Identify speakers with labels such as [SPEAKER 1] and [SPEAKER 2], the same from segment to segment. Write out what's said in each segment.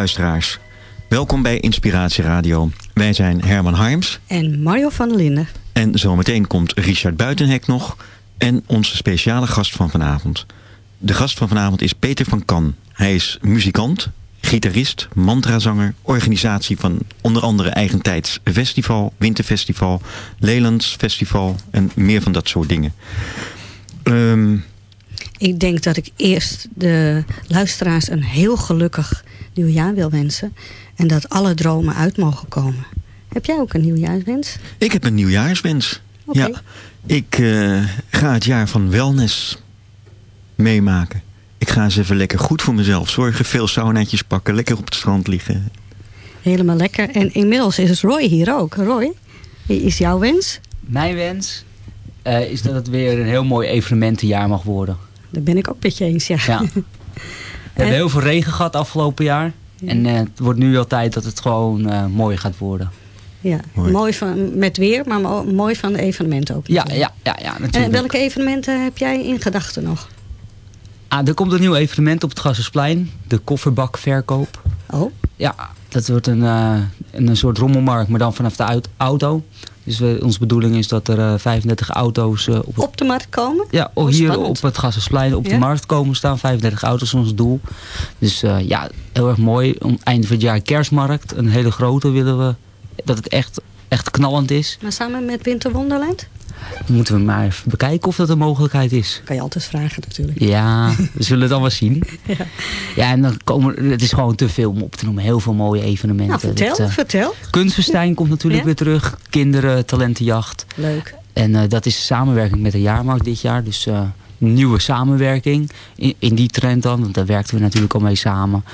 [SPEAKER 1] luisteraars. Welkom bij Inspiratie Radio. Wij zijn Herman Harms.
[SPEAKER 2] En Mario van der Linden.
[SPEAKER 1] En zometeen komt Richard Buitenhek nog. En onze speciale gast van vanavond. De gast van vanavond is Peter van Kan. Hij is muzikant, gitarist, mantrazanger, organisatie van onder andere Eigentijds Festival, Winterfestival, Lelands Festival en meer van dat soort dingen. Um,
[SPEAKER 2] ik denk dat ik eerst de luisteraars een heel gelukkig nieuwjaar wil wensen. En dat alle dromen uit mogen komen. Heb jij ook een nieuwjaarswens?
[SPEAKER 1] Ik heb een nieuwjaarswens. Ja, ik uh, ga het jaar van wellness meemaken. Ik ga eens even lekker goed voor mezelf zorgen. Veel saunaatjes pakken, lekker op het strand liggen.
[SPEAKER 2] Helemaal lekker. En inmiddels is Roy hier ook. Roy, is jouw wens?
[SPEAKER 3] Mijn wens uh, is dat het weer een heel mooi evenementenjaar mag worden.
[SPEAKER 2] Daar ben ik ook met je eens, ja. ja.
[SPEAKER 3] We hebben heel veel regen gehad afgelopen jaar. En uh, het wordt nu wel tijd dat het gewoon uh, mooi gaat worden.
[SPEAKER 2] Ja, mooi, van, met weer, maar mooi van de evenementen ook.
[SPEAKER 3] Ja, ja, ja, ja, natuurlijk.
[SPEAKER 2] En welke evenementen heb jij in gedachten nog?
[SPEAKER 3] Ah, er komt een nieuw evenement op het Gassersplein. De kofferbakverkoop.
[SPEAKER 2] Oh?
[SPEAKER 3] Ja, dat wordt een, uh, een soort rommelmarkt, maar dan vanaf de auto. Dus we, onze bedoeling is dat er uh, 35 auto's... Uh,
[SPEAKER 2] op, op, de markt komen?
[SPEAKER 3] Ja, oh, hier op het Gassersplein op de markt komen staan. 35 auto's ons doel. Dus uh, ja, heel erg mooi. Om einde van het jaar kerstmarkt. Een hele grote willen we. Dat het echt, echt knallend is.
[SPEAKER 2] Maar samen met Winter Wonderland?
[SPEAKER 3] Dan moeten we maar even bekijken of dat een mogelijkheid is.
[SPEAKER 2] Kan je altijd vragen natuurlijk.
[SPEAKER 3] Ja, we zullen het dan wel zien. ja. ja, en dan komen, het is gewoon te veel om op te noemen. Heel veel mooie evenementen. Nou,
[SPEAKER 2] vertel, uh, vertel.
[SPEAKER 3] Kunstverstijn komt natuurlijk weer terug. Kinderen, talentenjacht.
[SPEAKER 2] Leuk.
[SPEAKER 3] En uh, dat is samenwerking met de jaarmarkt dit jaar. Dus uh, nieuwe samenwerking in, in, die trend dan. Want daar werkten we natuurlijk al mee samen.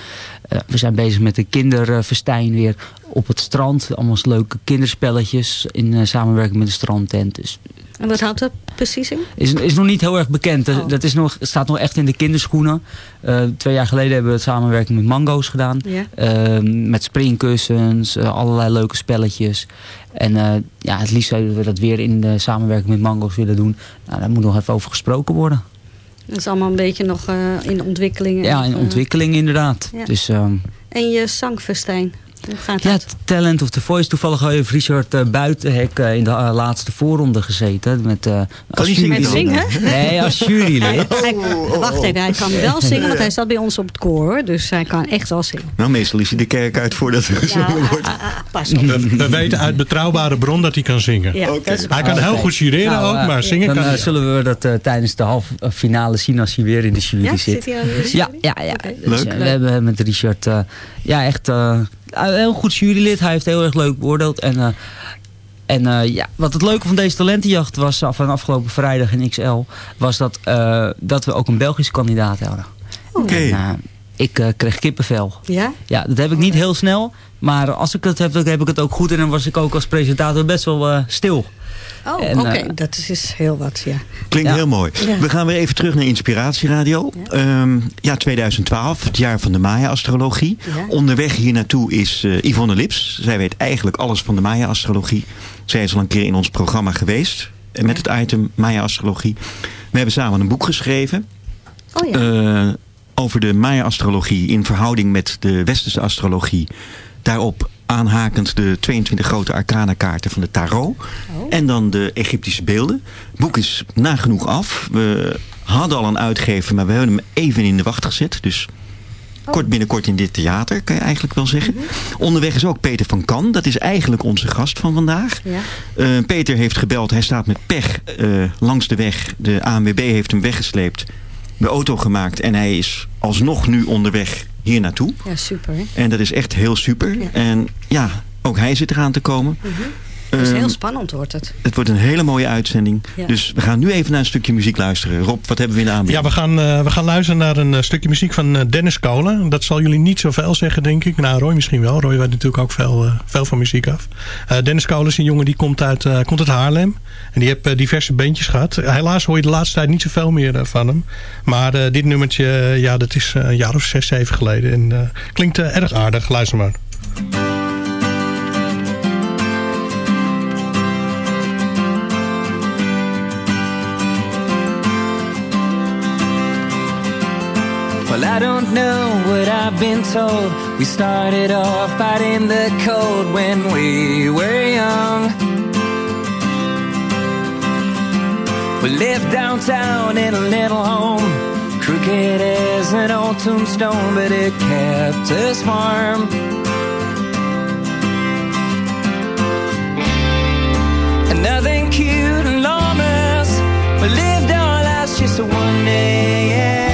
[SPEAKER 3] Uh, we zijn bezig met de kinderfestijn weer op het strand. Allemaal leuke kinderspelletjes in uh, samenwerking met de strandtent. Dus
[SPEAKER 2] en wat houdt dat precies in?
[SPEAKER 3] Is, is nog niet heel erg bekend. Oh. Dat is nog, staat nog echt in de kinderschoenen. Uh, twee jaar geleden hebben we het samenwerking met Mango's gedaan. Uh, met springkussens, uh, allerlei leuke spelletjes. En ja, het liefst zouden we dat weer in de samenwerking met Mango's willen doen. Nou, daar moet nog even over gesproken worden.
[SPEAKER 2] Dat is allemaal een beetje nog in ontwikkeling.
[SPEAKER 3] Ja, in ontwikkeling inderdaad. Ja. Dus, um...
[SPEAKER 2] En je zangfestijn?
[SPEAKER 3] Ja, Talent of the Voice. Toevallig heeft Richard uh, Buitenhek uh, in de uh, laatste voorronde gezeten. Met, uh,
[SPEAKER 2] als jury met zingen?
[SPEAKER 3] Nee, als jurylid.
[SPEAKER 2] Oh, Wacht even, hij kan wel zingen, want hij zat bij ons op het koor. Dus hij kan echt wel zingen.
[SPEAKER 1] Nou, meestal is hij de kerk uit voordat er gezongen ja, wordt.
[SPEAKER 2] pas op.
[SPEAKER 4] We, we, weten uit betrouwbare bron dat hij kan zingen. Ja, okay. Hij kan heel goed jureren nou, ook, maar zingen
[SPEAKER 3] dan,
[SPEAKER 4] kan
[SPEAKER 3] hij zullen we dat tijdens de halve finale zien als hij weer in de jury
[SPEAKER 2] ja,
[SPEAKER 3] zit.
[SPEAKER 2] zit hij aan de jury?
[SPEAKER 3] Ja, ja, ja. Okay. Dus, we hebben met Richard ja, echt een heel goed jurylid. Hij heeft heel erg leuk beoordeeld. En, uh, en uh, ja, wat het leuke van deze talentenjacht was van afgelopen vrijdag in XL... was dat, uh, dat we ook een Belgische kandidaat hadden.
[SPEAKER 1] Oké. Okay.
[SPEAKER 3] Ik kreeg kippenvel.
[SPEAKER 2] Ja?
[SPEAKER 3] Ja, dat heb ik niet heel snel. Maar als ik het heb, dan heb ik het ook goed. En dan was ik ook als presentator best wel stil.
[SPEAKER 2] Oh, oké. Okay. Uh, dat is, is heel wat, ja.
[SPEAKER 1] Klinkt
[SPEAKER 2] ja.
[SPEAKER 1] heel mooi. Ja. We gaan weer even terug naar Inspiratieradio. Ja, um, ja 2012, het jaar van de Maya-astrologie. Onderweg hier naartoe is uh, Yvonne Lips. Zij weet eigenlijk alles van de Maya-astrologie. Zij is al een keer in ons programma geweest. Met het item Maya-astrologie. We hebben samen een boek geschreven.
[SPEAKER 2] Oh ja.
[SPEAKER 1] Over de Maya-astrologie in verhouding met de westerse astrologie. Daarop aanhakend de 22 grote arcana kaarten van de tarot.
[SPEAKER 2] Oh.
[SPEAKER 1] En dan de Egyptische beelden. Het boek is nagenoeg af. We hadden al een uitgever, maar we hebben hem even in de wacht gezet. Dus Kort binnenkort in dit theater, kan je eigenlijk wel zeggen. Mhm. Onderweg is ook Peter van Kan. Dat is eigenlijk onze gast van vandaag. Ja. Uh, Peter heeft gebeld. Hij staat met pech uh, langs de weg. De ANWB heeft hem weggesleept. De auto gemaakt. En hij is alsnog nu onderweg hier naartoe.
[SPEAKER 2] Ja, super.
[SPEAKER 1] En dat is echt heel super. Ja. En ja, ook hij zit eraan te komen. Mm
[SPEAKER 2] dus heel spannend wordt het.
[SPEAKER 1] Het wordt een hele mooie uitzending. Dus we gaan nu even naar een stukje muziek luisteren. Rob, wat hebben we in de aanbieding?
[SPEAKER 5] Ja, we gaan, uh, we gaan luisteren naar een uh, stukje muziek van uh, Dennis Kolen. Dat zal jullie niet zoveel zeggen, denk ik. Nou, Roy misschien wel. Roy weet natuurlijk ook veel, veel van muziek af. Dennis Kolen is een jongen die komt uit, komt uit Haarlem. En die heeft diverse bandjes gehad. Helaas hoor je de laatste tijd niet zoveel meer van hem. Maar dit nummertje, ja, dat is een jaar of zes, zeven geleden. En klinkt erg aardig. Luister maar. Well, I don't know what I've been told. We started off fighting the cold when we were young. We lived downtown in a little home, crooked as an old tombstone, but it kept us warm. And nothing cute and glamorous, we lived our lives just one day. Yeah.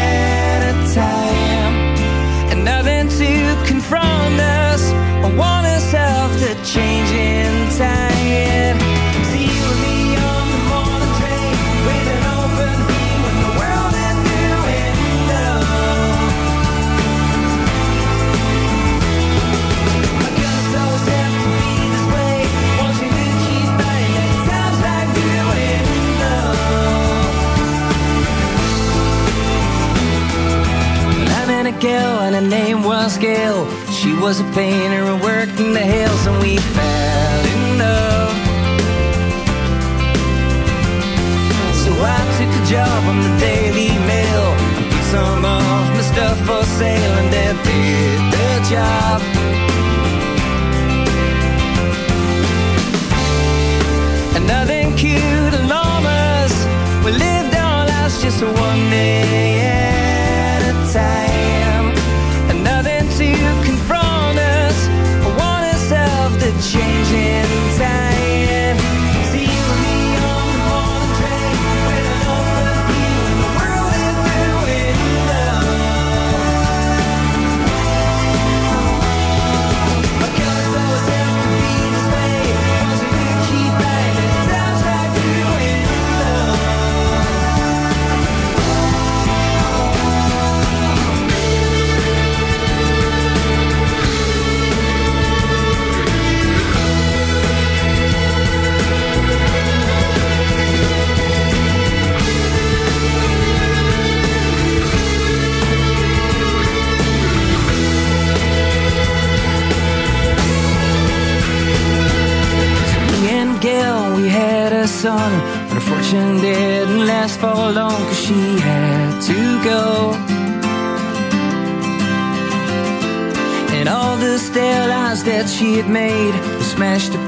[SPEAKER 5] Was a painter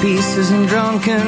[SPEAKER 5] pieces and drunken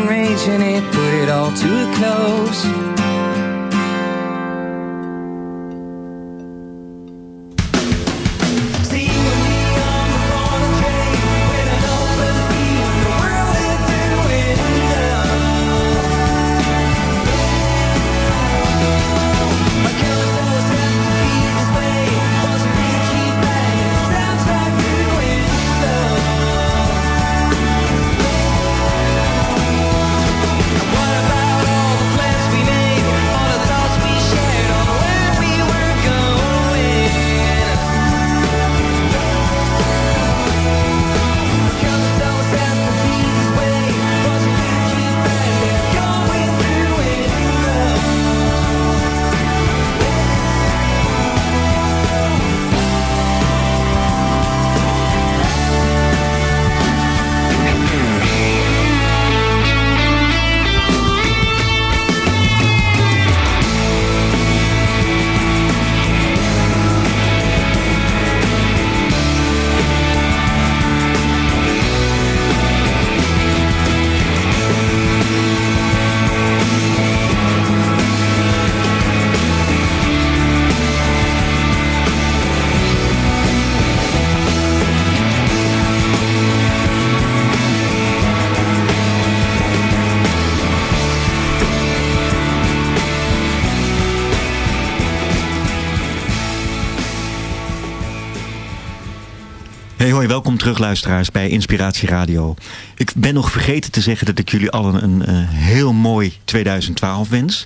[SPEAKER 1] Mooi, welkom terug luisteraars bij Inspiratie Radio. Ik ben nog vergeten te zeggen dat ik jullie allen een uh, heel mooi 2012 wens.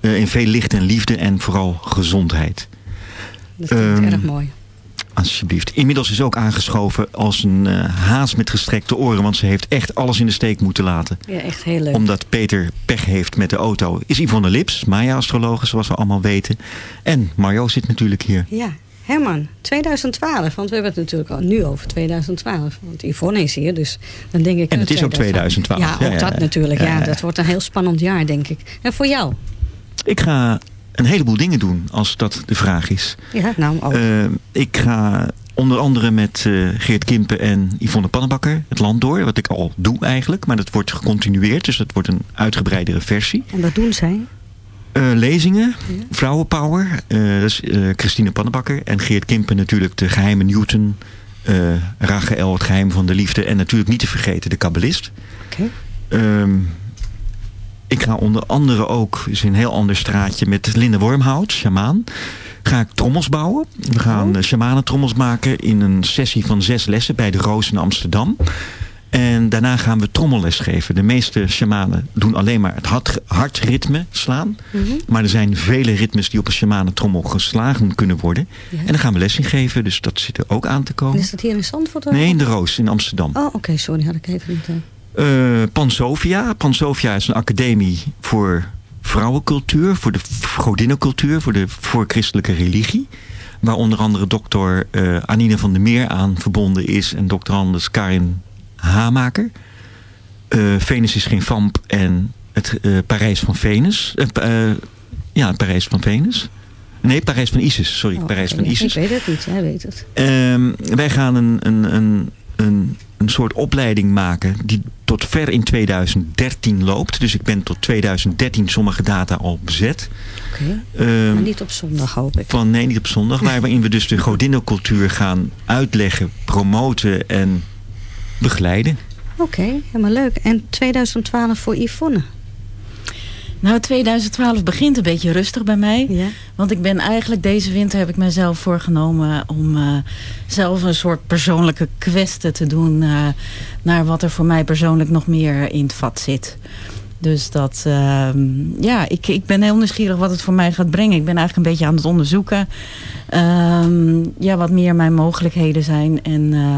[SPEAKER 1] Uh, in veel licht en liefde en vooral gezondheid.
[SPEAKER 2] Dat klinkt um, erg mooi.
[SPEAKER 1] Alsjeblieft. Inmiddels is ook aangeschoven als een uh, haas met gestrekte oren. Want ze heeft echt alles in de steek moeten laten.
[SPEAKER 2] Ja, echt heel leuk.
[SPEAKER 1] Omdat Peter pech heeft met de auto. Is Yvonne Lips, Maya-astrologe zoals we allemaal weten. En Mario zit natuurlijk hier.
[SPEAKER 2] Ja, Herman, 2012. Want we hebben het natuurlijk al nu over 2012. Want Yvonne is hier, dus dan denk ik...
[SPEAKER 1] En het is ook 2012.
[SPEAKER 2] Ja, ook ja, ja, dat natuurlijk. Ja, dat wordt een heel spannend jaar, denk ik. En voor jou?
[SPEAKER 1] Ik ga een heleboel dingen doen, als dat de vraag is.
[SPEAKER 2] Ja, nou ook. Uh,
[SPEAKER 1] ik ga onder andere met uh, Geert Kimpen en Yvonne Pannenbakker het land door. Wat ik al doe eigenlijk, maar dat wordt gecontinueerd. Dus dat wordt een uitgebreidere versie.
[SPEAKER 2] En wat doen zij?
[SPEAKER 1] Uh, lezingen, ja. vrouwenpower. dat is Christine Pannenbakker. En Geert Kimpen natuurlijk de geheime Newton. Rachel, het geheim van de liefde. En natuurlijk niet te vergeten de kabbalist.
[SPEAKER 2] Oké.
[SPEAKER 1] Okay. Um, ik ga onder andere ook, is een heel ander straatje, met Linde Wormhout, shamaan. Ga ik trommels bouwen. We gaan oh. shamanentrommels maken in een sessie van zes lessen bij de Roos in Amsterdam. En daarna gaan we trommelles geven. De meeste shamanen doen alleen maar het hart, hartritme slaan.
[SPEAKER 2] Mm -hmm.
[SPEAKER 1] Maar er zijn vele ritmes die op een shamanentrommel geslagen kunnen worden.
[SPEAKER 2] Ja.
[SPEAKER 1] En dan gaan we les in geven. Dus dat zit er ook aan te komen.
[SPEAKER 2] En is dat hier in Zandvoort?
[SPEAKER 1] Nee, in de Roos in Amsterdam.
[SPEAKER 2] Oh, oké. Okay, sorry. Had ik even niet... Uh...
[SPEAKER 1] Uh, Pansovia. Pansovia is een academie voor vrouwencultuur, voor de godinnencultuur, voor de voorchristelijke religie. Waar onder andere dokter uh, Anine van der Meer aan verbonden is en dokter Anders Karin Hamaker. Uh, Venus is geen vamp en het Parijs van Venus. ja, het Parijs van Venus. Nee, Parijs van Isis. Sorry,
[SPEAKER 2] oh,
[SPEAKER 1] Parijs
[SPEAKER 2] okay.
[SPEAKER 1] van Isis.
[SPEAKER 2] Ik weet het niet, jij weet het.
[SPEAKER 1] Uh, wij gaan een, een, een, een, een soort opleiding maken die tot ver in 2013 loopt. Dus ik ben tot 2013 sommige data al bezet.
[SPEAKER 2] Oké, okay. um, maar niet op zondag hoop ik.
[SPEAKER 1] Van, nee, niet op zondag. waarin we dus de godinnencultuur gaan uitleggen, promoten en begeleiden.
[SPEAKER 2] Oké, okay, helemaal leuk. En 2012 voor Yvonne?
[SPEAKER 6] Nou, 2012 begint een beetje rustig bij mij.
[SPEAKER 2] Ja.
[SPEAKER 6] Want ik ben eigenlijk deze winter heb ik mezelf voorgenomen om uh, zelf een soort persoonlijke kwestie te doen uh, naar wat er voor mij persoonlijk nog meer in het vat zit. Dus dat, uh, ja, ik, ik ben heel nieuwsgierig wat het voor mij gaat brengen. Ik ben eigenlijk een beetje aan het onderzoeken. Um, ja, wat meer mijn mogelijkheden zijn. En uh,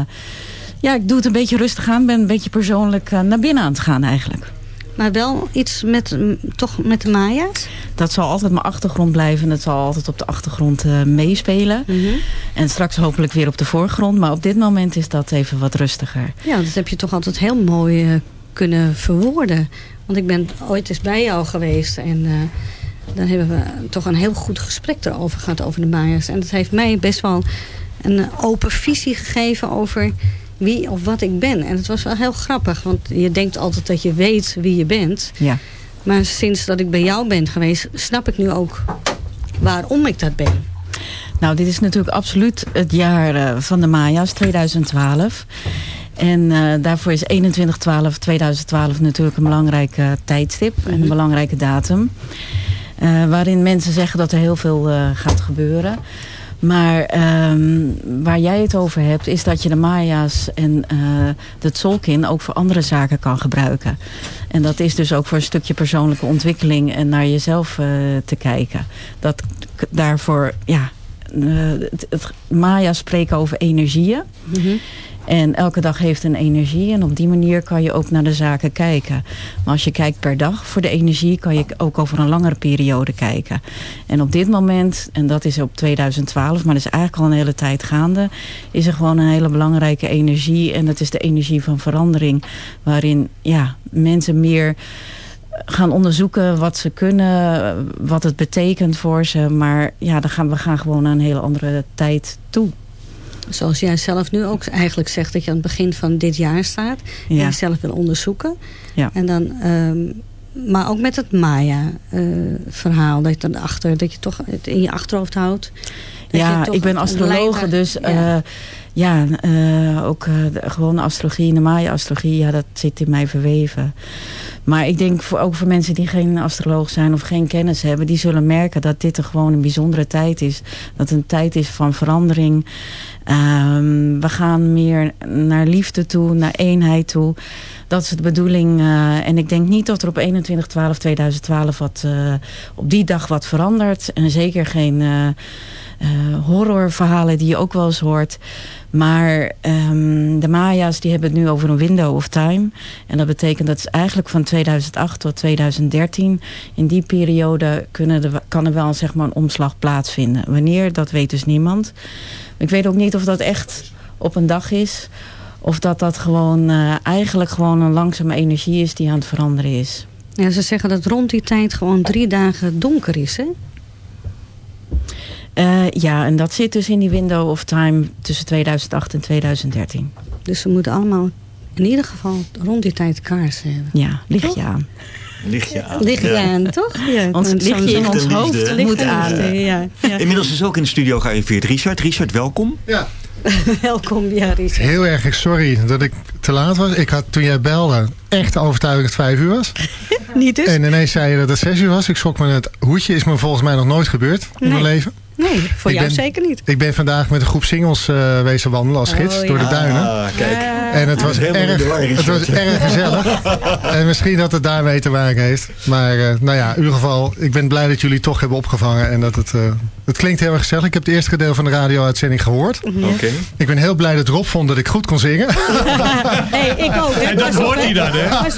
[SPEAKER 6] ja, ik doe het een beetje rustig aan. Ben een beetje persoonlijk uh, naar binnen aan het gaan eigenlijk.
[SPEAKER 2] Maar wel iets met, toch met de Maya's?
[SPEAKER 6] Dat zal altijd mijn achtergrond blijven. En dat zal altijd op de achtergrond uh, meespelen.
[SPEAKER 2] Mm -hmm.
[SPEAKER 6] En straks hopelijk weer op de voorgrond. Maar op dit moment is dat even wat rustiger.
[SPEAKER 2] Ja, dat heb je toch altijd heel mooi uh, kunnen verwoorden. Want ik ben ooit eens bij jou geweest. En uh, dan hebben we toch een heel goed gesprek erover gehad over de Maya's. En dat heeft mij best wel een open visie gegeven over wie of wat ik ben. En het was wel heel grappig, want je denkt altijd dat je weet wie je bent.
[SPEAKER 6] Ja.
[SPEAKER 2] Maar sinds dat ik bij jou ben geweest, snap ik nu ook waarom ik dat ben.
[SPEAKER 6] Nou, dit is natuurlijk absoluut het jaar uh, van de Maya's, 2012. En uh, daarvoor is 21-12-2012 natuurlijk een belangrijk uh, tijdstip en een belangrijke datum. Waarin mensen zeggen dat er heel veel gaat gebeuren. Maar um, waar jij het over hebt, is dat je de Maya's en uh, de Tzolkin ook voor andere zaken kan gebruiken. En dat is dus ook voor een stukje persoonlijke ontwikkeling en naar jezelf uh, te kijken. Dat daarvoor, ja, het, het Maya spreken over energieën.
[SPEAKER 2] Mm -hmm.
[SPEAKER 6] En elke dag heeft een energie. En op die manier kan je ook naar de zaken kijken. Maar als je kijkt per dag voor de energie... kan je ook over een langere periode kijken. En op dit moment, en dat is op 2012... maar dat is eigenlijk al een hele tijd gaande... is er gewoon een hele belangrijke energie. En dat is de energie van verandering. Waarin ja, mensen meer gaan onderzoeken wat ze kunnen, wat het betekent voor ze. Maar ja, dan gaan we gaan gewoon naar een hele andere tijd toe.
[SPEAKER 2] Zoals jij zelf nu ook eigenlijk zegt dat je aan het begin van dit jaar staat.
[SPEAKER 6] Ja.
[SPEAKER 2] En je zelf wil onderzoeken.
[SPEAKER 6] Ja.
[SPEAKER 2] En dan, um, maar ook met het Maya-verhaal. Uh, dat je dan achter, dat je toch het in je achterhoofd houdt.
[SPEAKER 6] Ja, ik ben astrologe, dus ja, uh, ja uh, ook uh, de gewone astrologie de Maya-astrologie, ja, dat zit in mij verweven. Maar ik denk voor, ook voor mensen die geen astroloog zijn of geen kennis hebben... die zullen merken dat dit er gewoon een bijzondere tijd is. Dat het een tijd is van verandering. Ehm, we gaan meer naar liefde toe, naar eenheid toe. Dat is de bedoeling. Uh, en ik denk niet dat er op 21-12-2012 wat, uh, op die dag wat verandert. En zeker geen horrorverhalen die je ook wel eens hoort. Maar um, de Maya's die hebben het nu over een window of time. En dat betekent dat eigenlijk van 2008 tot 2013. In die periode kunnen de, kan er wel zeg maar, een omslag plaatsvinden. Wanneer, dat weet dus niemand. Ik weet ook niet of dat echt op een dag is. Of dat dat gewoon uh, eigenlijk gewoon een langzame energie is die aan het veranderen is.
[SPEAKER 2] Ja, ze zeggen dat rond die tijd gewoon drie dagen donker is, hè?
[SPEAKER 6] Uh, ja, en dat zit dus in die window of time tussen 2008 en 2013.
[SPEAKER 2] Dus ze moeten allemaal in ieder geval rond die tijd kaarsen hebben.
[SPEAKER 6] Ja, lichtje aan.
[SPEAKER 1] Lichtje aan.
[SPEAKER 2] Lichtje
[SPEAKER 1] ja.
[SPEAKER 2] aan, toch?
[SPEAKER 6] Ja, ons lichtje in ons hoofd moet aan.
[SPEAKER 2] Ja.
[SPEAKER 1] Ja. Inmiddels is ook in de studio gearriveerd Richard. Richard, welkom.
[SPEAKER 7] Ja.
[SPEAKER 2] welkom, ja, Richard.
[SPEAKER 7] Heel erg sorry dat ik te laat was. Ik had toen jij belde echt de overtuiging dat het vijf uur was.
[SPEAKER 2] Niet dus?
[SPEAKER 7] En ineens zei je dat het zes uur was. Ik schrok me het hoedje. Is me volgens mij nog nooit gebeurd in
[SPEAKER 2] nee.
[SPEAKER 7] mijn leven.
[SPEAKER 2] Nee, voor
[SPEAKER 7] ik
[SPEAKER 2] jou
[SPEAKER 7] ben,
[SPEAKER 2] zeker niet.
[SPEAKER 7] Ik ben vandaag met een groep singles uh, wezen wandelen als gids
[SPEAKER 2] oh,
[SPEAKER 7] door de duinen.
[SPEAKER 1] Ah, kijk.
[SPEAKER 7] En het was, erg, het was erg gezellig. en misschien dat het daarmee te maken heeft. Maar uh, nou ja, in ieder geval, ik ben blij dat jullie toch hebben opgevangen. En dat het, uh, het klinkt heel erg gezellig. Ik heb het eerste deel van de radio-uitzending gehoord.
[SPEAKER 1] Ja. Okay.
[SPEAKER 7] Ik ben heel blij dat Rob vond dat ik goed kon zingen.
[SPEAKER 2] hey, ik ook. Hè?
[SPEAKER 4] En dat hoort hij dan, hè?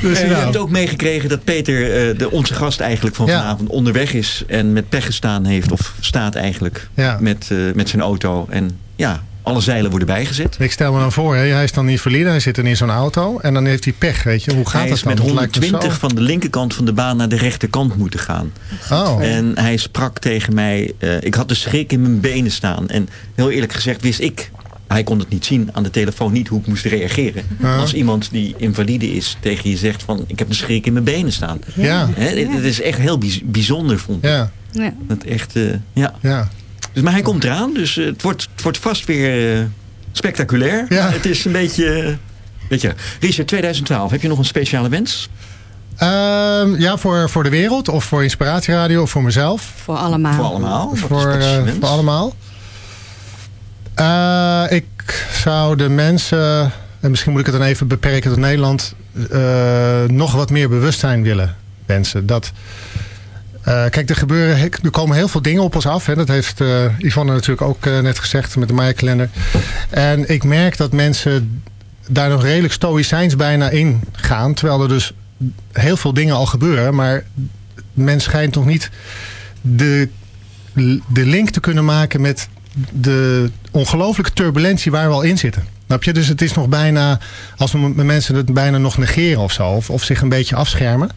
[SPEAKER 1] dus, uh, je hebt ook meegekregen dat Peter, uh, de, onze gast eigenlijk van
[SPEAKER 7] Ja.
[SPEAKER 1] vanavond, onderweg is en met pech gestaan heeft. Of staat eigenlijk
[SPEAKER 7] Ja.
[SPEAKER 1] met, uh, met zijn auto. En ja, alle zeilen worden bijgezet.
[SPEAKER 7] Ik stel me dan voor, hè, hij is dan niet verliezen. Hij zit dan in zo'n auto en dan heeft hij pech, weet je. Hoe gaat
[SPEAKER 1] hij
[SPEAKER 7] dat
[SPEAKER 1] is
[SPEAKER 7] dan?
[SPEAKER 1] met
[SPEAKER 7] Dat lijkt me
[SPEAKER 1] 120 van de linkerkant van de baan naar de rechterkant moeten gaan.
[SPEAKER 7] Oh.
[SPEAKER 1] En hij sprak tegen mij, uh, ik had de schrik in mijn benen staan. En heel eerlijk gezegd wist ik, hij kon het niet zien aan de telefoon, niet hoe ik moest reageren. Als iemand die invalide is tegen je zegt van, ik heb een schrik in mijn benen staan.
[SPEAKER 7] Ja.
[SPEAKER 1] Hè, dit is echt heel bijz- bijzonder, vond ik.
[SPEAKER 7] Ja.
[SPEAKER 2] Ja.
[SPEAKER 1] Dat echt, uh, ja.
[SPEAKER 7] Ja.
[SPEAKER 1] Dus, maar hij komt eraan, dus uh, het, wordt, het wordt vast weer uh, spectaculair.
[SPEAKER 7] Ja.
[SPEAKER 1] Het is een beetje... Weet je, Richard, 2012, heb je nog een speciale wens?
[SPEAKER 7] Uh, ja, voor, voor de wereld of voor Inspiratieradio of voor mezelf.
[SPEAKER 2] Voor allemaal.
[SPEAKER 1] Voor allemaal?
[SPEAKER 7] Voor, uh, voor allemaal. Uh, ik zou de mensen, en misschien moet ik het dan even beperken tot Nederland, uh, nog wat meer bewustzijn willen wensen. Dat, uh, kijk, er, gebeuren, er komen heel veel dingen op ons af. Hè. Dat heeft uh, Yvonne natuurlijk ook uh, net gezegd met de Maya-kalender. En ik merk dat mensen daar nog redelijk stoïcijns bijna in gaan. Terwijl er dus heel veel dingen al gebeuren. Maar men schijnt nog niet de, de link te kunnen maken met de ongelooflijke turbulentie waar we al in zitten. Snap je? Dus het is nog bijna, als we mensen het bijna nog negeren of zo. Of, of zich een beetje afschermen.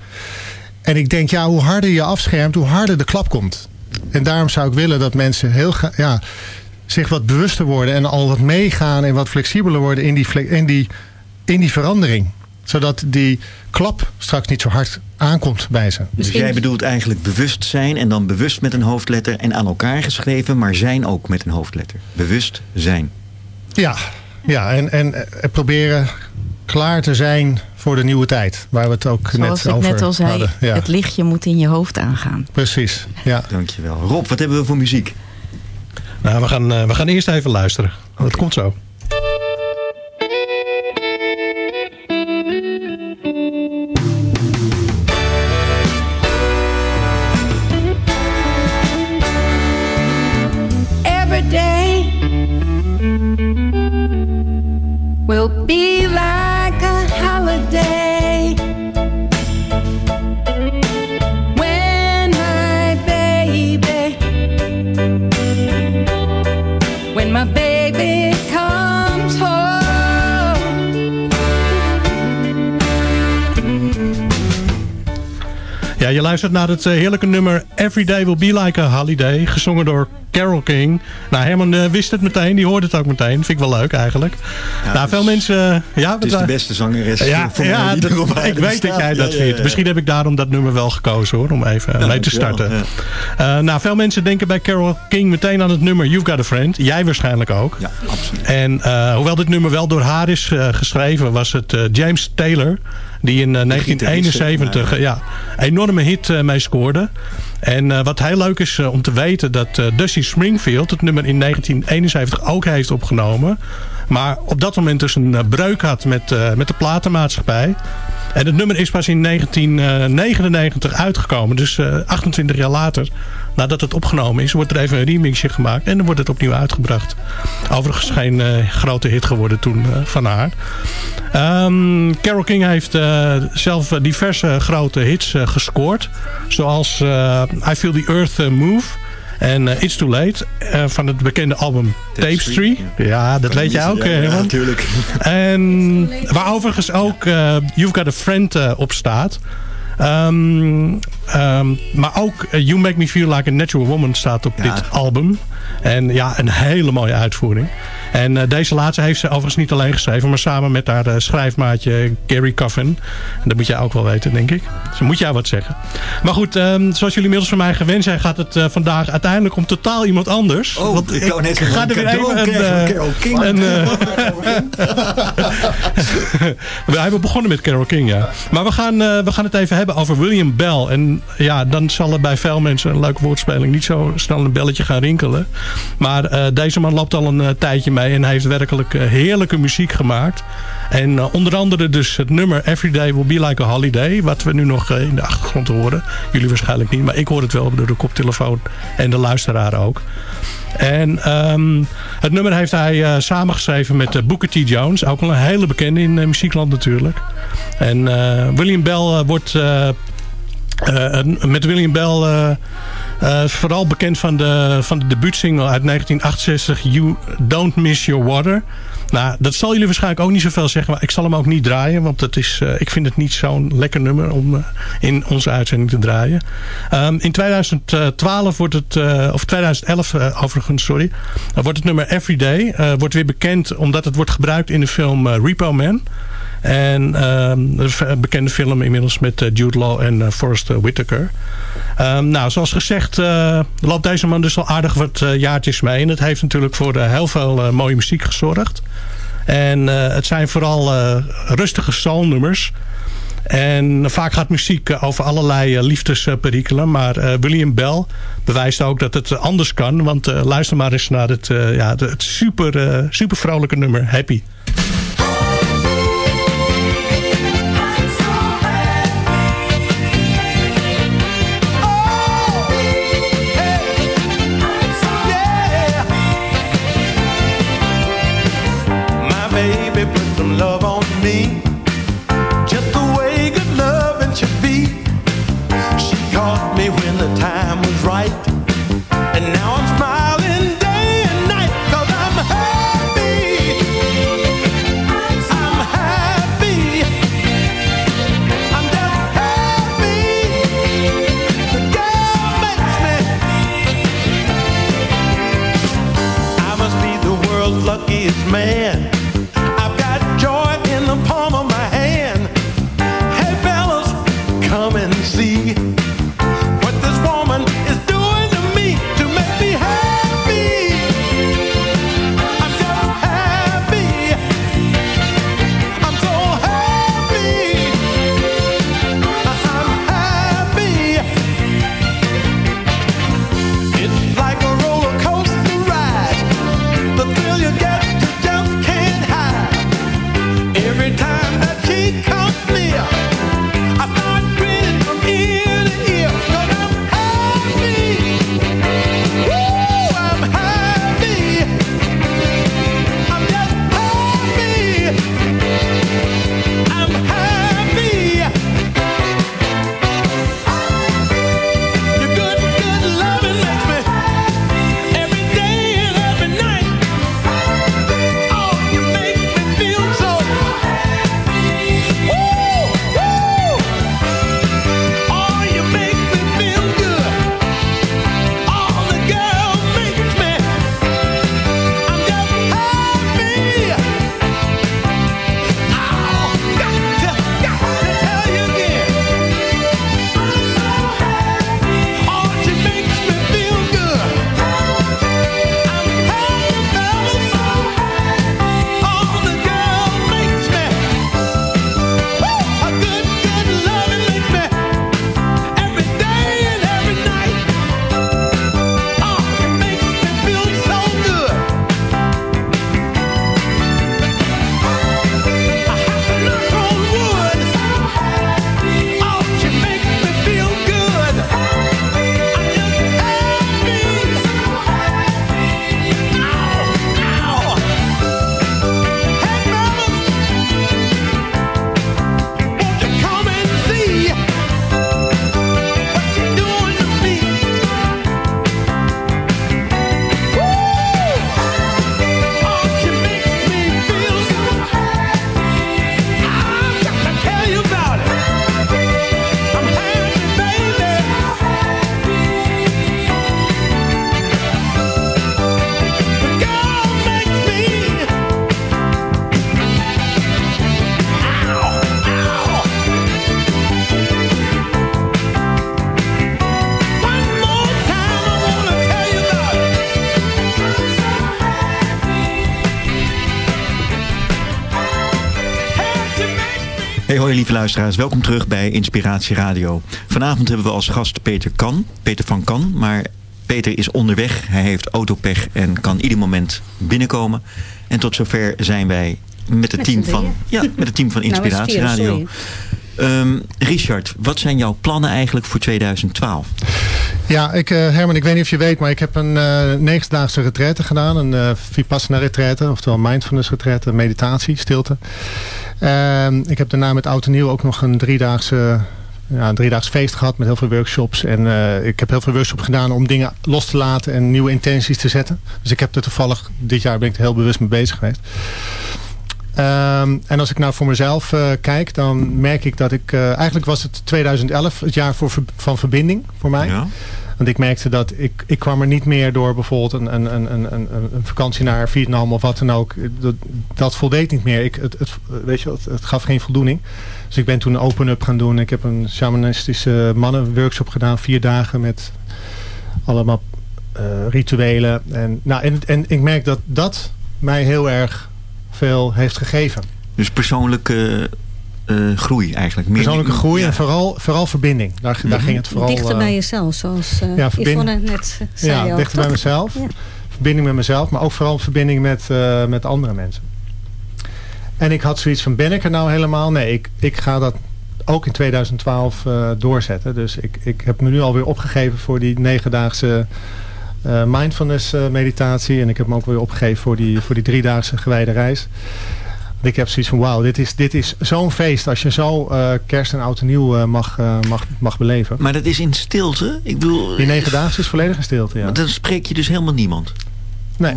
[SPEAKER 7] En ik denk, ja, hoe harder je afschermt, hoe harder de klap komt. En daarom zou ik willen dat mensen heel ja, zich wat bewuster worden. En al wat meegaan en wat flexibeler worden in die, in die, in die verandering. Zodat die klap straks niet zo hard aankomt bij ze.
[SPEAKER 1] Dus jij bedoelt eigenlijk bewust zijn en dan bewust met een hoofdletter en aan elkaar geschreven, maar zijn ook met een hoofdletter. Bewust zijn.
[SPEAKER 7] Ja, ja en, en, en proberen klaar te zijn voor de nieuwe tijd. Waar we het ook
[SPEAKER 6] Zoals
[SPEAKER 7] net
[SPEAKER 6] ik
[SPEAKER 7] over
[SPEAKER 6] net al zei,
[SPEAKER 7] hadden. Ja.
[SPEAKER 6] het lichtje moet in je hoofd aangaan.
[SPEAKER 7] Precies, ja.
[SPEAKER 1] Dankjewel. Rob, wat hebben we voor muziek?
[SPEAKER 4] Nou, we gaan, uh, we gaan eerst even luisteren. Okay. Dat komt zo. Luistert naar het uh, heerlijke nummer Every Day Will Be Like a Holiday. Gezongen door Carol King. Nou, Herman uh, wist het meteen. Die hoorde het ook meteen. Vind ik wel leuk eigenlijk.
[SPEAKER 1] Ja,
[SPEAKER 4] nou, veel mensen... Uh, ja,
[SPEAKER 1] het is de beste zangeres.
[SPEAKER 4] Ja,
[SPEAKER 1] voor
[SPEAKER 4] ja
[SPEAKER 1] mij
[SPEAKER 4] dat, ik weet dat jij dat vindt. Misschien heb ik daarom dat nummer wel gekozen hoor. Om even mee te starten. Nou, veel mensen denken bij Carol King meteen aan het nummer You've Got a Friend. Jij waarschijnlijk ook.
[SPEAKER 1] Ja, absoluut.
[SPEAKER 4] En hoewel dit nummer wel door haar is geschreven... was het James Taylor... Die in eh, 1971
[SPEAKER 1] ja.
[SPEAKER 4] ja, een enorme hit eh, mee scoorde. En eh, wat heel leuk is eh, om te weten dat eh, Dusty Springfield het nummer in 1971 ook heeft opgenomen. Maar op dat moment dus een eh, breuk had met, eh, met de platenmaatschappij. En het nummer is pas in 1999 uitgekomen. Dus eh, 28 jaar later, nadat het opgenomen is, wordt er even een remixje gemaakt. En dan wordt het opnieuw uitgebracht. Overigens geen eh, grote hit geworden toen eh, van haar. Ehm Carole King heeft eh, zelf diverse grote hits gescoord. Zoals eh, I Feel the Earth Move. En eh, It's Too Late. eh, van het bekende album Tapestry. Ja, dat weet jij ook.
[SPEAKER 1] Ja, natuurlijk.
[SPEAKER 4] En waar overigens ook eh, You've Got a Friend op staat. Ehm, maar ook eh, You Make Me Feel Like a Natural Woman staat op
[SPEAKER 1] Ja.
[SPEAKER 4] dit album. En ja, een hele mooie uitvoering. En eh, deze laatste heeft ze overigens niet alleen geschreven, maar samen met haar eh, schrijfmaatje Gary Coffin. En dat moet jij ook wel weten, denk ik. Dus moet jij wat zeggen. Maar goed, ehm, zoals jullie inmiddels van mij gewend zijn, gaat het eh, vandaag uiteindelijk om totaal iemand anders.
[SPEAKER 1] Oh,
[SPEAKER 4] Want
[SPEAKER 1] ik net
[SPEAKER 4] ga er weer even een,
[SPEAKER 1] Carole King.
[SPEAKER 4] een, we hebben begonnen met Carole King, ja. Maar we gaan, we gaan het even hebben over William Bell. En ja, dan zal er bij veel mensen een leuke woordspeling niet zo snel een belletje gaan rinkelen. Maar eh, deze man loopt al een eh, tijdje mee en hij heeft werkelijk eh, heerlijke muziek gemaakt. En onder andere dus het nummer Everyday Will Be Like a Holiday. Wat we nu nog in de achtergrond horen. Jullie waarschijnlijk niet, maar ik hoor het wel door de koptelefoon en de luisteraar ook. En ehm, het nummer heeft hij eh, samengeschreven met Booker T. Jones. Ook wel een hele bekende in muziekland natuurlijk. En William Bell wordt... met William Bell eh, vooral bekend van de, van de debuutsingle uit 1968... You Don't Miss Your Water. Nou, dat zal jullie waarschijnlijk ook niet zoveel zeggen. Maar ik zal hem ook niet draaien. Want dat is, eh, ik vind het niet zo'n lekker nummer om eh, in onze uitzending te draaien. Ehm, in 2012 wordt het... of 2011 eh, overigens, sorry. wordt het nummer Everyday. wordt weer bekend omdat het wordt gebruikt in de film Repo Man. En ehm, een bekende film inmiddels met eh, Jude Law en uh, Forrest eh, Whitaker. Ehm, nou, zoals gezegd uh, loopt deze man dus al aardig wat jaartjes mee. En het heeft natuurlijk voor heel veel mooie muziek gezorgd. En het zijn vooral rustige soulnummers. En vaak gaat muziek over allerlei liefdesperikelen. Maar William Bell bewijst ook dat het anders kan. Want luister maar eens naar het, ja, het super, super vrolijke nummer Happy.
[SPEAKER 1] Hoi lieve luisteraars, welkom terug bij Inspiratie Radio. Vanavond hebben we als gast Peter Kan, Peter van Kan, maar Peter is onderweg. Hij heeft autopech en kan ieder moment binnenkomen. En tot zover zijn wij met het
[SPEAKER 2] Met
[SPEAKER 1] team van, ja, met het team van
[SPEAKER 2] Nou,
[SPEAKER 1] Inspiratie Radio. Ehm, Richard, wat zijn jouw plannen eigenlijk voor 2012?
[SPEAKER 7] Ja, ik, eh, Herman, ik weet niet of je weet, maar ik heb een eh negendaagse retraite gedaan. Een eh Vipassana retraite, oftewel mindfulness retraite, meditatie, stilte. Ehm, ik heb daarna met Oud en Nieuw ook nog een driedaagse, ja, een driedaags feest gehad met heel veel workshops. En eh, ik heb heel veel workshops gedaan om dingen los te laten en nieuwe intenties te zetten. Dus ik heb er toevallig, dit jaar ben ik er heel bewust mee bezig geweest. Ehm, en als ik nou voor mezelf eh, kijk, dan merk ik dat ik... eh, eigenlijk was het 2011 het jaar voor, van verbinding voor mij.
[SPEAKER 1] Ja?
[SPEAKER 7] Want ik merkte dat ik, ik kwam er niet meer door bijvoorbeeld een, een, een, een, een, vakantie naar Vietnam of wat dan ook. Dat, dat voldeed niet meer. Ik, het, het, weet je, het, het gaf geen voldoening. Dus ik ben toen open-up gaan doen. Ik heb een shamanistische mannenworkshop gedaan. Vier dagen met allemaal eh, rituelen. En, nou, en, en ik merk dat dat mij heel erg veel heeft gegeven.
[SPEAKER 1] Dus persoonlijke eh, groei eigenlijk. Meer
[SPEAKER 7] Persoonlijke groei
[SPEAKER 1] Ja.
[SPEAKER 7] en vooral, vooral verbinding. Daar, daar
[SPEAKER 1] Mhm.
[SPEAKER 7] ging het vooral...
[SPEAKER 2] Dichter
[SPEAKER 7] eh,
[SPEAKER 2] bij jezelf, zoals eh
[SPEAKER 7] ja.
[SPEAKER 2] Yvonne net eh, zei.
[SPEAKER 7] Ja,
[SPEAKER 2] ook,
[SPEAKER 7] dichter bij mezelf.
[SPEAKER 2] Ja.
[SPEAKER 7] Verbinding met mezelf, maar ook vooral verbinding met, eh, met andere mensen. En ik had zoiets van, ben ik er nou helemaal? Nee, ik, ik ga dat ook in 2012 eh, doorzetten. Dus ik, ik heb me nu alweer opgegeven voor die negendaagse eh, mindfulness eh, meditatie. En ik heb me ook weer opgegeven voor die, voor die driedaagse gewijde reis. Ik heb zoiets van, wauw, dit is, dit is zo'n feest als je zo eh, kerst en oud en nieuw eh, mag, eh, mag, mag beleven.
[SPEAKER 1] Maar dat is in stilte. Ik bedoel,
[SPEAKER 7] Die negendaagse is volledig in stilte, ja.
[SPEAKER 1] maar dan spreek je dus helemaal niemand.
[SPEAKER 7] Nee.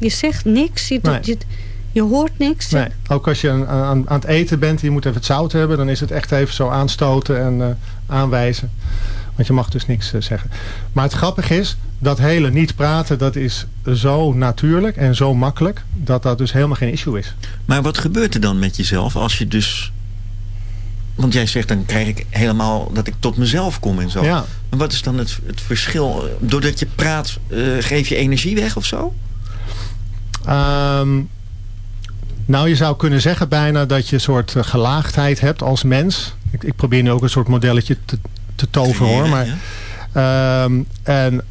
[SPEAKER 2] Je zegt niks, je,
[SPEAKER 7] Nee.
[SPEAKER 2] je, je hoort niks.
[SPEAKER 7] Nee, ook als je aan, aan, aan het eten bent, je moet even het zout hebben, dan is het echt even zo aanstoten en eh, aanwijzen. Want je mag dus niks eh, zeggen. Maar het grappige is, dat hele niet praten, dat is zo natuurlijk en zo makkelijk, dat dat dus helemaal geen issue is.
[SPEAKER 1] Maar wat gebeurt er dan met jezelf als je dus... Want jij zegt, dan krijg ik helemaal dat ik tot mezelf kom en zo.
[SPEAKER 7] Ja.
[SPEAKER 1] En wat is dan het, het verschil? Doordat je praat, eh, geef je energie weg of zo?
[SPEAKER 7] Ehm, nou, je zou kunnen zeggen bijna dat je een soort eh, gelaagdheid hebt als mens. Ik, ik probeer nu ook een soort modelletje te, te toveren hoor. Maar? Ehm, en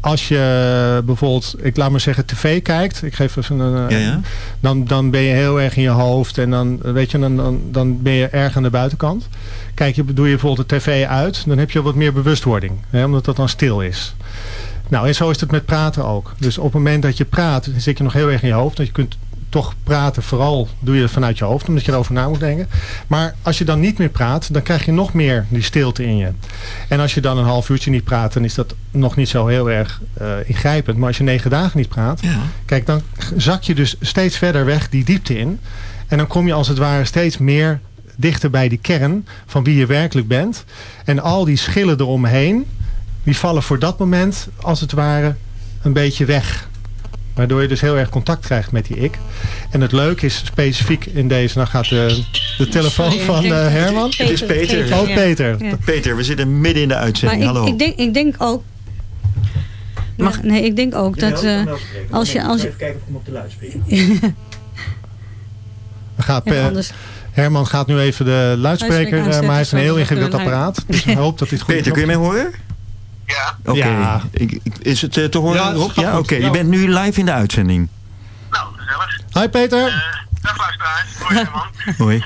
[SPEAKER 7] als je bijvoorbeeld, ik laat maar zeggen, tv kijkt. Ik geef even een...
[SPEAKER 1] Ja,
[SPEAKER 7] eh,
[SPEAKER 1] ja.
[SPEAKER 7] Dan, dan ben je heel erg in je hoofd. En dan, weet je, dan, dan, dan ben je erg aan de buitenkant. Kijk, je, doe je bijvoorbeeld de tv uit. Dan heb je wat meer bewustwording. Hè, omdat dat dan stil is. Nou, en zo is het met praten ook. Dus op het moment dat je praat, zit je nog heel erg in je hoofd. Dat je kunt toch praten, vooral doe je het vanuit je hoofd, omdat je erover na moet denken. Maar als je dan niet meer praat, dan krijg je nog meer die stilte in je. En als je dan een half uurtje niet praat, dan is dat nog niet zo heel erg eh, ingrijpend. Maar als je negen dagen niet praat,
[SPEAKER 1] Ja.
[SPEAKER 7] kijk, dan zak je dus steeds verder weg die diepte in. En dan kom je als het ware steeds meer dichter bij die kern van wie je werkelijk bent. En al die schillen eromheen, die vallen voor dat moment als het ware een beetje weg. Waardoor je dus heel erg contact krijgt met die ik. En het leuke is specifiek in deze... Nou gaat de, de telefoon
[SPEAKER 2] Sorry,
[SPEAKER 7] van
[SPEAKER 2] ik denk
[SPEAKER 7] eh, Herman.
[SPEAKER 1] Het is Peter.
[SPEAKER 7] Oh,
[SPEAKER 2] ja.
[SPEAKER 7] Peter.
[SPEAKER 2] Ja.
[SPEAKER 1] Peter, we zitten midden in de uitzending.
[SPEAKER 2] ik,
[SPEAKER 1] Hallo.
[SPEAKER 2] ik, denk, ik denk ook...
[SPEAKER 6] Mag-
[SPEAKER 2] Ja, nee, ik denk ook dat... eh, als je- als je-
[SPEAKER 1] Even kijken of ik hem op de luidspreker
[SPEAKER 7] gaat,
[SPEAKER 2] ja,
[SPEAKER 7] eh, Herman gaat nu even de luidspreker...
[SPEAKER 2] Luidspreker
[SPEAKER 7] eh, maar hij heeft een heel
[SPEAKER 2] aanzetten,
[SPEAKER 7] ingewikkeld apparaat. Dus ik hoop dat dit goed
[SPEAKER 1] Peter, kun je mij horen?
[SPEAKER 8] Ja,
[SPEAKER 1] Oké.
[SPEAKER 7] Ja.
[SPEAKER 1] Is het eh, te horen?
[SPEAKER 7] Ja,
[SPEAKER 1] Rob? ja oké. Je bent nu live in de uitzending.
[SPEAKER 8] nou, gezellig.
[SPEAKER 7] Hi Peter.
[SPEAKER 8] Eh dag luisteraars, hoi Herman.
[SPEAKER 1] Hoi.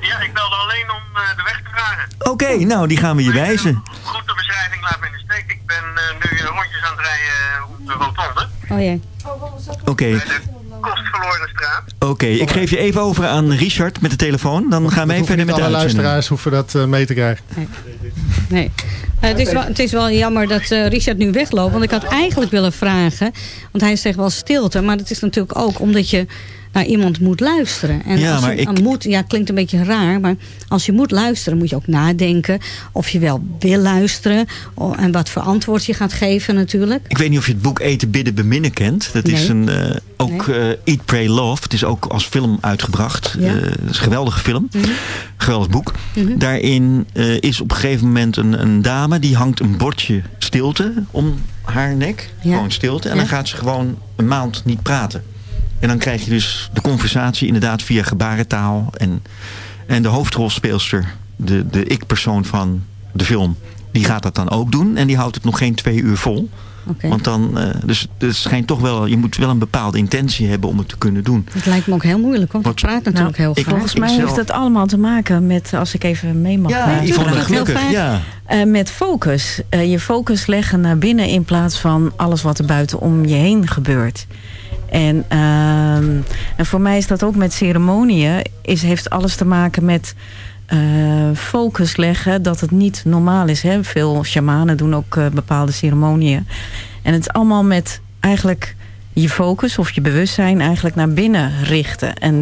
[SPEAKER 8] Ja, ik belde alleen om eh, de weg te vragen.
[SPEAKER 1] Oké, nou die gaan we je wijzen.
[SPEAKER 8] Goed, de beschrijving laat me in de steek. Ik ben eh, nu rondjes aan het rijden op de rotonde.
[SPEAKER 2] oh jee.
[SPEAKER 1] Oké,
[SPEAKER 8] Bij de Kostverloren straat.
[SPEAKER 1] oké. Ik geef je even over aan Richard met de telefoon. Dan gaan wij verder met de
[SPEAKER 7] alle
[SPEAKER 1] uitzending.
[SPEAKER 7] luisteraars hoeven dat mee te krijgen.
[SPEAKER 2] Nee. Eh, het, is wel, het is wel jammer dat eh, Richard nu wegloopt. Want ik had eigenlijk willen vragen. Want hij zegt wel stilte. Maar dat is natuurlijk ook omdat je naar iemand moet luisteren. En
[SPEAKER 1] Ja,
[SPEAKER 2] als
[SPEAKER 1] maar
[SPEAKER 2] je
[SPEAKER 1] ik-
[SPEAKER 2] moet, ja, klinkt een beetje raar. Maar als je moet luisteren, moet je ook nadenken. Of je wel wil luisteren. En wat voor antwoord je gaat geven natuurlijk.
[SPEAKER 1] Ik weet niet of je het boek Eten, Bidden, Beminnen kent. Dat is een, eh, ook eh, Eat, Pray, Love. Het is ook als film uitgebracht.
[SPEAKER 2] Ja.
[SPEAKER 1] Eh, het is een geweldige film.
[SPEAKER 2] Mhm.
[SPEAKER 1] Geweldig boek.
[SPEAKER 2] Mhm.
[SPEAKER 1] Daarin is op een gegeven moment een, een dame... die hangt een bordje stilte om haar nek.
[SPEAKER 2] Ja.
[SPEAKER 1] Gewoon stilte. En
[SPEAKER 2] Ja.
[SPEAKER 1] dan gaat ze gewoon een maand niet praten. En dan krijg je dus de conversatie inderdaad via gebarentaal. En En de hoofdrolspeelster, de, de ik-persoon van de film, die gaat dat dan ook doen. En die houdt het nog geen twee uur vol.
[SPEAKER 2] Oké.
[SPEAKER 1] Want dan, eh, dus het schijnt toch wel, je moet wel een bepaalde intentie hebben om het te kunnen doen.
[SPEAKER 2] Het lijkt me ook heel moeilijk, want ik
[SPEAKER 1] Wat-
[SPEAKER 2] praat natuurlijk heel
[SPEAKER 1] ik-
[SPEAKER 2] graag.
[SPEAKER 6] Volgens mij
[SPEAKER 1] Ik zelf-
[SPEAKER 6] heeft het allemaal te maken met, als ik even mee mag
[SPEAKER 1] Ja,
[SPEAKER 6] praten,
[SPEAKER 1] Yvonne,
[SPEAKER 2] dat gaat heel.
[SPEAKER 1] Ja.
[SPEAKER 6] eh, met focus. Eh, je focus leggen naar binnen in plaats van alles wat er buiten om je heen gebeurt. En, ehm, en voor mij is dat ook met ceremonieën. Is, heeft alles te maken met eh, focus leggen. Dat het niet normaal is. Hè? Veel shamanen doen ook eh, bepaalde ceremonieën. En het is allemaal met eigenlijk je focus of je bewustzijn eigenlijk naar binnen richten. En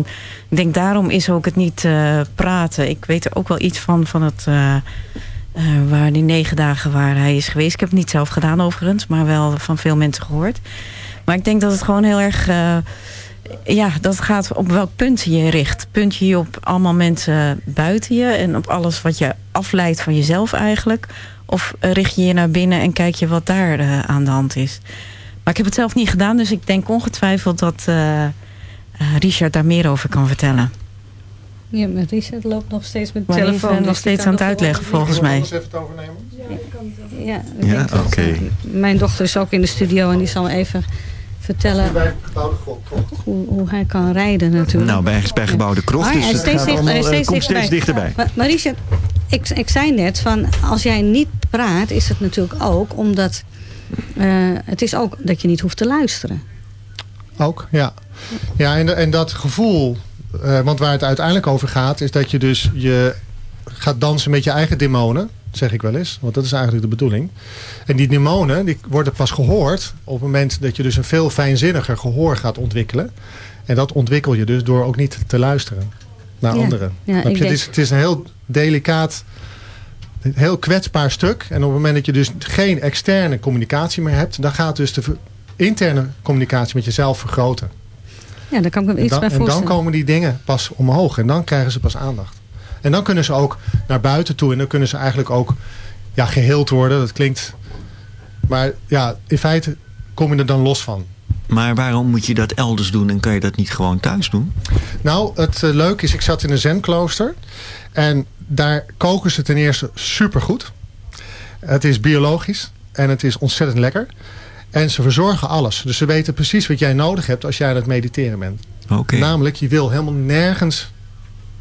[SPEAKER 6] ik denk daarom is ook het niet eh, praten. Ik weet er ook wel iets van, van het... waar die negen dagen waar hij is geweest. Ik heb het niet zelf gedaan overigens, maar wel van veel mensen gehoord. Maar ik denk dat het gewoon heel erg... eh, ja, dat het gaat op welk punt je je richt. Punt je je op allemaal mensen buiten je... en op alles wat je afleidt van jezelf eigenlijk? Of richt je je naar binnen en kijk je wat daar eh, aan de hand is? Maar ik heb het zelf niet gedaan, dus ik denk ongetwijfeld dat eh, eh, Richard daar meer over kan vertellen.
[SPEAKER 2] Ja, met Richard loopt nog steeds met de
[SPEAKER 6] Maar is,
[SPEAKER 2] telefoon.
[SPEAKER 6] nog
[SPEAKER 2] dus die
[SPEAKER 6] steeds
[SPEAKER 2] kan
[SPEAKER 6] aan het
[SPEAKER 2] nog
[SPEAKER 6] uitleggen volgens mij.
[SPEAKER 7] even het overnemen?
[SPEAKER 2] Ja, ik
[SPEAKER 1] Ja,
[SPEAKER 2] denk dat,
[SPEAKER 1] oké.
[SPEAKER 2] eh, Mijn dochter is ook in de studio en die zal even vertellen hoe, hoe hij kan rijden natuurlijk.
[SPEAKER 1] Nou, bij, bij gebouwde krocht.
[SPEAKER 2] Ja,
[SPEAKER 1] dus
[SPEAKER 2] hij is
[SPEAKER 1] het
[SPEAKER 2] steeds
[SPEAKER 1] gaat
[SPEAKER 2] dicht-
[SPEAKER 1] allemaal,
[SPEAKER 2] hij is
[SPEAKER 1] eh,
[SPEAKER 2] steeds
[SPEAKER 1] komt steeds
[SPEAKER 2] dichterbij. Maar, maar Richard, ik, ik zei net van als jij niet praat is het natuurlijk ook omdat eh, het is ook dat je niet hoeft te luisteren.
[SPEAKER 7] Ook, ja. Ja, en, en dat gevoel, eh, want waar het uiteindelijk over gaat, is dat je dus je gaat dansen met je eigen demonen, zeg ik wel eens. Want dat is eigenlijk de bedoeling. En die demonen, die worden pas gehoord op het moment dat je dus een veel fijnzinniger gehoor gaat ontwikkelen. En dat ontwikkel je dus door ook niet te luisteren naar
[SPEAKER 2] Ja,
[SPEAKER 7] anderen.
[SPEAKER 2] ja,
[SPEAKER 7] het, is, het is een heel delicaat, heel kwetsbaar stuk. En op het moment dat je dus geen externe communicatie meer hebt, dan gaat dus de interne communicatie met jezelf vergroten.
[SPEAKER 2] Ja, daar kan ik me
[SPEAKER 7] En
[SPEAKER 2] iets
[SPEAKER 7] dan,
[SPEAKER 2] bij
[SPEAKER 7] en dan
[SPEAKER 2] voorstellen.
[SPEAKER 7] komen die dingen pas omhoog. En dan krijgen ze pas aandacht. En dan kunnen ze ook naar buiten toe. En dan kunnen ze eigenlijk ook ja, geheeld worden. Dat klinkt... Maar ja, in feite kom je er dan los van.
[SPEAKER 1] Maar waarom moet je dat elders doen en kan je dat niet gewoon thuis doen?
[SPEAKER 7] Nou, het eh, leuke is, ik zat in een zenklooster. En daar koken ze ten eerste supergoed. Het is biologisch. En het is ontzettend lekker. En ze verzorgen alles. Dus ze weten precies wat jij nodig hebt als jij aan het mediteren bent. Namelijk, je wil helemaal nergens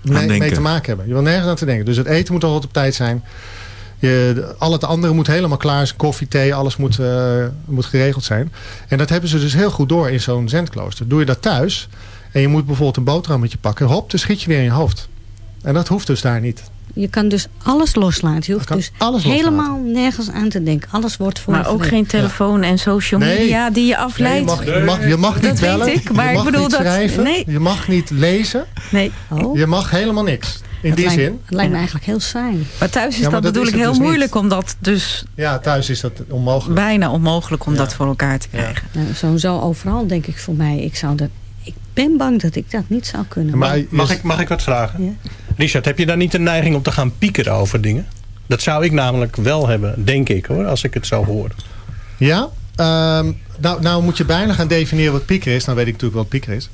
[SPEAKER 7] mee, mee te maken hebben. Je wil nergens aan te denken. Dus het eten moet altijd op tijd zijn. Je, al het andere moet helemaal klaar zijn. Koffie, thee, alles moet, eh, moet geregeld zijn. En dat hebben ze dus heel goed door in zo'n zendklooster. Doe je dat thuis en je moet bijvoorbeeld een boterhammetje pakken. Hop, dan schiet je weer in je hoofd. En dat hoeft dus daar niet.
[SPEAKER 2] Je kan dus alles loslaten. Je hoeft dus
[SPEAKER 7] alles loslaten.
[SPEAKER 2] helemaal nergens aan te denken. Alles wordt voor
[SPEAKER 6] Maar ook geen telefoon en social
[SPEAKER 7] Nee.
[SPEAKER 6] media die je
[SPEAKER 7] Nee,
[SPEAKER 6] afleidt.
[SPEAKER 7] je, mag, je, mag, je mag niet
[SPEAKER 6] Dat weet
[SPEAKER 7] bellen.
[SPEAKER 6] ik, maar
[SPEAKER 7] je
[SPEAKER 6] ik bedoel
[SPEAKER 7] niet
[SPEAKER 6] dat-
[SPEAKER 7] schrijven.
[SPEAKER 6] nee.
[SPEAKER 7] Je mag niet lezen.
[SPEAKER 6] Nee,
[SPEAKER 2] Oh,
[SPEAKER 7] Je mag helemaal niks. In
[SPEAKER 2] het
[SPEAKER 7] die
[SPEAKER 2] lijkt,
[SPEAKER 7] zin.
[SPEAKER 2] Het lijkt me eigenlijk heel saai.
[SPEAKER 6] maar thuis is
[SPEAKER 7] Ja, maar
[SPEAKER 6] dat
[SPEAKER 7] dat
[SPEAKER 6] bedoel
[SPEAKER 7] is
[SPEAKER 6] ik
[SPEAKER 7] het
[SPEAKER 6] heel
[SPEAKER 7] dus niet.
[SPEAKER 6] moeilijk. Omdat dus
[SPEAKER 7] Ja, thuis is dat onmogelijk.
[SPEAKER 6] bijna onmogelijk om
[SPEAKER 7] Ja.
[SPEAKER 6] dat voor elkaar te krijgen.
[SPEAKER 2] Nou, sowieso overal denk ik voor mij. Ik, zou dat, ben bang dat ik dat niet zou kunnen.
[SPEAKER 7] Maar
[SPEAKER 4] Mag ik, mag ik wat vragen?
[SPEAKER 2] Ja.
[SPEAKER 4] Richard, heb je daar niet de neiging om te gaan piekeren over dingen? Dat zou ik namelijk wel hebben, denk ik hoor, als ik het zo hoor.
[SPEAKER 7] Ja, ehm, nou, nou moet je bijna gaan definiëren wat piekeren is. Dan weet ik natuurlijk wat piekeren is.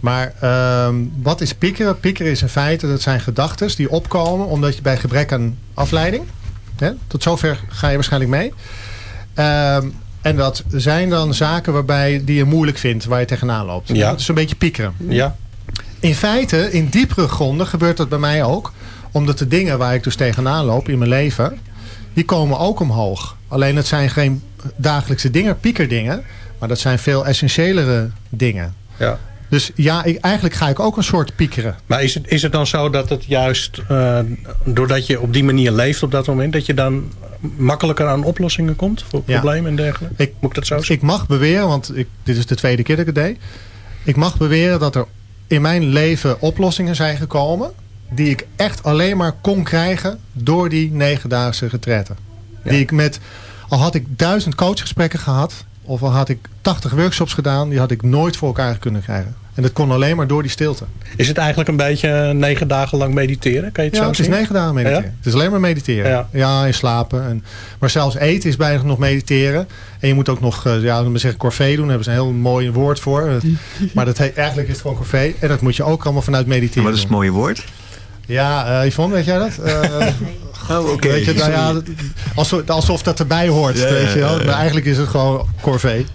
[SPEAKER 7] Maar ehm, wat is piekeren? Piekeren is in feite, dat zijn gedachten die opkomen omdat je bij gebrek aan afleiding. Hè, tot zover ga je waarschijnlijk mee. Ehm, en dat zijn dan zaken waarbij die je moeilijk vindt, waar je tegenaan loopt.
[SPEAKER 4] Ja.
[SPEAKER 7] Dat is een beetje piekeren.
[SPEAKER 4] Ja?
[SPEAKER 7] In feite, in diepere gronden gebeurt dat bij mij ook. Omdat de dingen waar ik dus tegenaan loop in mijn leven, die komen ook omhoog. Alleen het zijn geen dagelijkse dingen, piekerdingen. Maar dat zijn veel essentiëlere dingen.
[SPEAKER 4] ja.
[SPEAKER 7] Dus ja, ik, eigenlijk ga ik ook een soort piekeren.
[SPEAKER 4] Maar is het, is het dan zo dat het juist, eh, doordat je op die manier leeft op dat moment, dat je dan makkelijker aan oplossingen komt voor
[SPEAKER 7] Ja.
[SPEAKER 4] problemen en dergelijke?
[SPEAKER 7] Ik-
[SPEAKER 4] Moet ik dat zo zeggen?
[SPEAKER 7] Ik mag beweren, want ik, dit is de tweede keer dat ik het deed. Ik mag beweren dat er in mijn leven oplossingen zijn gekomen. Die ik echt alleen maar kon krijgen door die negendaagse retretten.
[SPEAKER 4] Ja.
[SPEAKER 7] Die ik met, al had ik duizend coachgesprekken gehad. Of al had ik 80 workshops gedaan. Die had ik nooit voor elkaar kunnen krijgen. En dat kon alleen maar door die stilte.
[SPEAKER 4] Is het eigenlijk een beetje negen dagen lang mediteren? Kan je het
[SPEAKER 7] Ja,
[SPEAKER 4] zo
[SPEAKER 7] het is negen dagen mediteren.
[SPEAKER 4] Ja?
[SPEAKER 7] Het is alleen maar mediteren.
[SPEAKER 4] Ja.
[SPEAKER 7] Ja, en slapen. En, maar zelfs eten is bijna nog mediteren. En je moet ook nog, eh, ja, dan zeggen corvée doen. Daar hebben ze een heel mooi woord voor. Eh, maar dat heet, eigenlijk is het gewoon corvée. En dat moet je ook allemaal vanuit mediteren
[SPEAKER 1] Wat is het mooie woord?
[SPEAKER 7] Ja, eh Yvonne, weet jij dat? Eh,
[SPEAKER 9] Oh, oké.
[SPEAKER 7] Weet je, nou ja, alsof, alsof dat erbij hoort,
[SPEAKER 9] Ja,
[SPEAKER 7] weet je wel.
[SPEAKER 9] ja, ja.
[SPEAKER 7] Maar eigenlijk is het gewoon corvée.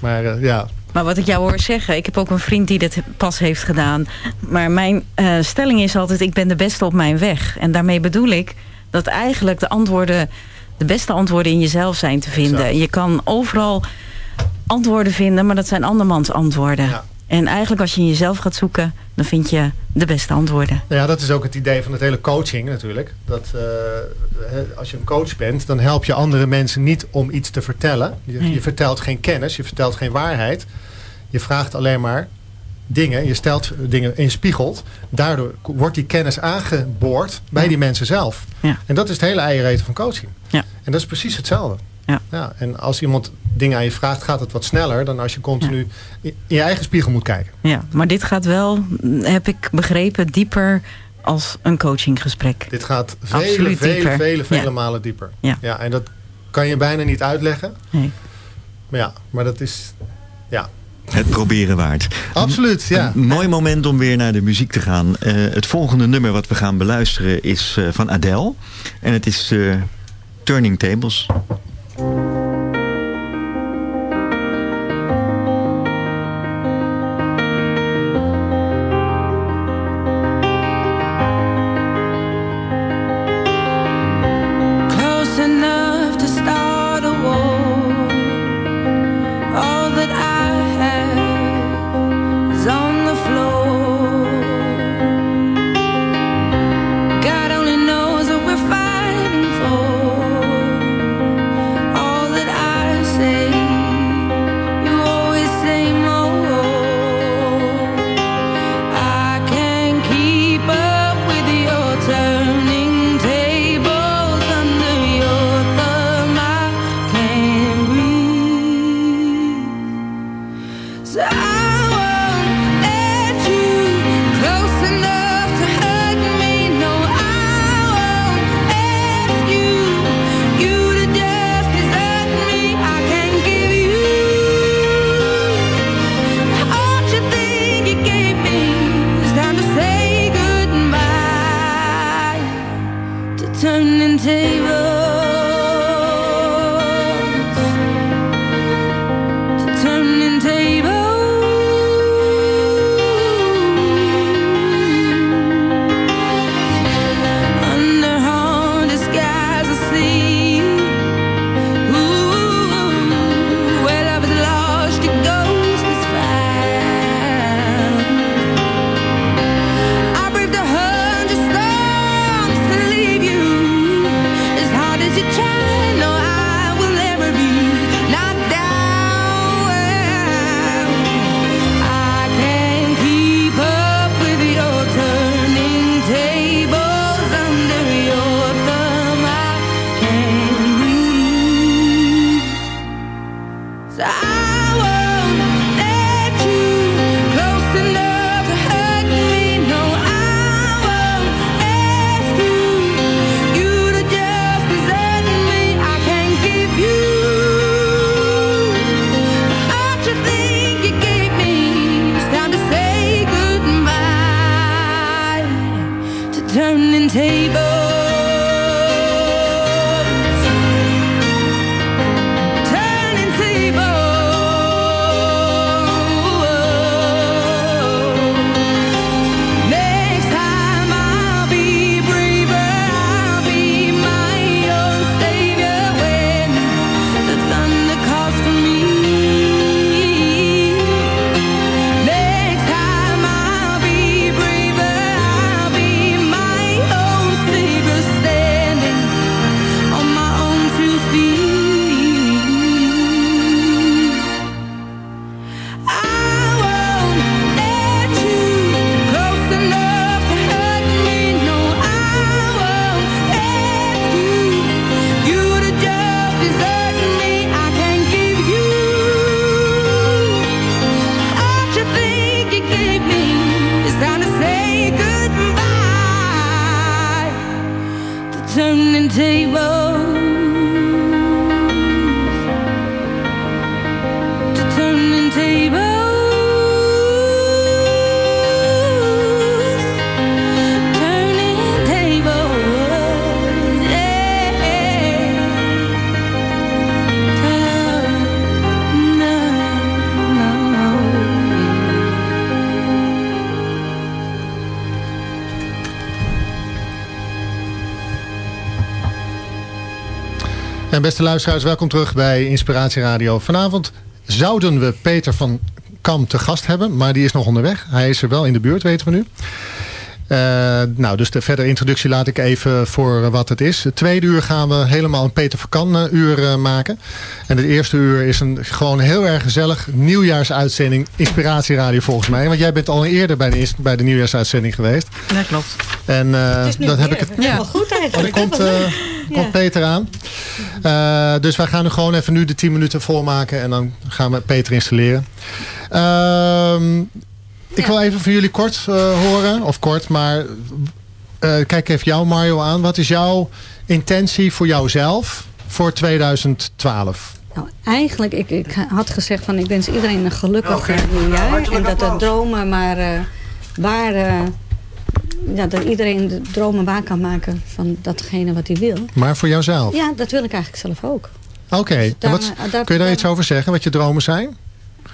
[SPEAKER 7] Maar eh, ja,
[SPEAKER 6] Maar wat ik jou hoor zeggen, ik heb ook een vriend die dit pas heeft gedaan. Maar mijn eh, stelling is altijd, ik ben de beste op mijn weg. En daarmee bedoel ik dat eigenlijk de antwoorden, de beste antwoorden in jezelf zijn te vinden.
[SPEAKER 7] Exact.
[SPEAKER 6] Je kan overal antwoorden vinden, maar dat zijn andermans antwoorden.
[SPEAKER 7] Ja.
[SPEAKER 6] En eigenlijk als je in jezelf gaat zoeken, dan vind je de beste antwoorden.
[SPEAKER 7] Nou ja, dat is ook het idee van het hele coaching natuurlijk. Dat eh, als je een coach bent, dan help je andere mensen niet om iets te vertellen. Je,
[SPEAKER 6] Nee.
[SPEAKER 7] je vertelt geen kennis, je vertelt geen waarheid. Je vraagt alleen maar dingen, je stelt dingen in spiegelt. Daardoor wordt die kennis aangeboord bij
[SPEAKER 6] Ja.
[SPEAKER 7] die mensen zelf.
[SPEAKER 6] Ja.
[SPEAKER 7] En dat is het hele eiereten van coaching.
[SPEAKER 6] Ja.
[SPEAKER 7] En dat is precies hetzelfde.
[SPEAKER 6] Ja.
[SPEAKER 7] en als iemand dingen aan je vraagt, gaat het wat sneller dan als je continu in je eigen spiegel moet kijken.
[SPEAKER 6] Ja, maar dit gaat wel, heb ik begrepen, dieper als een coachinggesprek.
[SPEAKER 7] Dit gaat vele,
[SPEAKER 6] Absoluut
[SPEAKER 7] vele,
[SPEAKER 6] dieper.
[SPEAKER 7] vele, vele
[SPEAKER 6] Ja.
[SPEAKER 7] malen dieper.
[SPEAKER 6] Ja.
[SPEAKER 7] en dat kan je bijna niet uitleggen.
[SPEAKER 6] Nee.
[SPEAKER 7] Maar ja, maar dat is... Ja,
[SPEAKER 9] Het proberen waard.
[SPEAKER 7] absoluut. Ja.
[SPEAKER 9] Een mooi moment om weer naar de muziek te gaan. Eh, het volgende nummer wat we gaan beluisteren is eh, van Adele. En het is eh, Turning Tables.
[SPEAKER 7] Beste luisteraars, welkom terug bij Inspiratie Radio. Vanavond zouden we Peter van Kam te gast hebben, maar die is nog onderweg. Hij is er wel in de buurt, weten we nu. Eh, nou, dus de verdere introductie laat ik even voor wat het is. Het tweede uur gaan we helemaal een Peter van Kan eh, uur eh, maken. En het eerste uur is een gewoon heel erg gezellig nieuwjaarsuitzending Inspiratie Radio volgens mij. Want jij bent al eerder bij de, bij de nieuwjaarsuitzending geweest.
[SPEAKER 6] Dat klopt.
[SPEAKER 7] En eh, dat heb ik het
[SPEAKER 2] Helemaal goed
[SPEAKER 7] Oh, er
[SPEAKER 2] eigenlijk.
[SPEAKER 7] komt, eh, komt Peter aan. Eh, dus wij gaan nu gewoon even nu de 10 minuten volmaken. En dan gaan we Peter installeren. Ehm, ik
[SPEAKER 2] Ja.
[SPEAKER 7] wil even van jullie kort eh, horen. Of kort, maar eh, kijk even jou Mario aan. Wat is jouw intentie voor jouzelf voor 2012?
[SPEAKER 2] Nou, eigenlijk, ik, ik had gezegd van ik wens iedereen een gelukkig eh, nieuwjaar. En dat de dromen maar eh, waar... ja, dat iedereen de dromen waar kan maken van datgene wat hij wil.
[SPEAKER 7] Maar voor jouzelf?
[SPEAKER 2] Ja, dat wil ik eigenlijk zelf ook.
[SPEAKER 7] Oké.
[SPEAKER 2] Daar-
[SPEAKER 7] kun je daar
[SPEAKER 2] daar-
[SPEAKER 7] iets over zeggen? Wat je dromen zijn?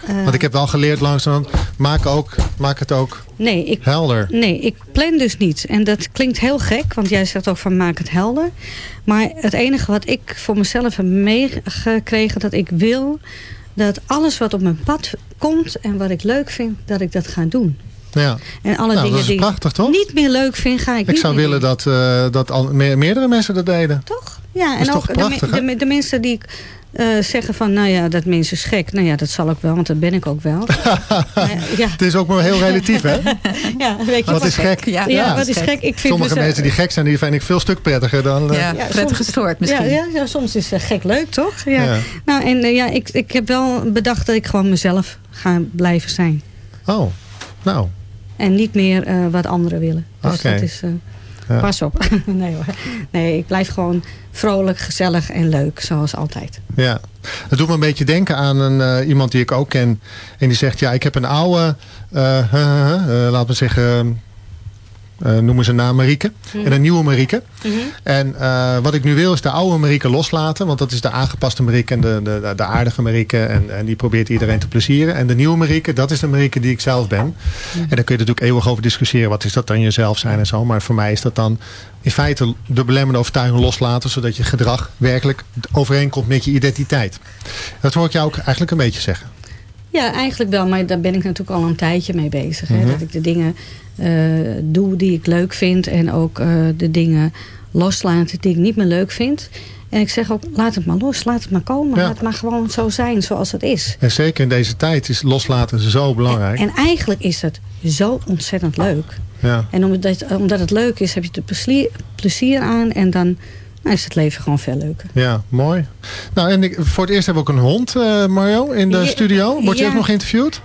[SPEAKER 2] Eh,
[SPEAKER 7] Want ik heb wel geleerd langzaam. Maak, ook, maak het ook
[SPEAKER 2] nee, ik,
[SPEAKER 7] helder.
[SPEAKER 2] nee, ik plan dus niet. En dat klinkt heel gek, want jij zegt ook van maak het helder. Maar het enige wat ik voor mezelf heb meegekregen, dat ik wil dat alles wat op mijn pad komt en wat ik leuk vind, dat ik dat ga doen.
[SPEAKER 7] Ja.
[SPEAKER 2] En alle
[SPEAKER 7] Nou,
[SPEAKER 2] dingen
[SPEAKER 7] dat is
[SPEAKER 2] die
[SPEAKER 7] prachtig, toch?
[SPEAKER 2] ik niet meer leuk vind, ga ik,
[SPEAKER 7] Ik
[SPEAKER 2] niet
[SPEAKER 7] zou
[SPEAKER 2] meer
[SPEAKER 7] willen
[SPEAKER 2] doen.
[SPEAKER 7] dat, eh, dat al, me- meerdere mensen dat deden.
[SPEAKER 2] Toch? Ja, en ook de,
[SPEAKER 7] prachtig,
[SPEAKER 2] me-
[SPEAKER 7] hè?
[SPEAKER 2] de, de mensen die eh, zeggen van, nou ja, dat mens is gek. Nou ja, dat zal ik wel, want dat ben ik ook wel. Ja,
[SPEAKER 7] Het is ook maar heel relatief, hè?
[SPEAKER 2] ja, weet je
[SPEAKER 7] Wat is gek?
[SPEAKER 6] Ja,
[SPEAKER 2] Ja, wat is gek? Ik vind
[SPEAKER 7] Sommige
[SPEAKER 2] mezelf-
[SPEAKER 7] mensen die gek zijn, die vind ik veel stuk prettiger dan... eh,
[SPEAKER 6] Ja,
[SPEAKER 2] Ja,
[SPEAKER 6] prettig
[SPEAKER 2] soms-
[SPEAKER 6] gestoord misschien.
[SPEAKER 2] Ja, ja, ja, soms is eh, gek leuk, toch? Ja.
[SPEAKER 7] Ja.
[SPEAKER 2] Nou, en eh, ja, ik, ik heb wel bedacht dat ik gewoon mezelf ga blijven zijn.
[SPEAKER 7] Oh, nou.
[SPEAKER 2] En niet meer eh, wat anderen willen. Dus dat is... eh,
[SPEAKER 7] Ja.
[SPEAKER 2] Pas op. nee hoor. Nee, ik blijf gewoon vrolijk, gezellig en leuk, zoals altijd.
[SPEAKER 7] Ja. Het doet me een beetje denken aan een, eh, iemand die ik ook ken. En die zegt, ja, ik heb een oude... laten we zeggen... eh, noemen ze naam Marieke. En een nieuwe Marieke. En eh, wat ik nu wil is de oude Marieke loslaten. Want dat is de aangepaste Marieke en de, de, de aardige Marieke. En, en die probeert iedereen te plezieren. En de nieuwe Marieke, dat is de Marieke die ik zelf ben. En daar kun je natuurlijk eeuwig over discussiëren. Wat is dat dan jezelf zijn en zo. Maar voor mij is dat dan in feite de belemmerende overtuiging loslaten. Zodat je gedrag werkelijk overeenkomt met je identiteit. Dat hoor ik jou ook eigenlijk een beetje zeggen.
[SPEAKER 2] Ja, eigenlijk wel. Maar daar ben ik natuurlijk al een tijdje mee bezig. Hè?
[SPEAKER 7] Mhm.
[SPEAKER 2] Dat ik de dingen eh, doe die ik leuk vind. En ook eh, de dingen loslaten die ik niet meer leuk vind. En ik zeg ook, laat het maar los. Laat het maar komen.
[SPEAKER 7] Ja.
[SPEAKER 2] Laat het maar gewoon zo zijn zoals het is.
[SPEAKER 7] En zeker in deze tijd is loslaten zo belangrijk.
[SPEAKER 2] En eigenlijk is het zo ontzettend leuk.
[SPEAKER 7] ja.
[SPEAKER 2] En omdat, omdat het leuk is, heb je er plezier aan. En dan nou, is het leven gewoon veel leuker.
[SPEAKER 7] Ja, mooi. Nou, en ik, voor het eerst hebben we ook een hond, eh, Mario, in de
[SPEAKER 2] Ja,
[SPEAKER 7] studio. Wordt je ook nog geïnterviewd?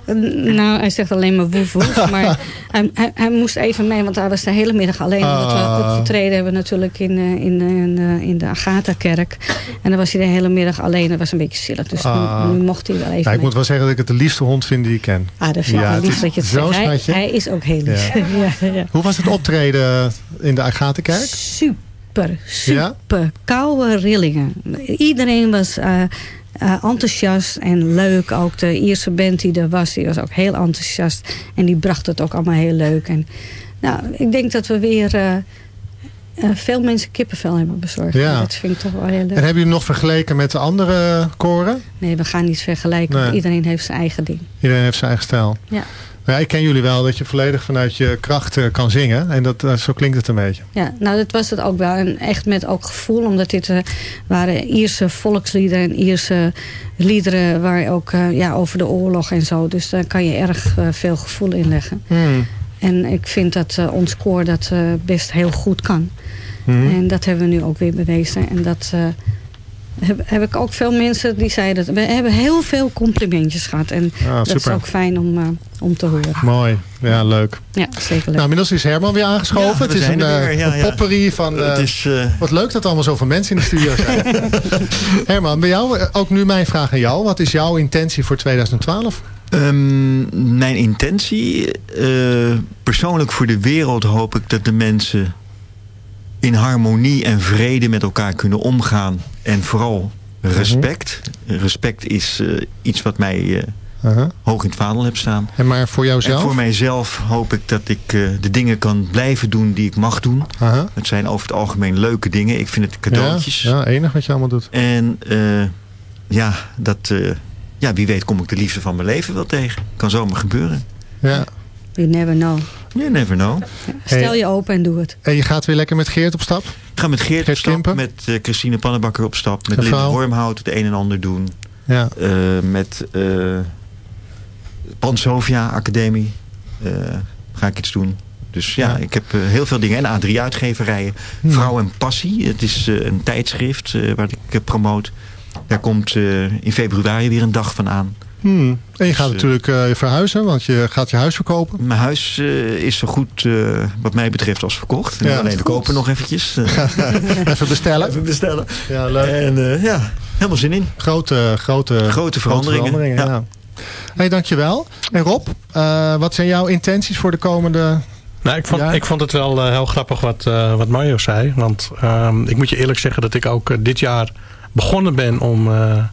[SPEAKER 2] Nou, hij zegt alleen maar woef woef. maar hij, hij, hij moest even mee, want hij was de hele middag alleen. Omdat we
[SPEAKER 7] Ah.
[SPEAKER 2] opgetreden hebben natuurlijk in, eh, in, eh, in, in de Agatha-kerk. En dan was hij de hele middag alleen. Dat was een beetje zielig. Dus
[SPEAKER 7] Ah.
[SPEAKER 2] nu, mocht hij wel even
[SPEAKER 7] Nou, ik
[SPEAKER 2] mee.
[SPEAKER 7] moet wel zeggen dat ik het de liefste hond vind die ik ken.
[SPEAKER 2] Ah, dat vind ik
[SPEAKER 7] Ja,
[SPEAKER 2] lief dat je het zegt. Hij, hij is ook heel lief. Ja. Ja,
[SPEAKER 7] Hoe was het optreden in de Agatenkerk?
[SPEAKER 2] Super, super. Koude rillingen. Iedereen was eh, eh, enthousiast en leuk. Ook de Ierse band die er was, die was ook heel enthousiast. En die bracht het ook allemaal heel leuk. En, nou, ik denk dat we weer eh, veel mensen kippenvel hebben bezorgd.
[SPEAKER 7] Ja.
[SPEAKER 2] Dat vind ik toch wel heel
[SPEAKER 7] En
[SPEAKER 2] leuk.
[SPEAKER 7] hebben jullie nog vergeleken met de andere koren?
[SPEAKER 2] Nee, we gaan niet vergelijken.
[SPEAKER 7] Nee.
[SPEAKER 2] Iedereen heeft zijn eigen ding.
[SPEAKER 7] Iedereen heeft zijn eigen stijl.
[SPEAKER 2] Ja.
[SPEAKER 7] Ja, ik ken jullie wel dat je volledig vanuit je kracht eh, kan zingen. En dat, eh, zo klinkt het een beetje.
[SPEAKER 2] Ja, nou dat was het ook wel. En echt met ook gevoel. Omdat dit eh, waren Ierse volksliederen en Ierse liederen waar ook ja, over de oorlog en zo. Dus daar kan je erg veel gevoel in leggen.
[SPEAKER 7] Hmm.
[SPEAKER 2] En ik vind dat ons koor dat best heel goed kan.
[SPEAKER 7] Hmm.
[SPEAKER 2] En dat hebben we nu ook weer bewezen. En dat heb, heb ik ook veel mensen die zeiden... We hebben heel veel complimentjes gehad. En
[SPEAKER 7] Ah,
[SPEAKER 2] dat is ook fijn om, eh, om te horen.
[SPEAKER 7] Mooi. Ja, leuk.
[SPEAKER 2] Ja, zeker leuk.
[SPEAKER 7] Nou, inmiddels is Herman weer aangeschoven.
[SPEAKER 1] Ja, we
[SPEAKER 7] het is een, eh,
[SPEAKER 1] weer. Ja,
[SPEAKER 7] een
[SPEAKER 1] ja.
[SPEAKER 7] potpourri van... eh,
[SPEAKER 1] het is,
[SPEAKER 7] Wat leuk dat er allemaal zoveel mensen in de studio zijn. Herman, bij jou, ook nu mijn vraag aan jou. Wat is jouw intentie voor 2012?
[SPEAKER 1] Ehm, mijn intentie, eh, persoonlijk voor de wereld hoop ik dat de mensen in harmonie en vrede met elkaar kunnen omgaan. En vooral respect. Respect is eh, iets wat mij eh,
[SPEAKER 7] Uh-huh.
[SPEAKER 1] hoog in het vaandel heb staan.
[SPEAKER 7] En maar voor
[SPEAKER 1] En
[SPEAKER 7] jouzelf?
[SPEAKER 1] voor mijzelf hoop ik dat ik eh, de dingen kan blijven doen die ik mag doen.
[SPEAKER 7] Uh-huh.
[SPEAKER 1] Het zijn over het algemeen leuke dingen. Ik vind het cadeautjes.
[SPEAKER 7] Ja, ja, enig wat je allemaal doet.
[SPEAKER 1] En eh, ja, dat, eh, ja, wie weet kom ik de liefde van mijn leven wel tegen. Kan zomaar gebeuren.
[SPEAKER 7] Ja.
[SPEAKER 2] You never know.
[SPEAKER 1] You never know.
[SPEAKER 2] Stel je open en doe het.
[SPEAKER 7] En je gaat weer lekker met Geert op stap?
[SPEAKER 1] Ik ga met Geert op stap,
[SPEAKER 7] Kimpen?
[SPEAKER 1] met eh, Christine Pannenbakker op stap, met Linda? Wormhout het een en ander doen.
[SPEAKER 7] Ja.
[SPEAKER 1] Eh, met eh Pansovia Academie eh, ga ik iets doen. Dus ja,
[SPEAKER 7] Ja.
[SPEAKER 1] ik heb heel veel dingen. En A3-uitgeverijen.
[SPEAKER 7] Hmm.
[SPEAKER 1] Vrouw en Passie. Het is een tijdschrift eh, waar ik promoot. Daar komt eh, in februari weer een dag van aan.
[SPEAKER 7] Hmm. En je gaat
[SPEAKER 1] Dus, eh,
[SPEAKER 7] natuurlijk eh, verhuizen, want je gaat je huis verkopen.
[SPEAKER 1] Mijn huis eh, is zo goed eh, wat mij betreft als verkocht.
[SPEAKER 7] Ja.
[SPEAKER 1] Alleen we kopen nog eventjes. eh,
[SPEAKER 7] Even bestellen.
[SPEAKER 1] even bestellen.
[SPEAKER 7] Ja, leuk.
[SPEAKER 1] En eh, ja, helemaal zin in.
[SPEAKER 7] Grote, grote,
[SPEAKER 1] Grote veranderingen.
[SPEAKER 7] ja.
[SPEAKER 1] Ja.
[SPEAKER 7] Hey, dankjewel. En Rob, eh, wat zijn jouw intenties voor de komende...
[SPEAKER 4] Nou, ik vond,
[SPEAKER 7] Ja.
[SPEAKER 4] ik vond het wel heel grappig wat, eh, wat Mario zei. Want ehm, ik moet je eerlijk zeggen dat ik ook dit jaar begonnen ben om eh,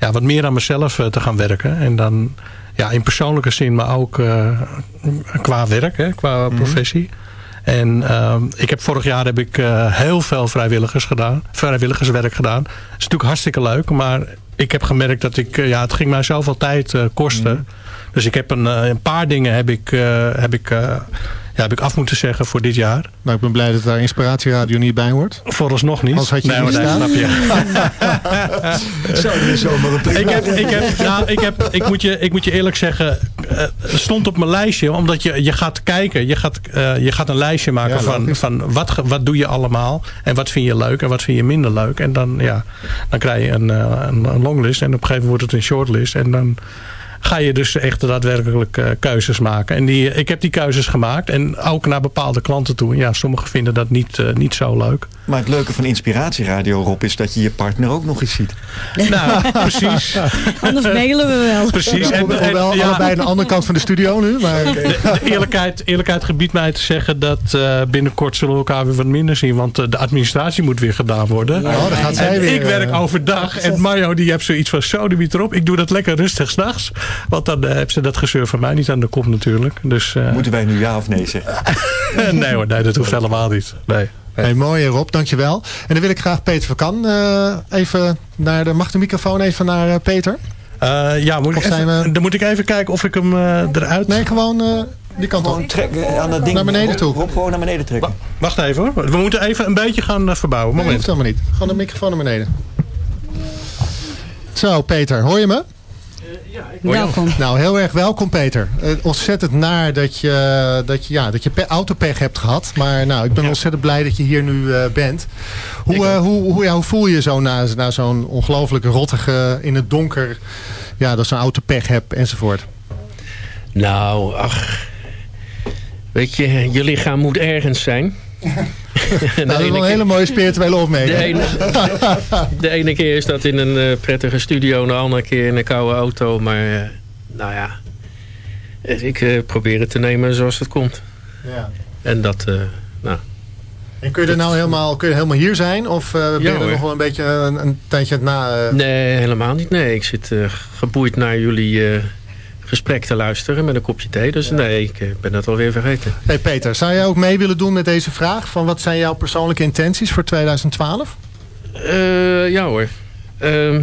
[SPEAKER 4] ja, wat meer aan mezelf eh, te gaan werken. En dan ja, in persoonlijke zin, maar ook eh, qua werk, hè, qua professie. En ehm, ik heb vorig jaar heb ik eh, heel veel vrijwilligers gedaan, vrijwilligerswerk gedaan. Dat is natuurlijk hartstikke leuk, maar ik heb gemerkt dat ik, ja, het ging mij zoveel tijd kosten. Dus ik heb een, een paar dingen heb ik, heb, ik, ja, heb ik af moeten zeggen voor dit jaar.
[SPEAKER 7] Nou, ik ben blij dat daar Inspiratieradio niet bij hoort.
[SPEAKER 4] Vooralsnog niet.
[SPEAKER 7] Anders had je
[SPEAKER 4] nee, maar
[SPEAKER 7] niet
[SPEAKER 4] snap je.
[SPEAKER 1] Zou zomaar een
[SPEAKER 4] Ik, heb, ik, heb, nou, ik, heb, ik, moet je, ik moet je eerlijk zeggen, eh, het stond op mijn lijstje. Omdat je, je gaat kijken, je gaat, eh, je gaat een lijstje maken
[SPEAKER 7] Ja,
[SPEAKER 4] van, van wat, wat doe je allemaal. En wat vind je leuk en wat vind je minder leuk. En dan, ja, dan krijg je een, eh, een, een longlist en op een gegeven moment wordt het een shortlist. En dan ga je dus echt daadwerkelijk eh, keuzes maken. En die, ik heb die keuzes gemaakt. En ook naar bepaalde klanten toe. Ja, sommigen vinden dat niet, eh, niet zo leuk.
[SPEAKER 1] Maar het leuke van Inspiratieradio, Rob, is dat je je partner ook nog eens ziet.
[SPEAKER 4] Nou, precies.
[SPEAKER 2] Anders mailen we wel.
[SPEAKER 4] precies. En, en,
[SPEAKER 7] Hoewel
[SPEAKER 4] ja,
[SPEAKER 7] allebei aan de andere kant van de studio nu. Maar
[SPEAKER 4] de, de eerlijkheid, eerlijkheid gebiedt mij te zeggen dat eh, binnenkort zullen we elkaar weer wat minder zien. Want de administratie moet weer gedaan worden.
[SPEAKER 7] oh, dan gaat zij
[SPEAKER 4] En
[SPEAKER 7] weer...
[SPEAKER 4] ik werk overdag en Mario die heeft zoiets van zo de erop. Ik doe dat lekker rustig s'nachts. Want dan eh, heeft ze dat gezeur van mij niet aan de kop natuurlijk. Dus eh,
[SPEAKER 1] Moeten wij nu ja of nee zeggen?
[SPEAKER 4] nee hoor, nee, dat hoeft helemaal niet. Nee.
[SPEAKER 7] Hey, mooi Rob, dankjewel. En dan wil ik graag Peter van Kan eh, even naar de... Mag de microfoon even naar eh, Peter?
[SPEAKER 4] Eh, ja, moet ik
[SPEAKER 7] Of
[SPEAKER 4] even,
[SPEAKER 7] we-
[SPEAKER 4] dan moet ik even kijken of ik hem eh, eruit...
[SPEAKER 7] Nee, gewoon eh, die kant op.
[SPEAKER 1] Trek eh, aan dat ding.
[SPEAKER 7] Naar beneden toe.
[SPEAKER 1] Rob, gewoon naar beneden trekken.
[SPEAKER 4] Wacht even hoor. We moeten even een beetje gaan eh, verbouwen.
[SPEAKER 7] Nee,
[SPEAKER 4] Moment.
[SPEAKER 7] hoeft helemaal niet. Gewoon de microfoon naar beneden. Zo, Peter, hoor je me?
[SPEAKER 2] Welkom.
[SPEAKER 7] Nou, heel erg welkom Peter. Eh, ontzettend naar dat je, dat je, ja, dat je pe- autopech hebt gehad. Maar nou, ik ben ontzettend blij dat je hier nu eh, bent. Hoe, eh, hoe, hoe, ja, hoe voel je je zo na, na zo'n ongelooflijk rottige, in het donker... Ja, dat zo'n autopech hebt enzovoort.
[SPEAKER 10] Nou, ach. Weet je, je lichaam moet ergens zijn.
[SPEAKER 7] Nou, dat is wel een hele mooie spirituele
[SPEAKER 10] de,
[SPEAKER 7] opmerking.
[SPEAKER 10] ene, de ene keer is dat in een eh, prettige studio, de andere keer in een koude auto. Maar eh, nou ja, eh, ik probeer het te nemen zoals het komt.
[SPEAKER 7] Ja.
[SPEAKER 10] En dat, nou,
[SPEAKER 7] En kun je er nou helemaal, kun je helemaal hier zijn? Of ben je er nog wel een beetje een, een tijdje na...
[SPEAKER 10] nee, helemaal niet. Nee, ik zit eh, geboeid naar jullie gesprek te luisteren met een kopje thee. Dus nee, ik eh, ben dat alweer vergeten.
[SPEAKER 7] Hey Peter, zou jij ook mee willen doen met deze vraag? Van wat zijn jouw persoonlijke intenties voor 2012?
[SPEAKER 10] Eh, ja hoor. Ehm,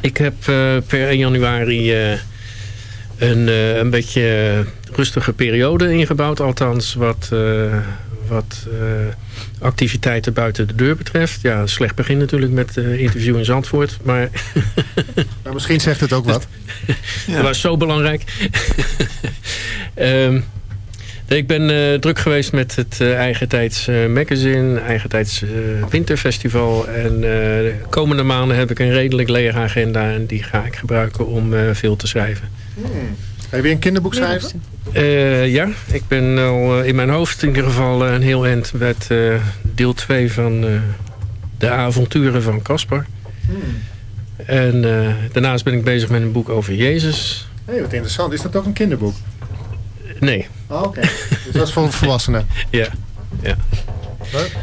[SPEAKER 10] ik heb eh, per 1 januari een, een beetje rustige periode ingebouwd. Althans wat, eh, wat eh, activiteiten buiten de deur betreft. Ja, slecht begin natuurlijk met eh interview in Zandvoort. Maar
[SPEAKER 7] Nou, misschien zegt het ook wat.
[SPEAKER 10] dat was zo belangrijk. Ehm, nee, ik ben eh, druk geweest met het eh, Eigentijds eh, Magazine, Eigentijds Winterfestival. En eh, de komende maanden heb ik een redelijk lege agenda. En die ga ik gebruiken om eh, veel te schrijven.
[SPEAKER 7] Heb je een kinderboek schrijven?
[SPEAKER 10] Eh, ja, ik ben al eh, in mijn hoofd in ieder geval eh, een heel eind met eh, deel 2 van eh, de avonturen van Caspar. En eh, daarnaast ben ik bezig met een boek over Jezus.
[SPEAKER 7] Hé, wat interessant. Is dat ook een kinderboek?
[SPEAKER 10] Nee,
[SPEAKER 7] Oh, Oké. dus dat is voor volwassenen.
[SPEAKER 10] ja. ja.
[SPEAKER 7] Leuk.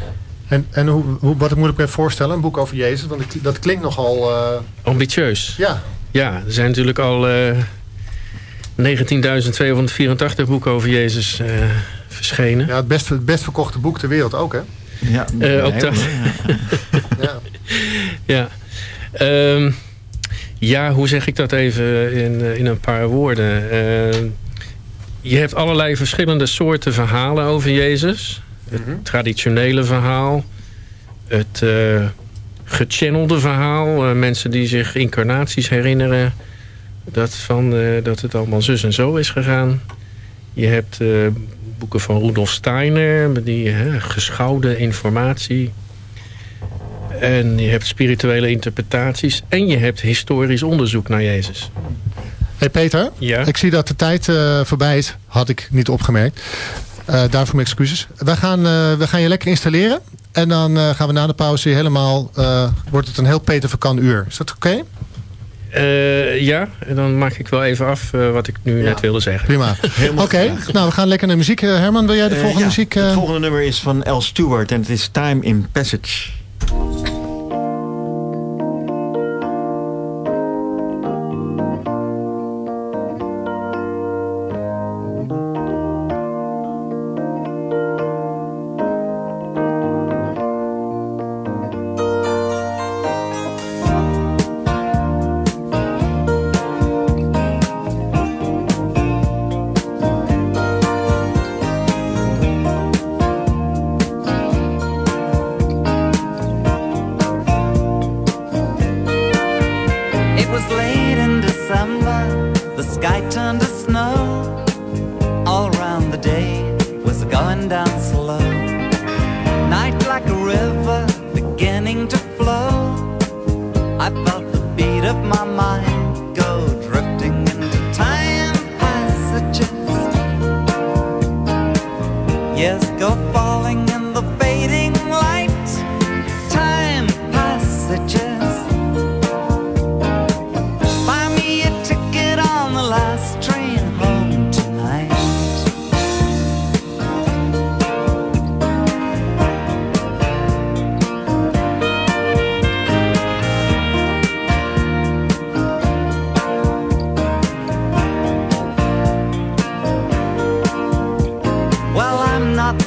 [SPEAKER 7] En, en hoe, hoe, wat moet ik me voorstellen? Een boek over Jezus? Want dat klinkt nogal... eh,
[SPEAKER 10] Ambitieus.
[SPEAKER 7] ja,
[SPEAKER 10] ja, er zijn natuurlijk al eh 19.284 boeken over Jezus eh, verschenen.
[SPEAKER 7] Ja, het best, het best verkochte boek ter wereld ook, hè?
[SPEAKER 1] Ja,
[SPEAKER 10] Eh, ook dat.
[SPEAKER 7] Ja.
[SPEAKER 10] Ja. Ehm, ja, hoe zeg ik dat even in, eh, in een paar woorden? Ehm, je hebt allerlei verschillende soorten verhalen over Jezus. Het
[SPEAKER 7] Mhm.
[SPEAKER 10] traditionele verhaal. Het eh gechannelde verhaal. eh, mensen die zich incarnaties herinneren. Dat, van, eh, dat het allemaal zus en zo is gegaan. Je hebt eh, boeken van Rudolf Steiner. met Die geschouwde informatie. En je hebt spirituele interpretaties. En je hebt historisch onderzoek naar Jezus.
[SPEAKER 7] hey Peter,
[SPEAKER 10] Ja.
[SPEAKER 7] ik zie dat de tijd eh, voorbij is. Had ik niet opgemerkt. Daarvoor mijn excuses. Wij gaan, we gaan je lekker installeren. En dan gaan we na de pauze helemaal... wordt het een heel Peter van Kan uur. Is dat oké?
[SPEAKER 10] Eh, ja, en dan maak ik wel even af eh, wat ik nu net wilde zeggen.
[SPEAKER 7] Prima. Oké, nou we gaan lekker naar muziek. Eh, Herman, wil jij de volgende
[SPEAKER 1] ja,
[SPEAKER 7] muziek...
[SPEAKER 1] Het volgende nummer is van L. Stewart en het is Time in Passage.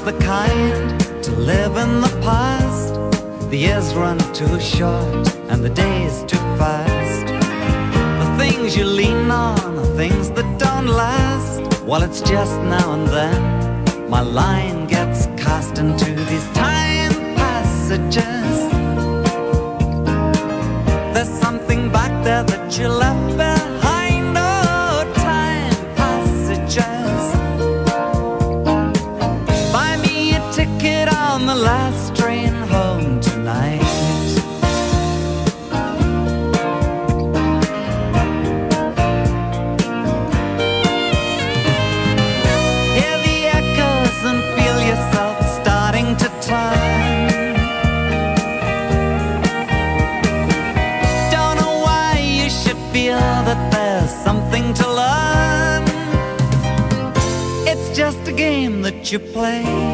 [SPEAKER 11] The kind to live in the past. The years run too short and the days too fast. The things you lean on are things that don't last. Well, it's just now and then my line gets cast into these time passages. There's something back there that you left you play.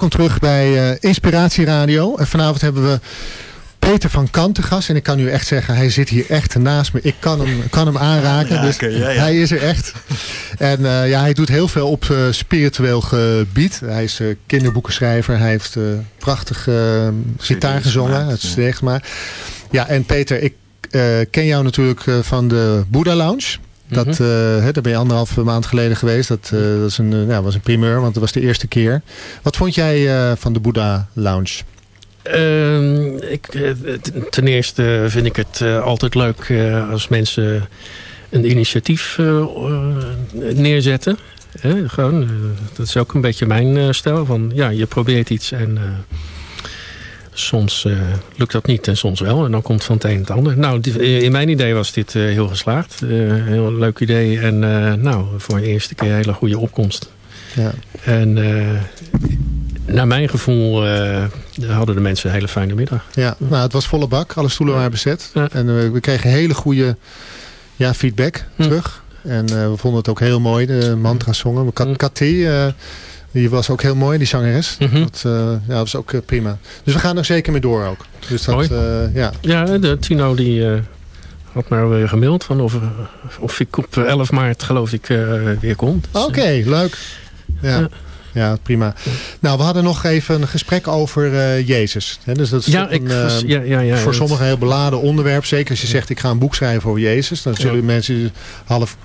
[SPEAKER 7] Welkom terug bij eh, Inspiratie Radio. En vanavond hebben we Peter van Kant te gast. En ik kan u echt zeggen, hij zit hier echt naast me. Ik kan hem, kan hem aanraken. Dus
[SPEAKER 1] Aanraken, ja, ja.
[SPEAKER 7] hij is er echt. En eh, ja, hij doet heel veel op eh, spiritueel gebied. Hij is eh, kinderboekenschrijver. Hij heeft prachtig gitaar gezongen. Het is maar. Ja, en Peter, ik ken jou natuurlijk van de Buddha Lounge. Dat, hè, daar ben je anderhalve maand geleden geweest. Dat, eh, dat is een, eh, ja, was een primeur, want dat was de eerste keer. Wat vond jij eh, van de Buddha Lounge?
[SPEAKER 10] Ehm, ik, ten eerste vind ik het eh, altijd leuk eh, als mensen een initiatief neerzetten. Hè, gewoon, dat is ook een beetje mijn stijl. Van, ja, je probeert iets en eh, soms eh, lukt dat niet en soms wel. En dan komt van het een het ander. Nou, die- in mijn idee was dit eh, heel geslaagd. Eh, een heel leuk idee. En eh, nou, voor de eerste keer een hele goede opkomst.
[SPEAKER 7] Ja.
[SPEAKER 10] En eh, naar mijn gevoel eh, hadden de mensen een hele fijne middag.
[SPEAKER 7] Ja, nou, het was volle bak. Alle stoelen waren bezet.
[SPEAKER 10] Ja.
[SPEAKER 7] En eh, we kregen hele goede ja, feedback
[SPEAKER 10] Hm.
[SPEAKER 7] terug. En eh, we vonden het ook heel mooi, de mantra zongen. Kat-
[SPEAKER 10] Hm.
[SPEAKER 7] Eh, die was ook heel mooi, die zangeres.
[SPEAKER 10] Mhm.
[SPEAKER 7] Dat, eh, ja, dat was ook eh, prima. Dus we gaan er zeker mee door ook. Dus dat,
[SPEAKER 10] Mooi.
[SPEAKER 7] eh, ja.
[SPEAKER 10] Ja, de Tino die had mij weer gemaild van of, of ik op 11 maart geloof ik weer kom. Dus,
[SPEAKER 7] Oké, leuk. Ja.
[SPEAKER 10] Ja.
[SPEAKER 7] Prima. Nou, we hadden nog even een gesprek over Jezus. Dus dat is
[SPEAKER 10] ja,
[SPEAKER 7] een, eh,
[SPEAKER 10] was- ja, ja, ja,
[SPEAKER 7] voor sommigen een heel beladen onderwerp. Zeker als je zegt, ik ga een boek schrijven over Jezus. Dan zullen mensen half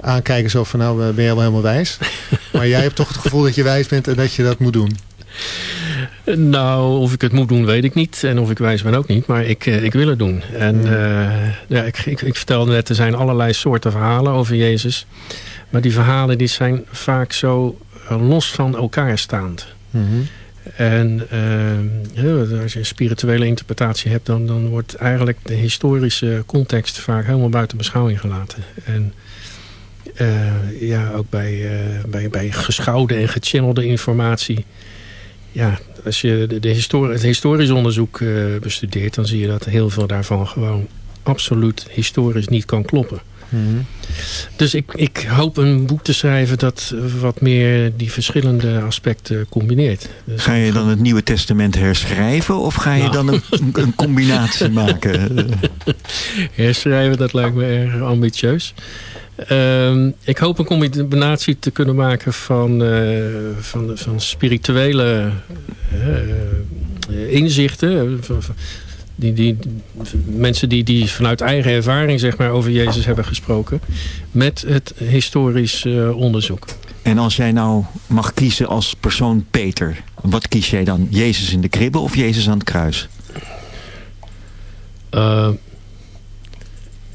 [SPEAKER 7] aankijken zo van, nou ben je wel helemaal wijs. maar jij hebt toch het gevoel dat je wijs bent en dat je dat moet doen.
[SPEAKER 10] Nou, of ik het moet doen, weet ik niet. En of ik wijs ben ook niet. Maar ik, eh, ik wil het doen. En
[SPEAKER 7] Mm.
[SPEAKER 10] eh, ja, ik, ik, ik vertelde net, er zijn allerlei soorten verhalen over Jezus. Maar die verhalen die zijn vaak zo eh, los van elkaar staand.
[SPEAKER 7] Mhm.
[SPEAKER 10] En ja, als je een spirituele interpretatie hebt... Dan, dan wordt eigenlijk de historische context vaak helemaal buiten beschouwing gelaten. En eh, ja, ook bij, eh, bij, bij geschouwde en gechannelde informatie... Ja, als je de, de histori het historisch onderzoek eh, bestudeert... dan zie je dat heel veel daarvan gewoon absoluut historisch niet kan kloppen.
[SPEAKER 7] Mhm.
[SPEAKER 10] Dus ik, ik hoop een boek te schrijven dat wat meer die verschillende aspecten combineert. Dus
[SPEAKER 1] Ga je dan het Nieuwe Testament herschrijven of ga je
[SPEAKER 10] Nou.
[SPEAKER 1] dan een, een combinatie maken?
[SPEAKER 10] herschrijven, dat lijkt me erg ambitieus. Ehm, ik hoop een combinatie te kunnen maken van, eh, van, van spirituele eh, inzichten. Van- van- die, die, mensen die, die vanuit eigen ervaring zeg maar, over Jezus hebben gesproken. Met het historisch eh, onderzoek.
[SPEAKER 1] En als jij nou mag kiezen als persoon Peter, wat kies jij dan? Jezus in de kribbe of Jezus aan het kruis?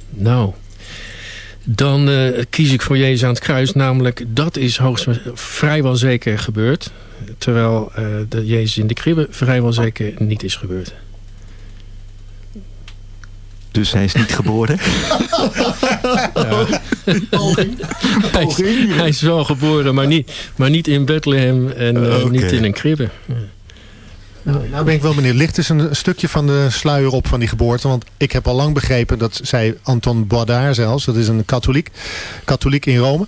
[SPEAKER 10] Nou, dan eh, kies ik voor Jezus aan het kruis. Namelijk, dat is hoogst, vrijwel zeker gebeurd. Terwijl eh, de Jezus in de kribbe vrijwel zeker niet is gebeurd.
[SPEAKER 1] Dus hij is niet geboren.
[SPEAKER 10] Hij is, hij is wel geboren, maar niet, maar niet in Bethlehem en eh, niet in een kribbe.
[SPEAKER 7] Nou, nou ben ik wel benieuwd. Ligt dus een stukje van de sluier op van die geboorte? Want ik heb al lang begrepen, dat zei Anton Boisdard zelfs, dat is een katholiek, katholiek in Rome.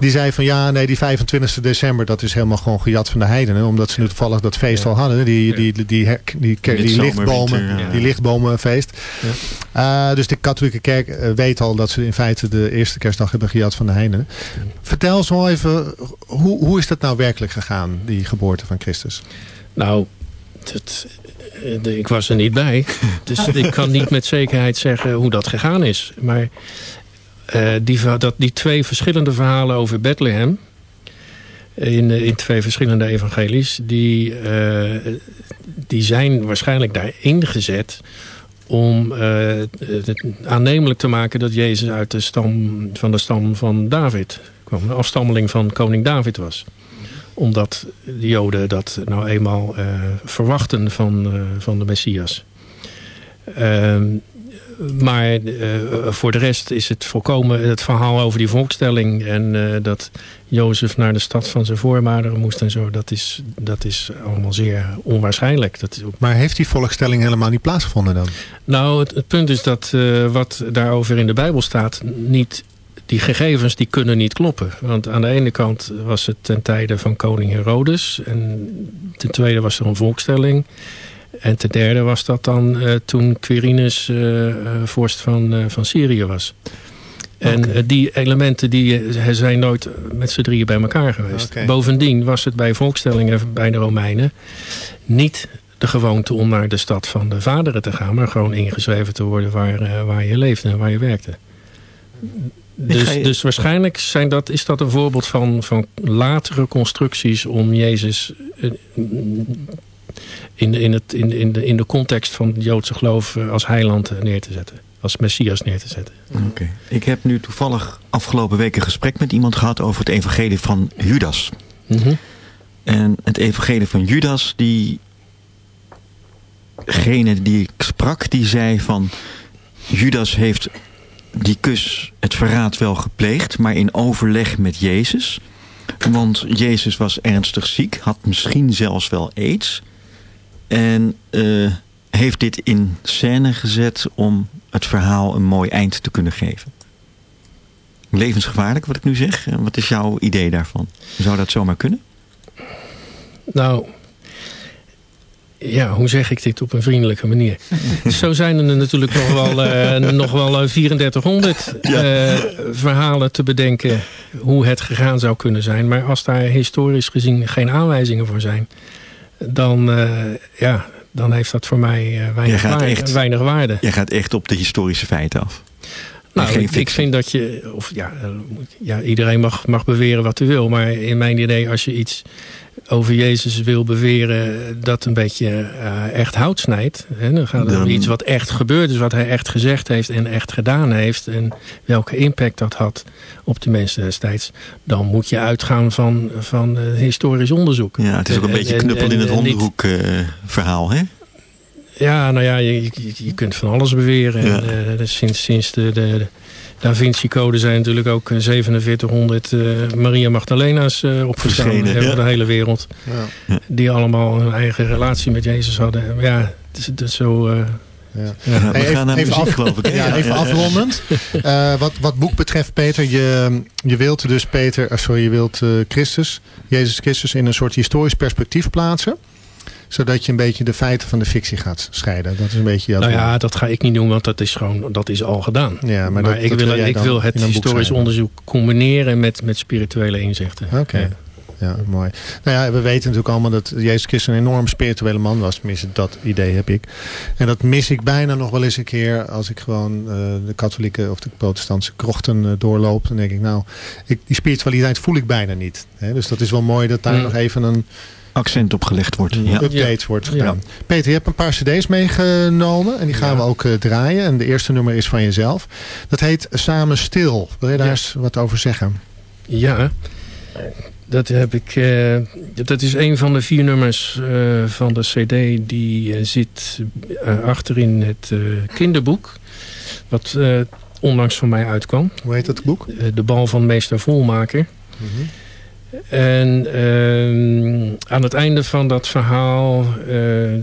[SPEAKER 7] Die zei van ja, nee, die 25 december, dat is helemaal gewoon gejat van de heidenen. Omdat ze nu toevallig dat feest al hadden. Die, die, die, die, die, die, die
[SPEAKER 1] Midzomer,
[SPEAKER 7] lichtbomen, die lichtbomenfeest. Eh, dus de katholieke kerk eh, weet al dat ze in feite de eerste kerstdag hebben gejat van de heidenen. Vertel eens wel even, hoe, hoe is dat nou werkelijk gegaan, die geboorte van Christus?
[SPEAKER 10] Nou, dat, eh, de- ik was er niet bij. Dus ik kan niet met zekerheid zeggen hoe dat gegaan is. Maar eh, die, dat, die twee verschillende verhalen over Bethlehem... in, eh, in twee verschillende evangelies... die, die zijn waarschijnlijk daarin gezet... om eh, het aannemelijk te maken dat Jezus uit de stam, van de stam van David kwam. Een afstammeling van koning David was omdat de Joden dat nou eenmaal eh, verwachten van, eh, van de Messias. Ehm, maar eh, voor de rest is het volkomen het verhaal over die volkstelling... en dat Jozef naar de stad van zijn voormaderen moest en zo... dat is, dat is allemaal zeer onwaarschijnlijk. Dat is ook
[SPEAKER 7] Maar heeft die volkstelling helemaal niet plaatsgevonden dan?
[SPEAKER 10] nou, het, het punt is dat wat daarover in de Bijbel staat... niet die gegevens die kunnen niet kloppen. Want aan de ene kant was het ten tijde van koning Herodes. En ten tweede was er een volkstelling. En ten derde was dat dan eh, toen Quirinus eh, eh, vorst van, van Syrië was. En die elementen die, zijn nooit met z'n drieën bij elkaar geweest. Bovendien was het bij volkstellingen bij de Romeinen niet de gewoonte om naar de stad van de vaderen te gaan... maar gewoon ingeschreven te worden waar, waar je leefde en waar je werkte. Dus,
[SPEAKER 1] je-
[SPEAKER 10] dus waarschijnlijk zijn dat, is dat een voorbeeld van, van latere constructies om Jezus eh, in, de, in, het, in, de, in, de, in de context van het Joodse geloof eh, als heiland neer te zetten. Als Messias neer te zetten.
[SPEAKER 1] Oké. Ik heb nu toevallig afgelopen week een gesprek met iemand gehad over het evangelie van Judas.
[SPEAKER 10] Mhm.
[SPEAKER 1] En het evangelie van Judas, die... Degene die ik sprak, die zei van... Judas heeft die kus, het verraad wel gepleegd... maar in overleg met Jezus. Want Jezus was ernstig ziek, had misschien zelfs wel aids. En eh, heeft dit in scène gezet om het verhaal een mooi eind te kunnen geven. Levensgevaarlijk wat ik nu zeg. Wat is jouw idee daarvan? Zou dat zomaar kunnen?
[SPEAKER 10] Nou, ja, hoe zeg ik dit op een vriendelijke manier? Zo zijn er natuurlijk nog wel, eh, nog wel eh, 3400 eh, verhalen te bedenken hoe het gegaan zou kunnen zijn. Maar als daar historisch gezien geen aanwijzingen voor zijn, dan, eh, ja, dan heeft dat voor mij eh, weinig,
[SPEAKER 1] gaat
[SPEAKER 10] waarde,
[SPEAKER 1] echt-
[SPEAKER 10] weinig waarde.
[SPEAKER 1] Jij gaat echt op de historische feiten af.
[SPEAKER 10] Nou, ik, ik vind dat je, of ja, eh, ja iedereen mag, mag beweren wat hij wil. Maar in mijn idee, als je iets over Jezus wil beweren dat een beetje eh, echt hout snijdt. Hè, dan gaat het om iets wat echt gebeurd is, wat hij echt gezegd heeft en echt gedaan heeft. En welke impact dat had op de mensen destijds. Dan moet je uitgaan van, van eh, historisch onderzoek.
[SPEAKER 1] Ja, het is ook een
[SPEAKER 10] En-
[SPEAKER 1] beetje
[SPEAKER 10] en-
[SPEAKER 1] knuppel in het hondenhoek eh, verhaal, hè?
[SPEAKER 10] Ja, nou ja, je, je, je kunt van alles beweren.
[SPEAKER 1] Ja.
[SPEAKER 10] En, eh, sinds, sinds de, de, de Da Vinci-code zijn natuurlijk ook eh, 4700 eh, Maria Magdalena's eh opgestaan
[SPEAKER 1] Verschenen,
[SPEAKER 10] over
[SPEAKER 1] ja.
[SPEAKER 10] de hele wereld.
[SPEAKER 7] Ja.
[SPEAKER 10] Die allemaal een eigen relatie met Jezus hadden. Ja, het is, het is zo... eh,
[SPEAKER 7] Ja.
[SPEAKER 10] ja.
[SPEAKER 1] Ja, we
[SPEAKER 7] Hey,
[SPEAKER 1] gaan naar muziek,
[SPEAKER 7] af-
[SPEAKER 1] geloof ik. hè?
[SPEAKER 7] Ja, even afrondend. Eh, wat, wat boek betreft, Peter, je, je wilt dus Peter, eh, sorry, je wilt eh, Christus, Jezus Christus in een soort historisch perspectief plaatsen. Zodat je een beetje de feiten van de fictie gaat scheiden. Dat is een beetje jouw
[SPEAKER 10] Nou ja, dat ga ik niet doen, want dat is gewoon dat is al gedaan.
[SPEAKER 7] Ja,
[SPEAKER 10] Maar,
[SPEAKER 7] maar, dat,
[SPEAKER 10] ik,
[SPEAKER 7] dat
[SPEAKER 10] wil, ik wil het historisch onderzoek combineren met, met spirituele inzichten.
[SPEAKER 7] Oké.
[SPEAKER 10] Ja.
[SPEAKER 7] Ja, mooi. Nou ja, we weten natuurlijk allemaal dat Jezus Christus een enorm spirituele man was. Tenminste, dat idee heb ik. En dat mis ik bijna nog wel eens een keer als ik gewoon eh, de katholieke of de protestantse krochten eh, doorloop. Dan denk ik, nou, ik, die spiritualiteit voel ik bijna niet. Hè? Dus dat is wel mooi dat daar
[SPEAKER 10] Mm.
[SPEAKER 7] nog even een
[SPEAKER 1] Accent opgelegd wordt.
[SPEAKER 10] Mm.
[SPEAKER 1] Ja.
[SPEAKER 7] update wordt
[SPEAKER 10] Ja.
[SPEAKER 7] gedaan. Peter, je hebt een paar cd's meegenomen en die gaan
[SPEAKER 10] Ja.
[SPEAKER 7] we ook eh, draaien. En de eerste nummer is van jezelf. Dat heet Samen Stil. Wil je daar
[SPEAKER 10] Ja.
[SPEAKER 7] eens wat over zeggen?
[SPEAKER 10] Ja, dat heb ik. eh, dat is een van de vier nummers eh, van de CD die zit eh, achterin het eh, kinderboek. Wat eh, onlangs van mij uitkwam.
[SPEAKER 7] Hoe heet dat boek?
[SPEAKER 10] De bal van meester Volmaker.
[SPEAKER 7] Mhm.
[SPEAKER 10] En ehm, aan het einde van dat verhaal eh, eh,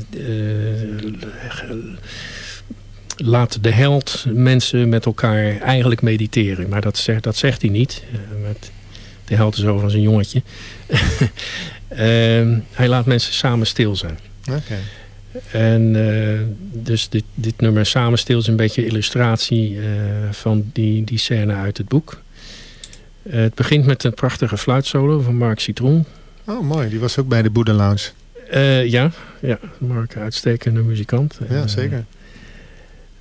[SPEAKER 10] laat de held mensen met elkaar eigenlijk mediteren. Maar dat zegt, dat zegt hij niet. Eh, met- de held is over van zijn jongetje. Ehm, hij laat mensen samen stil zijn.
[SPEAKER 7] Oké.
[SPEAKER 10] En dus dit, dit nummer Samen stil is een beetje illustratie van die, die scène uit het boek. Eh, het begint met een prachtige fluitsolo van Mark Citroen.
[SPEAKER 7] Oh, mooi. Die was ook bij de Boeddha Lounge.
[SPEAKER 10] Eh, ja, ja, Mark, uitstekende muzikant.
[SPEAKER 7] Ja,
[SPEAKER 10] En,
[SPEAKER 7] zeker.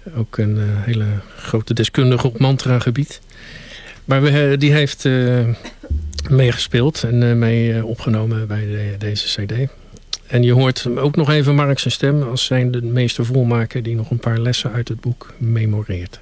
[SPEAKER 10] eh, ook een eh, hele grote deskundige op mantra-gebied. Maar we, eh, die heeft eh, meegespeeld en eh, mee eh, opgenomen bij de- deze cd. En je hoort ook nog even Mark zijn stem als zijn de meester volmaker... die nog een paar lessen uit het boek memoreert.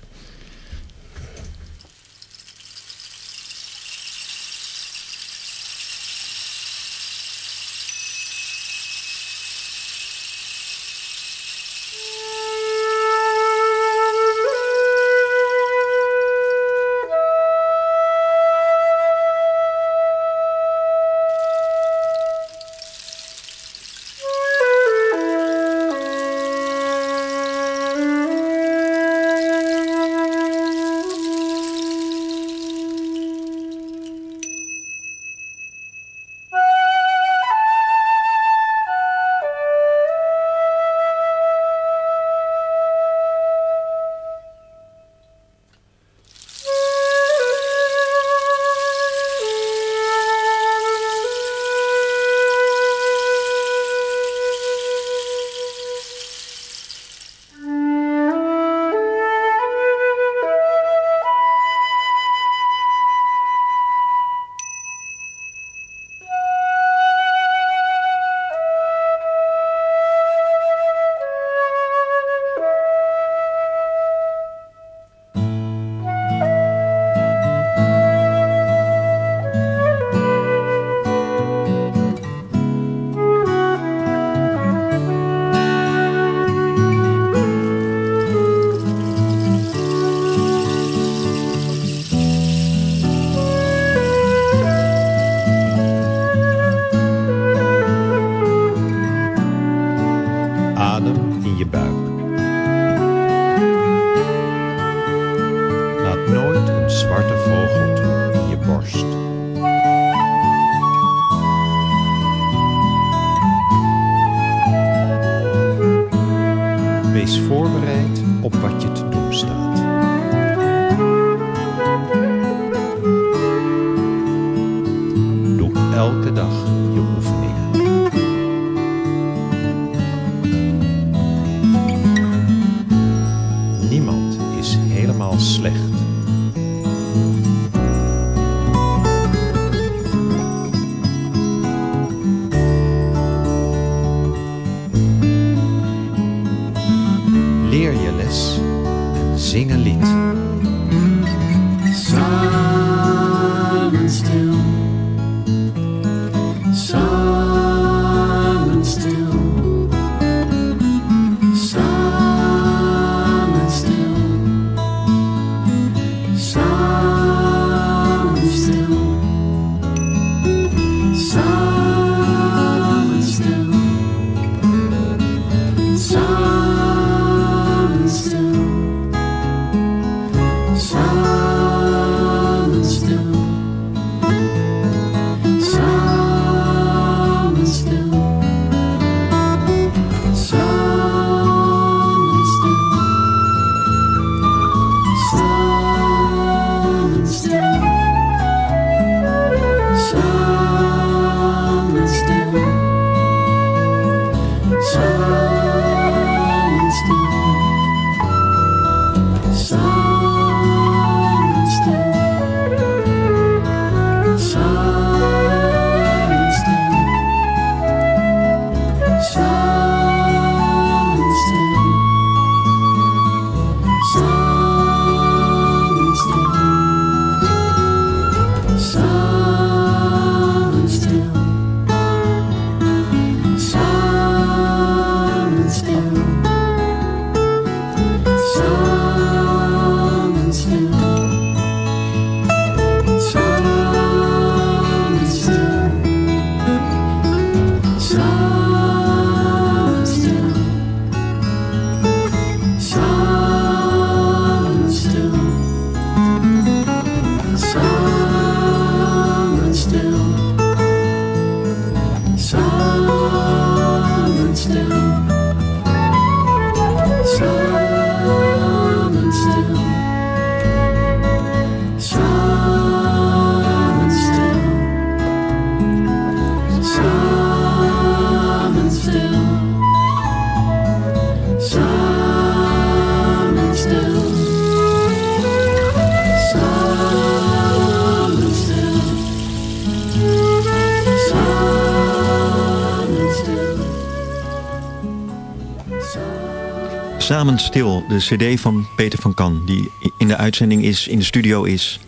[SPEAKER 1] Stil, de cd van Peter van Kan, die in de uitzending is, in de studio is.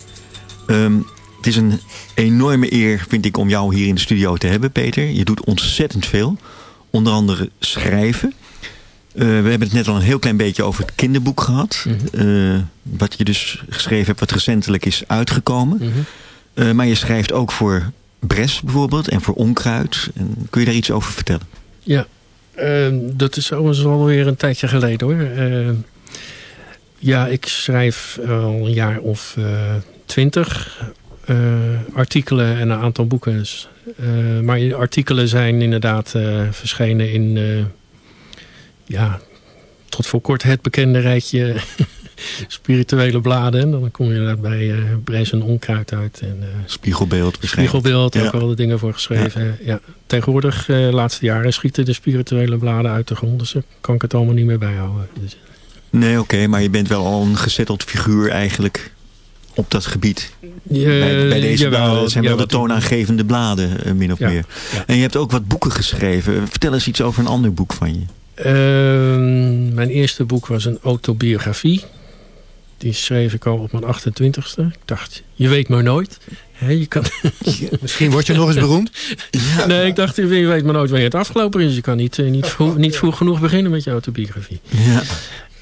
[SPEAKER 1] Ehm, het is een enorme eer, vind ik, om jou hier in de studio te hebben, Peter. Je doet ontzettend veel. Onder andere schrijven. Eh, we hebben het net al een heel klein beetje over het kinderboek gehad. Eh, wat je dus geschreven hebt, wat recentelijk is uitgekomen. Eh, maar je schrijft ook voor Bres bijvoorbeeld en voor Onkruid. En kun je daar iets over vertellen?
[SPEAKER 10] Ja, ehm, dat is overigens alweer een tijdje geleden hoor. Ehm, ja, ik schrijf al een jaar of eh, twintig eh, artikelen en een aantal boeken. Eh, maar artikelen zijn inderdaad verschenen in, ja, tot voor kort het bekende rijtje spirituele bladen. En dan kom je inderdaad bij eh Bres en Onkruid uit. En, eh,
[SPEAKER 1] Spiegelbeeld.
[SPEAKER 10] Spiegelbeeld,
[SPEAKER 1] Ja.
[SPEAKER 10] ook al de dingen voor geschreven. Ja. Tegenwoordig, eh, de laatste jaren, schieten de spirituele bladen uit de grond. Dus daar kan ik het allemaal niet meer bijhouden. Dus,
[SPEAKER 1] Nee, oké, maar je bent wel al een gezetteld figuur eigenlijk op dat gebied. Bij, bij deze
[SPEAKER 10] jawel,
[SPEAKER 1] bladen zijn wel de toonaangevende bladen, eh, min of
[SPEAKER 10] Ja,
[SPEAKER 1] meer. En je hebt ook wat boeken geschreven. Vertel eens iets over een ander boek van je.
[SPEAKER 10] Ehm, mijn eerste boek was een autobiografie. Die schreef ik al op mijn 28ste. Ik dacht, je weet maar nooit. Je kan...
[SPEAKER 7] Misschien word je nog eens beroemd.
[SPEAKER 10] Nee, ik dacht, je weet maar nooit wanneer het afgelopen is. Je kan niet, eh, niet, vroeg, niet vroeg genoeg beginnen met je autobiografie.
[SPEAKER 1] Ja.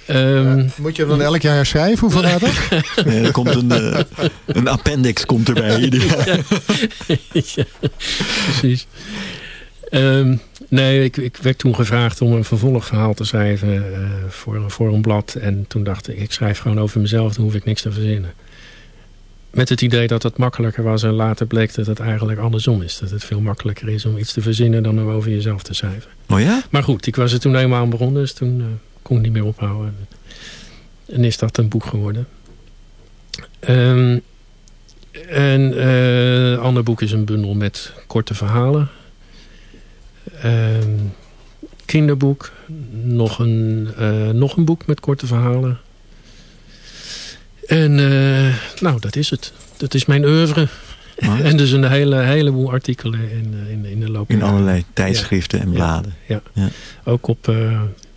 [SPEAKER 10] Ehm,
[SPEAKER 7] Moet je dan elk jaar schrijven? Hoeveel gaat dat?
[SPEAKER 1] Nee, er komt een, eh, een appendix komt erbij. ieder jaar.
[SPEAKER 10] ja, precies. Ehm, nee, ik, ik werd toen gevraagd om een vervolgverhaal te schrijven eh, voor, voor een blad. En toen dacht ik, ik schrijf gewoon over mezelf, dan hoef ik niks te verzinnen. Met het idee dat het makkelijker was en later bleek dat het eigenlijk andersom is. Dat het veel makkelijker is om iets te verzinnen dan om over jezelf te schrijven.
[SPEAKER 1] Oh ja?
[SPEAKER 10] Maar goed, ik was er toen eenmaal aan begonnen, dus toen eh, kon ik niet meer ophouden. En is dat een boek geworden. Ehm, En eh, een ander boek is een bundel met korte verhalen. Ehm, kinderboek. Nog een, eh, nog een boek met korte verhalen. En eh, nou, dat is het. Dat is mijn oeuvre.
[SPEAKER 1] Mooi.
[SPEAKER 10] En dus een hele, heleboel artikelen in, eh, in, in de loop
[SPEAKER 1] In allerlei tijdschriften en bladen.
[SPEAKER 10] Ja.
[SPEAKER 1] Ja.
[SPEAKER 10] Ook op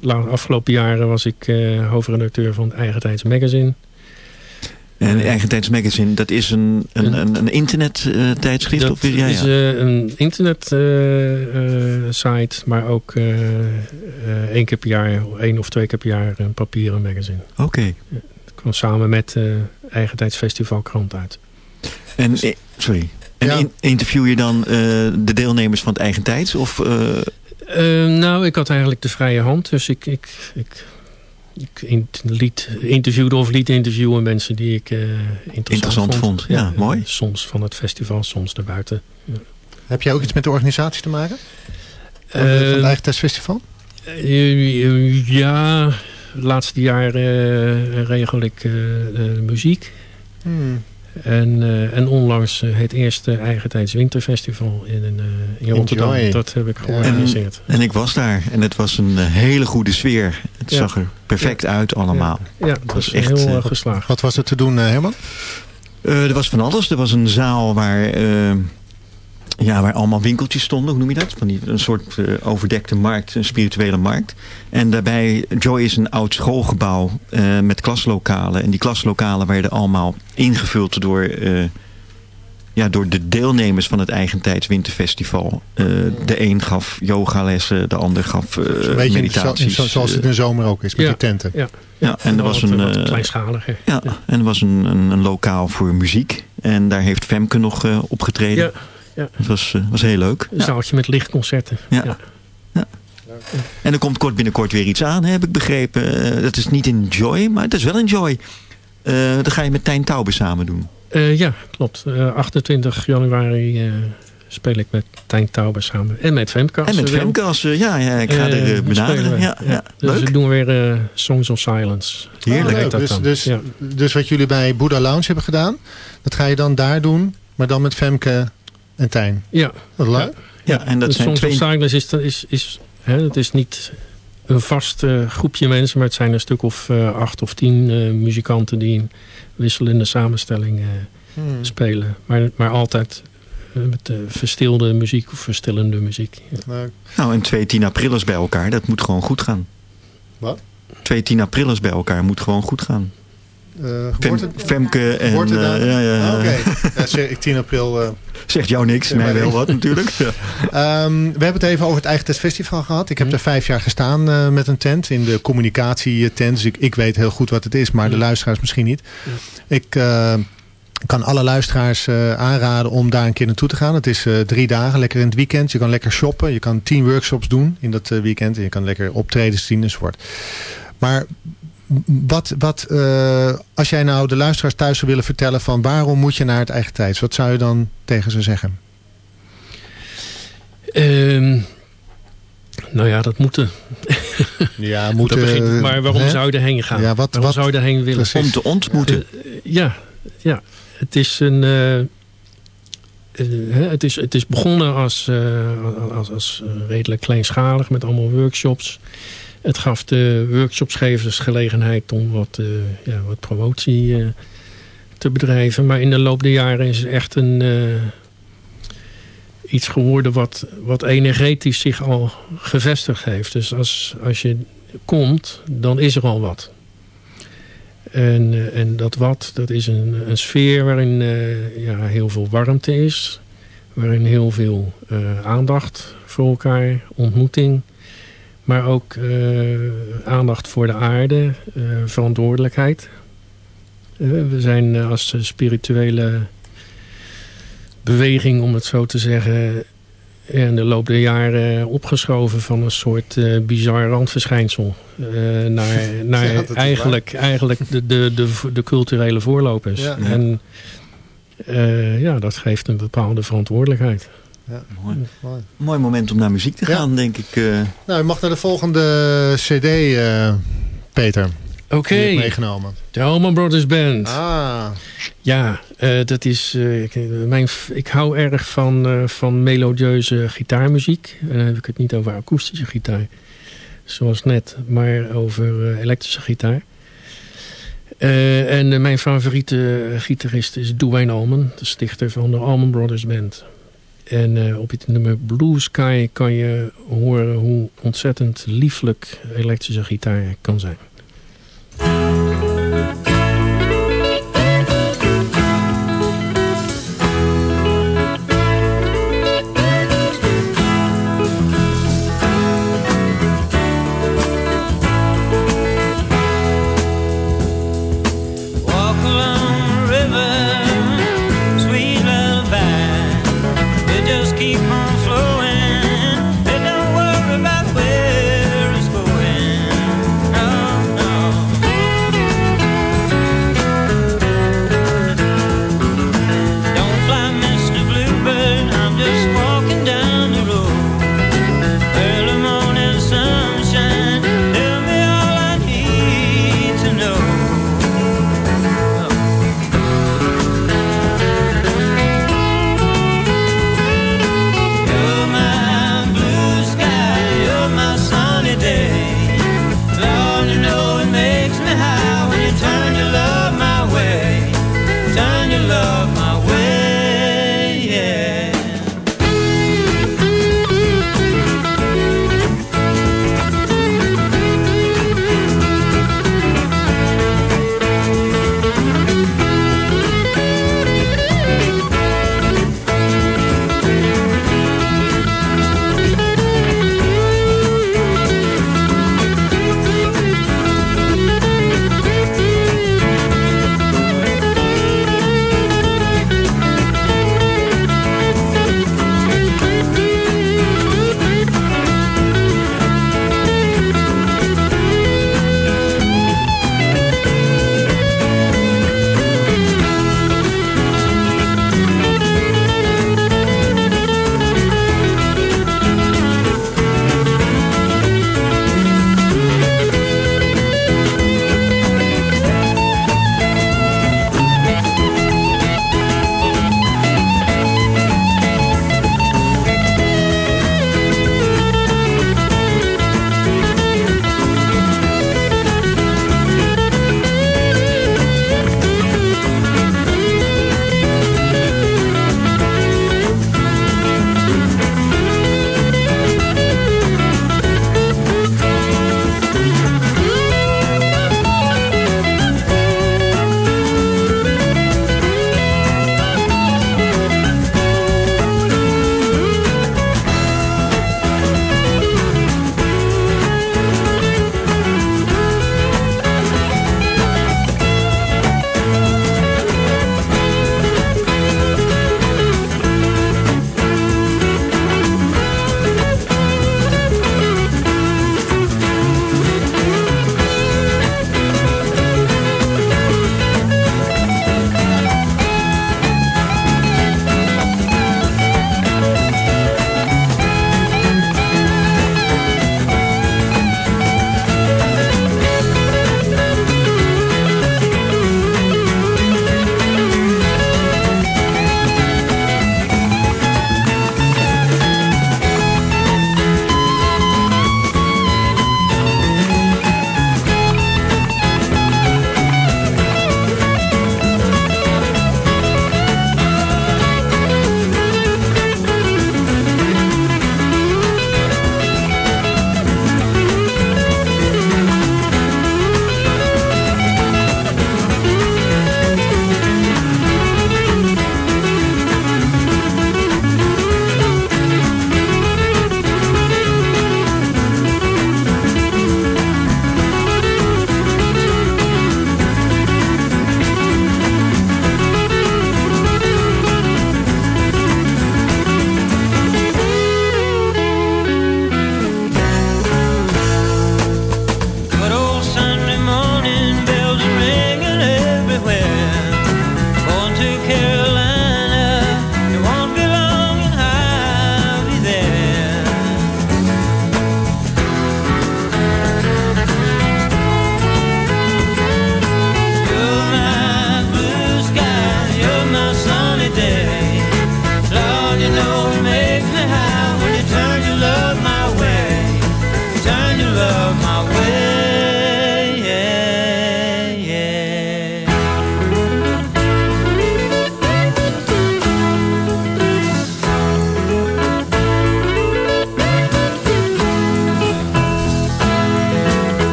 [SPEAKER 10] la- afgelopen jaren was ik hoofdredacteur van het Eigen Tijds Magazine.
[SPEAKER 1] En Eigentijds Magazine, dat is een, een, een, een internettijdschrift?
[SPEAKER 10] Dat
[SPEAKER 1] of, ja,
[SPEAKER 10] is
[SPEAKER 1] ja.
[SPEAKER 10] eh, een internet eh, eh, site, maar ook eh, eh, één keer per jaar, één of twee keer per jaar een papieren magazine.
[SPEAKER 1] Oké.
[SPEAKER 10] Het kwam samen met eh Eigen Tijds Festival Krant uit.
[SPEAKER 1] En, eh, sorry. En
[SPEAKER 7] Ja.
[SPEAKER 1] interview je dan eh, de deelnemers van het Eigentijds? Of, eh,
[SPEAKER 10] Eh, nou, ik had eigenlijk de vrije hand. Dus ik, ik, ik in- liet interviewde of liet interviewen mensen die ik eh, interessant,
[SPEAKER 1] Interessant vond. Ja, mooi.
[SPEAKER 10] Soms van het festival, soms daarbuiten.
[SPEAKER 7] Heb jij ook iets met de organisatie te maken? Van, de- van
[SPEAKER 10] Eh,
[SPEAKER 7] het Eigen Testfestival?
[SPEAKER 10] Eh, eh, ja, de laatste jaren eh, regel ik eh, de muziek.
[SPEAKER 7] Hmm.
[SPEAKER 10] En, eh, en onlangs eh, het eerste Eigentijds Winterfestival in, eh, in Rotterdam.
[SPEAKER 7] Enjoy.
[SPEAKER 10] Dat heb ik georganiseerd.
[SPEAKER 1] en ik was daar. En het was een hele goede sfeer. Het
[SPEAKER 10] Ja.
[SPEAKER 1] zag er perfect uit allemaal.
[SPEAKER 10] Ja, dat
[SPEAKER 1] was
[SPEAKER 10] was
[SPEAKER 1] echt,
[SPEAKER 10] heel geslaagd.
[SPEAKER 7] Wat was er te doen, Herman?
[SPEAKER 1] Eh, er was van alles. Er was een zaal waar, eh, ja, waar allemaal winkeltjes stonden. Hoe noem je dat? Van die, een soort eh, overdekte markt, een spirituele markt. En daarbij, Joy is een oud schoolgebouw eh, met klaslokalen. En die klaslokalen werden allemaal ingevuld door, eh, ja, door de deelnemers van het Eigentijds Winterfestival. Eh, de een gaf yogalessen, de ander gaf eh
[SPEAKER 7] Een beetje zo-
[SPEAKER 1] meditaties.
[SPEAKER 7] zo- zoals het in de zomer ook is, met
[SPEAKER 10] Ja.
[SPEAKER 7] die tenten.
[SPEAKER 10] Ja,
[SPEAKER 1] ja, en er was een...
[SPEAKER 10] kleinschaliger.
[SPEAKER 1] ja, en er was een, een, een lokaal voor muziek. En daar heeft Femke nog eh, opgetreden.
[SPEAKER 10] Ja, ja.
[SPEAKER 1] Het was, eh, was heel leuk.
[SPEAKER 10] Een zaaltje met lichtconcerten.
[SPEAKER 1] Ja. En er komt kort binnenkort weer iets aan, heb ik begrepen. Eh, dat is niet in Joy, maar het is wel in Joy. Eh dat ga je met Tijn Taube samen doen.
[SPEAKER 10] Eh, ja, klopt. Eh, 28 januari eh, speel ik met Tijn Tauber samen. En met Femke. als
[SPEAKER 1] en met eh, ja, ja, ik ga er
[SPEAKER 10] spelen
[SPEAKER 1] benaderen. Ja, ja.
[SPEAKER 10] Dus
[SPEAKER 1] Leuk.
[SPEAKER 10] we doen weer Songs of Silence.
[SPEAKER 1] Heerlijk.
[SPEAKER 7] Oh, leuk.
[SPEAKER 10] dat
[SPEAKER 7] Dus,
[SPEAKER 10] dan.
[SPEAKER 7] dus,
[SPEAKER 10] Ja.
[SPEAKER 7] dus wat jullie bij Buddha Lounge hebben gedaan, dat ga je dan daar doen, maar dan met Femke en Tijn.
[SPEAKER 10] Ja,
[SPEAKER 7] Wat leuk.
[SPEAKER 1] Ja, en dat
[SPEAKER 10] de
[SPEAKER 1] zijn
[SPEAKER 10] Songs
[SPEAKER 1] twee...
[SPEAKER 10] of is, is, is hè, het is niet een vast eh, groepje mensen, maar het zijn een stuk of eh, acht of tien eh, muzikanten die in wisselende samenstelling
[SPEAKER 7] Hmm.
[SPEAKER 10] spelen. Maar, maar altijd met eh, verstilde muziek of verstillende muziek. Ja.
[SPEAKER 7] Leuk.
[SPEAKER 1] Nou, en twee 10 aprilers bij elkaar, dat moet gewoon goed gaan.
[SPEAKER 7] Wat?
[SPEAKER 1] Twee 10 aprilers bij elkaar moet gewoon goed gaan.
[SPEAKER 7] Eh,
[SPEAKER 1] Fem- Femke en... eh, ja, ja, ja.
[SPEAKER 7] Ah, Oké, ja, zeg ik 10 april. eh.
[SPEAKER 1] Zegt jou niks, mij wel wat natuurlijk.
[SPEAKER 7] Ehm, we hebben het even over het eigen testfestival gehad. Ik heb
[SPEAKER 10] Mhm.
[SPEAKER 7] er vijf jaar gestaan met een tent in de communicatietent. Dus ik, ik weet heel goed wat het is, maar de
[SPEAKER 10] Ja.
[SPEAKER 7] luisteraars misschien niet. Ik kan alle luisteraars aanraden om daar een keer naartoe te gaan. Het is drie dagen, lekker in het weekend. Je kan lekker shoppen. Je kan tien workshops doen in dat weekend. En je kan lekker optredens zien enzovoort. Maar wat, wat eh, als jij nou de luisteraars thuis zou willen vertellen van waarom moet je naar het eigen tijds? Wat zou je dan tegen ze zeggen?
[SPEAKER 10] Ehm, nou ja, dat moeten.
[SPEAKER 7] Ja,
[SPEAKER 10] Dat
[SPEAKER 7] moeten,
[SPEAKER 10] begint het. maar waarom
[SPEAKER 7] hè?
[SPEAKER 10] zou je erheen gaan?
[SPEAKER 7] Ja, wat-
[SPEAKER 10] waarom
[SPEAKER 7] wat-
[SPEAKER 10] zou je erheen willen?
[SPEAKER 7] Precies.
[SPEAKER 1] Om te ontmoeten.
[SPEAKER 10] Eh, ja, ja, het is een. eh, eh, het, is, het is begonnen als, eh, als, als eh, redelijk kleinschalig met allemaal workshops. Het gaf de workshopsgevers gelegenheid om wat, eh, ja, wat promotie eh, te bedrijven. Maar in de loop der jaren is het echt een, eh, iets geworden wat, wat energetisch zich al gevestigd heeft. Dus als, als je komt, dan is er al wat. En, en dat wat, dat is een, een sfeer waarin ja, heel veel warmte is. Waarin heel veel aandacht voor elkaar, ontmoeting. Maar ook eh, aandacht voor de aarde, eh, verantwoordelijkheid. Eh, we zijn als spirituele beweging, om het zo te zeggen... in de loop der jaren opgeschoven van een soort bizar randverschijnsel. naar naar
[SPEAKER 7] Ja,
[SPEAKER 10] eigenlijk, eigenlijk de, de, de, de culturele voorlopers.
[SPEAKER 7] Ja.
[SPEAKER 10] En ja, dat geeft een bepaalde verantwoordelijkheid.
[SPEAKER 1] Mooi.
[SPEAKER 7] Mooi.
[SPEAKER 1] Mooi moment om naar muziek te
[SPEAKER 7] Ja.
[SPEAKER 1] gaan, denk ik. eh.
[SPEAKER 7] Nou, je mag naar de volgende cd, eh, Peter.
[SPEAKER 10] Oké.
[SPEAKER 7] Ik meegenomen.
[SPEAKER 10] De Allman Brothers Band.
[SPEAKER 7] Ah.
[SPEAKER 10] Ja, eh, dat is... eh, ik, mijn, ik hou erg van, eh, van melodieuze gitaarmuziek. En dan heb ik het niet over akoestische gitaar. Zoals net. Maar over eh, elektrische gitaar. Eh, en mijn favoriete gitarist is Dwayne Allman. De stichter van de Allman Brothers Band. En eh, op het nummer Blue Sky kan je horen hoe ontzettend lieflijk elektrische gitaar kan zijn.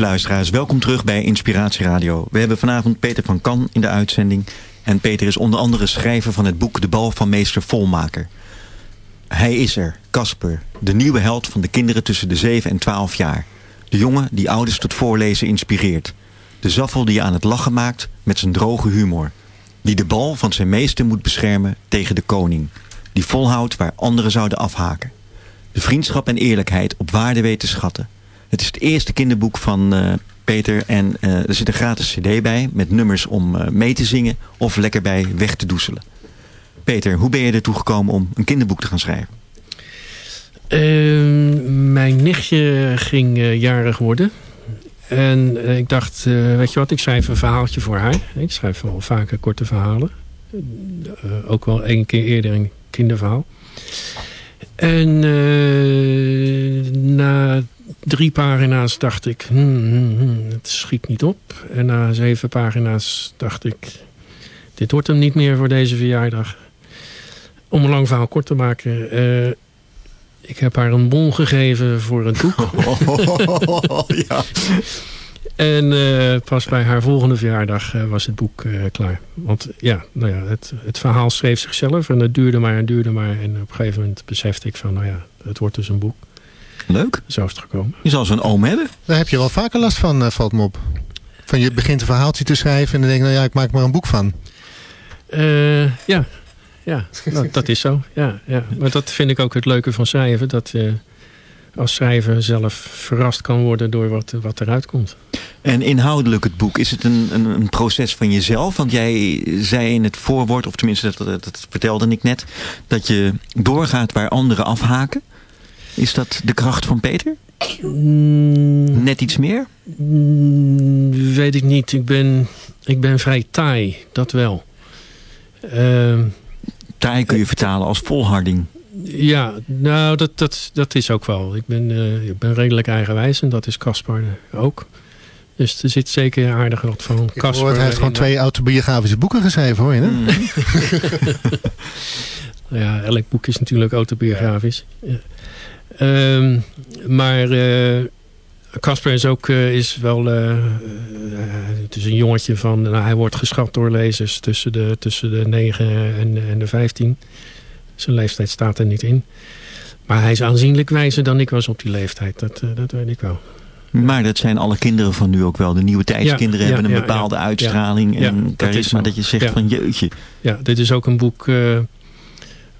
[SPEAKER 1] Luisteraars, welkom terug bij Inspiratie Radio. We hebben vanavond Peter van Kan in de uitzending. En Peter is onder andere schrijver van het boek De Bal van Meester Volmaker. Hij is er, Casper, de nieuwe held van de kinderen tussen de 7 en 12 jaar. De jongen die ouders tot voorlezen inspireert. De zaffel die je aan het lachen maakt met zijn droge humor. Die de bal van zijn meester moet beschermen tegen de koning. Die volhoudt waar anderen zouden afhaken. De vriendschap en eerlijkheid op waarde weet te schatten. Het is het eerste kinderboek van eh, Peter en eh, er zit een gratis cd bij met nummers om eh, mee te zingen of lekker bij weg te doezelen. Peter, hoe ben je ertoe gekomen om een kinderboek te gaan schrijven?
[SPEAKER 10] Ehm, mijn nichtje ging jarig worden. En ik dacht, weet je wat, ik schrijf een verhaaltje voor haar. Ik schrijf wel vaker korte verhalen. Ook wel één keer eerder een kinderverhaal. En eh, na drie pagina's dacht ik, hmm, hmm, hmm, het schiet niet op. En na zeven pagina's dacht ik, dit wordt hem niet meer voor deze verjaardag. Om een lang verhaal kort te maken... eh, ik heb haar een bon gegeven voor een boek.
[SPEAKER 1] ja.
[SPEAKER 10] En eh, pas bij haar volgende verjaardag eh, was het boek klaar. Want ja, nou ja het, het verhaal schreef zichzelf. En het duurde maar en duurde maar. En op een gegeven moment besefte ik van... nou ja, het wordt dus een boek.
[SPEAKER 1] Leuk.
[SPEAKER 10] Zo is het gekomen.
[SPEAKER 1] Je zal zo'n oom hebben.
[SPEAKER 7] Daar heb je wel vaker last van, eh, valt me op. Van je begint een verhaaltje te schrijven en dan denk je, nou ja, ik maak maar een boek van.
[SPEAKER 10] Eh, ja, ja nou, dat is zo. Ja, ja. Maar dat vind ik ook het leuke van schrijven. Dat je als schrijver zelf verrast kan worden door wat, wat eruit komt.
[SPEAKER 1] En inhoudelijk het boek, is het een, een, een proces van jezelf? Want jij zei in het voorwoord, of tenminste dat, dat, dat vertelde ik net... dat je doorgaat waar anderen afhaken. Is dat de kracht van Peter? Net iets meer?
[SPEAKER 10] Mm, weet ik niet. Ik ben, ik ben vrij taai, dat wel. Ehm,
[SPEAKER 1] Taai kun je vertalen als volharding.
[SPEAKER 10] ja, nou, dat, dat, dat is ook wel. Ik ben, eh, ik ben redelijk eigenwijs en dat is Caspar ook. Dus er zit zeker aardig wat van
[SPEAKER 7] hoor, hij heeft gewoon twee autobiografische boeken geschreven, hoor je? Hè?
[SPEAKER 10] Nou ja, elk boek is natuurlijk autobiografisch. Ja. Ehm, maar eh, Casper is ook eh, is wel... eh, het is een jongetje van... Nou, hij wordt geschat door lezers tussen de, tussen de 9 en, en de 15. Zijn leeftijd staat er niet in. Maar hij is aanzienlijk wijzer dan ik was op die leeftijd. Dat, dat weet ik wel.
[SPEAKER 1] Maar dat zijn alle kinderen van nu ook wel. De nieuwe tijdskinderen
[SPEAKER 10] Ja, ja,
[SPEAKER 1] hebben een bepaalde
[SPEAKER 10] ja.
[SPEAKER 1] uitstraling en
[SPEAKER 10] dat is
[SPEAKER 1] charisma.
[SPEAKER 10] zo.
[SPEAKER 1] Dat, je zegt van jeutje.
[SPEAKER 10] Ja, dit is ook een boek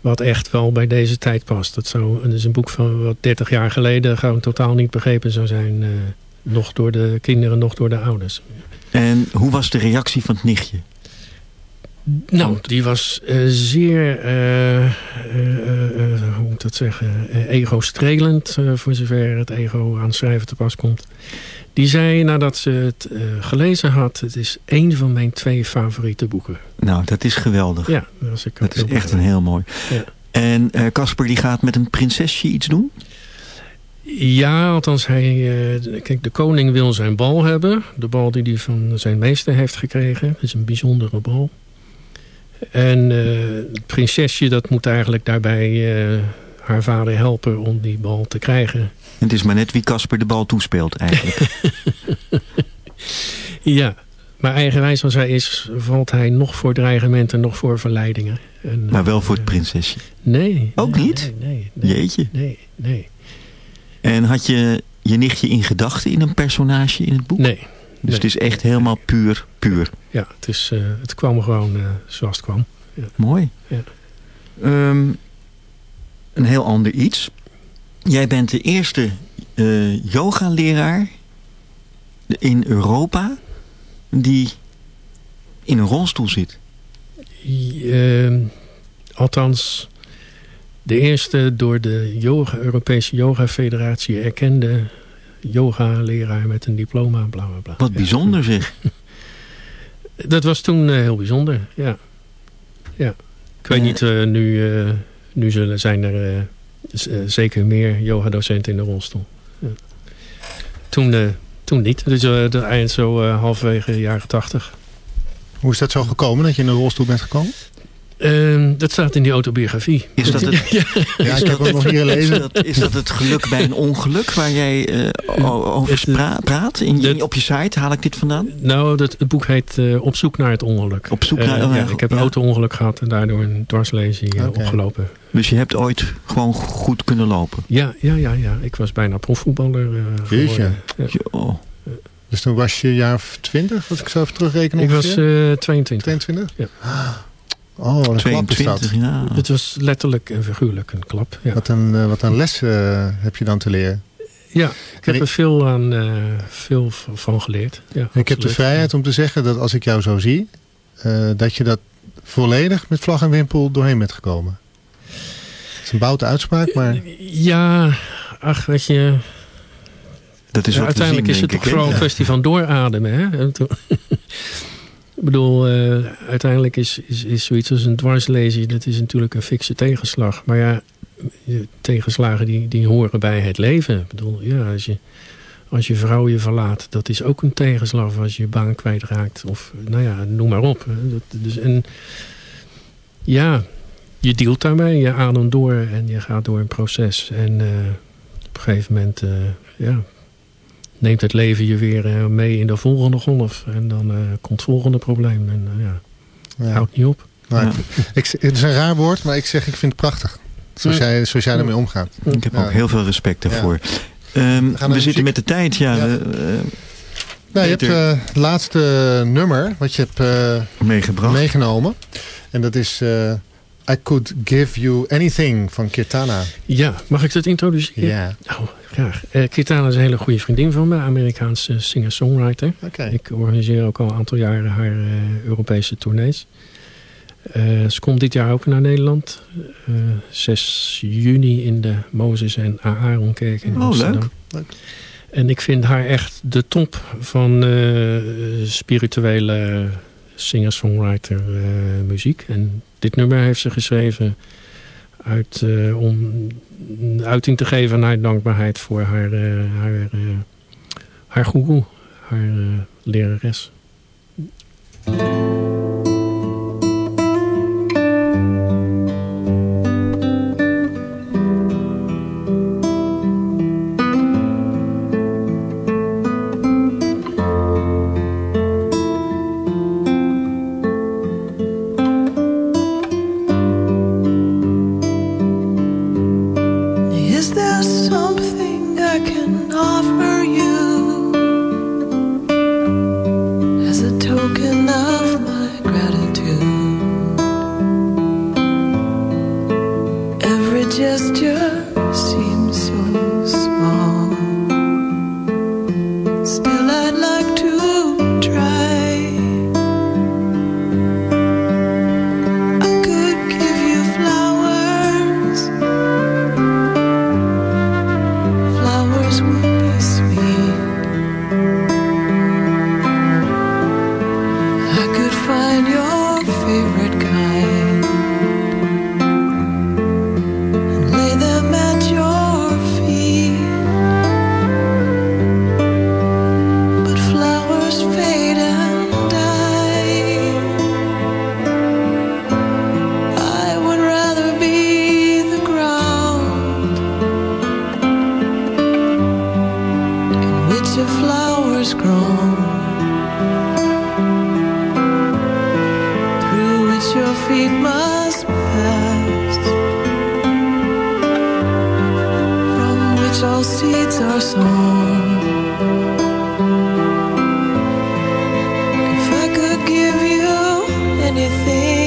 [SPEAKER 10] wat echt wel bij deze tijd past. Dat, zou, het is een boek van wat 30 jaar geleden gewoon totaal niet begrepen zou zijn. eh, nog door de kinderen, nog door de ouders.
[SPEAKER 1] En hoe was de reactie van het nichtje?
[SPEAKER 10] Nou, die was eh, zeer, eh, hoe moet ik dat zeggen, ego-strelend. voor zover het ego aan schrijven te pas komt. Die zei nadat ze het eh, gelezen had... het is één van mijn twee favoriete boeken.
[SPEAKER 1] Nou, dat is geweldig.
[SPEAKER 10] Ja, ik ook
[SPEAKER 1] Dat is echt een heel mooi.
[SPEAKER 10] Ja.
[SPEAKER 1] En eh, Casper die gaat met een prinsesje iets doen?
[SPEAKER 10] Ja, althans, hij, eh, kijk, de koning wil zijn bal hebben. De bal die hij van zijn meester heeft gekregen. Dat is een bijzondere bal. En het prinsesje dat moet eigenlijk daarbij haar vader helpen om die bal te krijgen.
[SPEAKER 1] Het is maar net wie Casper de bal toespeelt eigenlijk.
[SPEAKER 10] Ja, maar eigenwijs als hij is, valt hij nog voor dreigementen, nog voor verleidingen. En,
[SPEAKER 1] maar wel voor
[SPEAKER 10] eh,
[SPEAKER 1] het prinsesje.
[SPEAKER 10] Nee.
[SPEAKER 1] Ook
[SPEAKER 10] nee,
[SPEAKER 1] niet?
[SPEAKER 10] Nee, nee, nee,
[SPEAKER 1] Jeetje.
[SPEAKER 10] nee, nee.
[SPEAKER 1] En had je je nichtje in gedachten in een personage in het boek?
[SPEAKER 10] Nee.
[SPEAKER 1] Dus het is echt helemaal puur, puur.
[SPEAKER 10] Ja, het, is, eh, het kwam gewoon eh, zoals het kwam. Ja.
[SPEAKER 1] Mooi.
[SPEAKER 10] Ja.
[SPEAKER 1] Ehm, een heel ander iets. Jij bent de eerste eh yogaleraar in Europa die in een rolstoel zit.
[SPEAKER 10] Ehm, althans, de eerste door de yoga, Europese Yoga Federatie erkende yoga-leraar met een diploma, bla bla bla.
[SPEAKER 1] Wat bijzonder zeg.
[SPEAKER 10] Dat was toen eh, heel bijzonder, ja. ja. Ik weet
[SPEAKER 1] Eh.
[SPEAKER 10] niet, nu, nu zullen, zijn er zeker meer yoga-docenten in de rolstoel. Ja. Toen, eh, toen niet, dus eh, de eind zo eh, halverwege de jaren tachtig.
[SPEAKER 7] Hoe is dat zo gekomen dat je in een rolstoel bent gekomen?
[SPEAKER 10] Ehm, dat staat in die autobiografie.
[SPEAKER 1] Is dat het,
[SPEAKER 10] Ja.
[SPEAKER 7] Ja,
[SPEAKER 1] is
[SPEAKER 7] ik heb hem nog hier
[SPEAKER 1] Is
[SPEAKER 7] gelezen.
[SPEAKER 1] dat, is dat het geluk bij een ongeluk waar jij eh, over praat? In,
[SPEAKER 10] dat-
[SPEAKER 1] op je site haal ik dit vandaan?
[SPEAKER 10] Nou, dat, het boek heet eh, Op zoek naar het ongeluk.
[SPEAKER 1] Op zoek naar- oh,
[SPEAKER 10] ja,
[SPEAKER 1] ja,
[SPEAKER 10] Ik heb een
[SPEAKER 1] ja.
[SPEAKER 10] auto-ongeluk gehad en daardoor een dwarslesie
[SPEAKER 7] Oké.
[SPEAKER 10] opgelopen.
[SPEAKER 1] Dus je hebt ooit gewoon goed kunnen lopen?
[SPEAKER 10] Ja, ja, ja, ja. Ik was bijna profvoetballer eh geworden. Ja.
[SPEAKER 1] Oh.
[SPEAKER 7] Dus toen was je jaar of twintig, als ik zo even terugreken
[SPEAKER 10] Ik was
[SPEAKER 7] ongeveer?
[SPEAKER 10] eh 22.
[SPEAKER 7] 22?
[SPEAKER 10] Ja.
[SPEAKER 7] Oh, wat een klap is dat.
[SPEAKER 1] 22, ja.
[SPEAKER 10] Het was letterlijk en figuurlijk een klap. Ja,
[SPEAKER 7] Wat een, eh, wat een les eh, heb je dan te leren.
[SPEAKER 10] ja ik heb
[SPEAKER 7] ik-
[SPEAKER 10] er veel, aan, eh, veel van geleerd. Ja,
[SPEAKER 7] ik heb de vrijheid om te zeggen dat als ik jou zo zie... eh, dat je dat volledig met vlag en wimpel doorheen bent gekomen. Het is een boute uitspraak, maar...
[SPEAKER 10] Ja, ach, weet je...
[SPEAKER 1] Dat is
[SPEAKER 10] Ja,
[SPEAKER 1] wat we
[SPEAKER 10] uiteindelijk
[SPEAKER 1] zien,
[SPEAKER 10] is het toch vooral een kwestie van doorademen. Hè? Ik bedoel, eh, uiteindelijk is, is, is zoiets als een dwarslezen... dat is natuurlijk een fikse tegenslag. Maar ja, tegenslagen die, die horen bij het leven. Ik bedoel, ja, als je, als je vrouw je verlaat... dat is ook een tegenslag als je je baan kwijtraakt. Of nou ja, noem maar op. Dat, dus, en ja, je dealt daarmee. Je ademt door en je gaat door een proces. En eh, op een gegeven moment... eh, ja, neemt het leven je weer eh, mee in de volgende golf. En dan eh, komt het volgende probleem. En eh, ja,
[SPEAKER 7] Ja.
[SPEAKER 10] houdt niet op.
[SPEAKER 1] Ja.
[SPEAKER 7] ik, ik- het is een raar woord, maar ik zeg ik vind het prachtig. Zoals,
[SPEAKER 10] Ja.
[SPEAKER 7] jij, zoals jij ermee omgaat.
[SPEAKER 1] Ik heb
[SPEAKER 7] Ja.
[SPEAKER 1] ook heel veel respect daarvoor. Ehm,
[SPEAKER 7] naar
[SPEAKER 1] we zitten met de tijd, ja.
[SPEAKER 7] Ja.
[SPEAKER 1] we, eh,
[SPEAKER 7] Nou, je hebt het laatste nummer wat je hebt eh, meegenomen. En dat is eh, I Could Give You Anything van Kirtana.
[SPEAKER 10] Ja, mag ik dat introduceren?
[SPEAKER 7] Ja,
[SPEAKER 10] Nou, graag. Eh Kitana is een hele goede vriendin van me. Amerikaanse singer-songwriter. Ik organiseer ook al een aantal jaren haar eh, Europese tournees. Eh, ze komt dit jaar ook naar Nederland. Eh 6 juni in de Mozes en Aaronkerk in
[SPEAKER 1] Oh,
[SPEAKER 10] Amsterdam.
[SPEAKER 1] leuk.
[SPEAKER 7] Leuk.
[SPEAKER 10] En ik vind haar echt de top van spirituele singer-songwriter muziek. En dit nummer heeft ze geschreven uit, eh, om uiting te geven aan haar dankbaarheid voor haar, eh, haar, eh, haar goeroe, haar lerares.
[SPEAKER 7] thing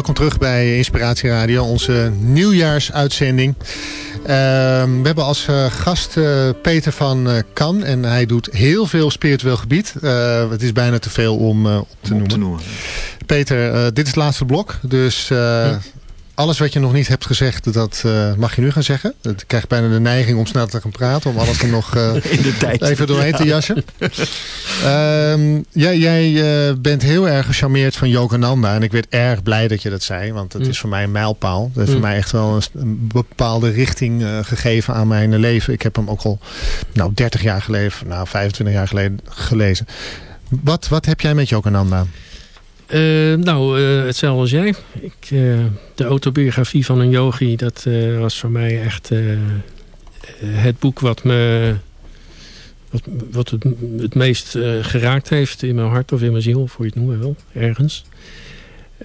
[SPEAKER 7] welkom terug bij Inspiratie Radio, onze nieuwjaarsuitzending. Ehm, we hebben als eh, gast eh, Peter van eh Kan en hij doet heel veel spiritueel gebied. Eh, het is bijna te veel om eh, op te noemen. Peter, eh, dit is het laatste blok, dus eh, alles wat je nog niet hebt gezegd, dat eh, mag je nu gaan zeggen. Ik krijg bijna de neiging om snel te gaan praten, om alles er nog eh,
[SPEAKER 1] In de tijd.
[SPEAKER 7] even doorheen te jassen. Ehm, jij jij eh, bent heel erg gecharmeerd van Yogananda. En ik werd erg blij dat je dat zei. Want het
[SPEAKER 10] Mm.
[SPEAKER 7] is voor mij een mijlpaal. Dat heeft
[SPEAKER 10] Mm.
[SPEAKER 7] voor mij echt wel een, een bepaalde richting eh, gegeven aan mijn leven. Ik heb hem ook al nou, 30 jaar geleden, nou 25 jaar geleden gelezen. Wat, wat heb jij met Yogananda?
[SPEAKER 10] Eh, nou, hetzelfde als jij. Ik, de autobiografie van een yogi, dat was voor mij echt het boek wat me wat, het, het meest eh, geraakt heeft in mijn hart of in mijn ziel, voor je het noemen wil, ergens.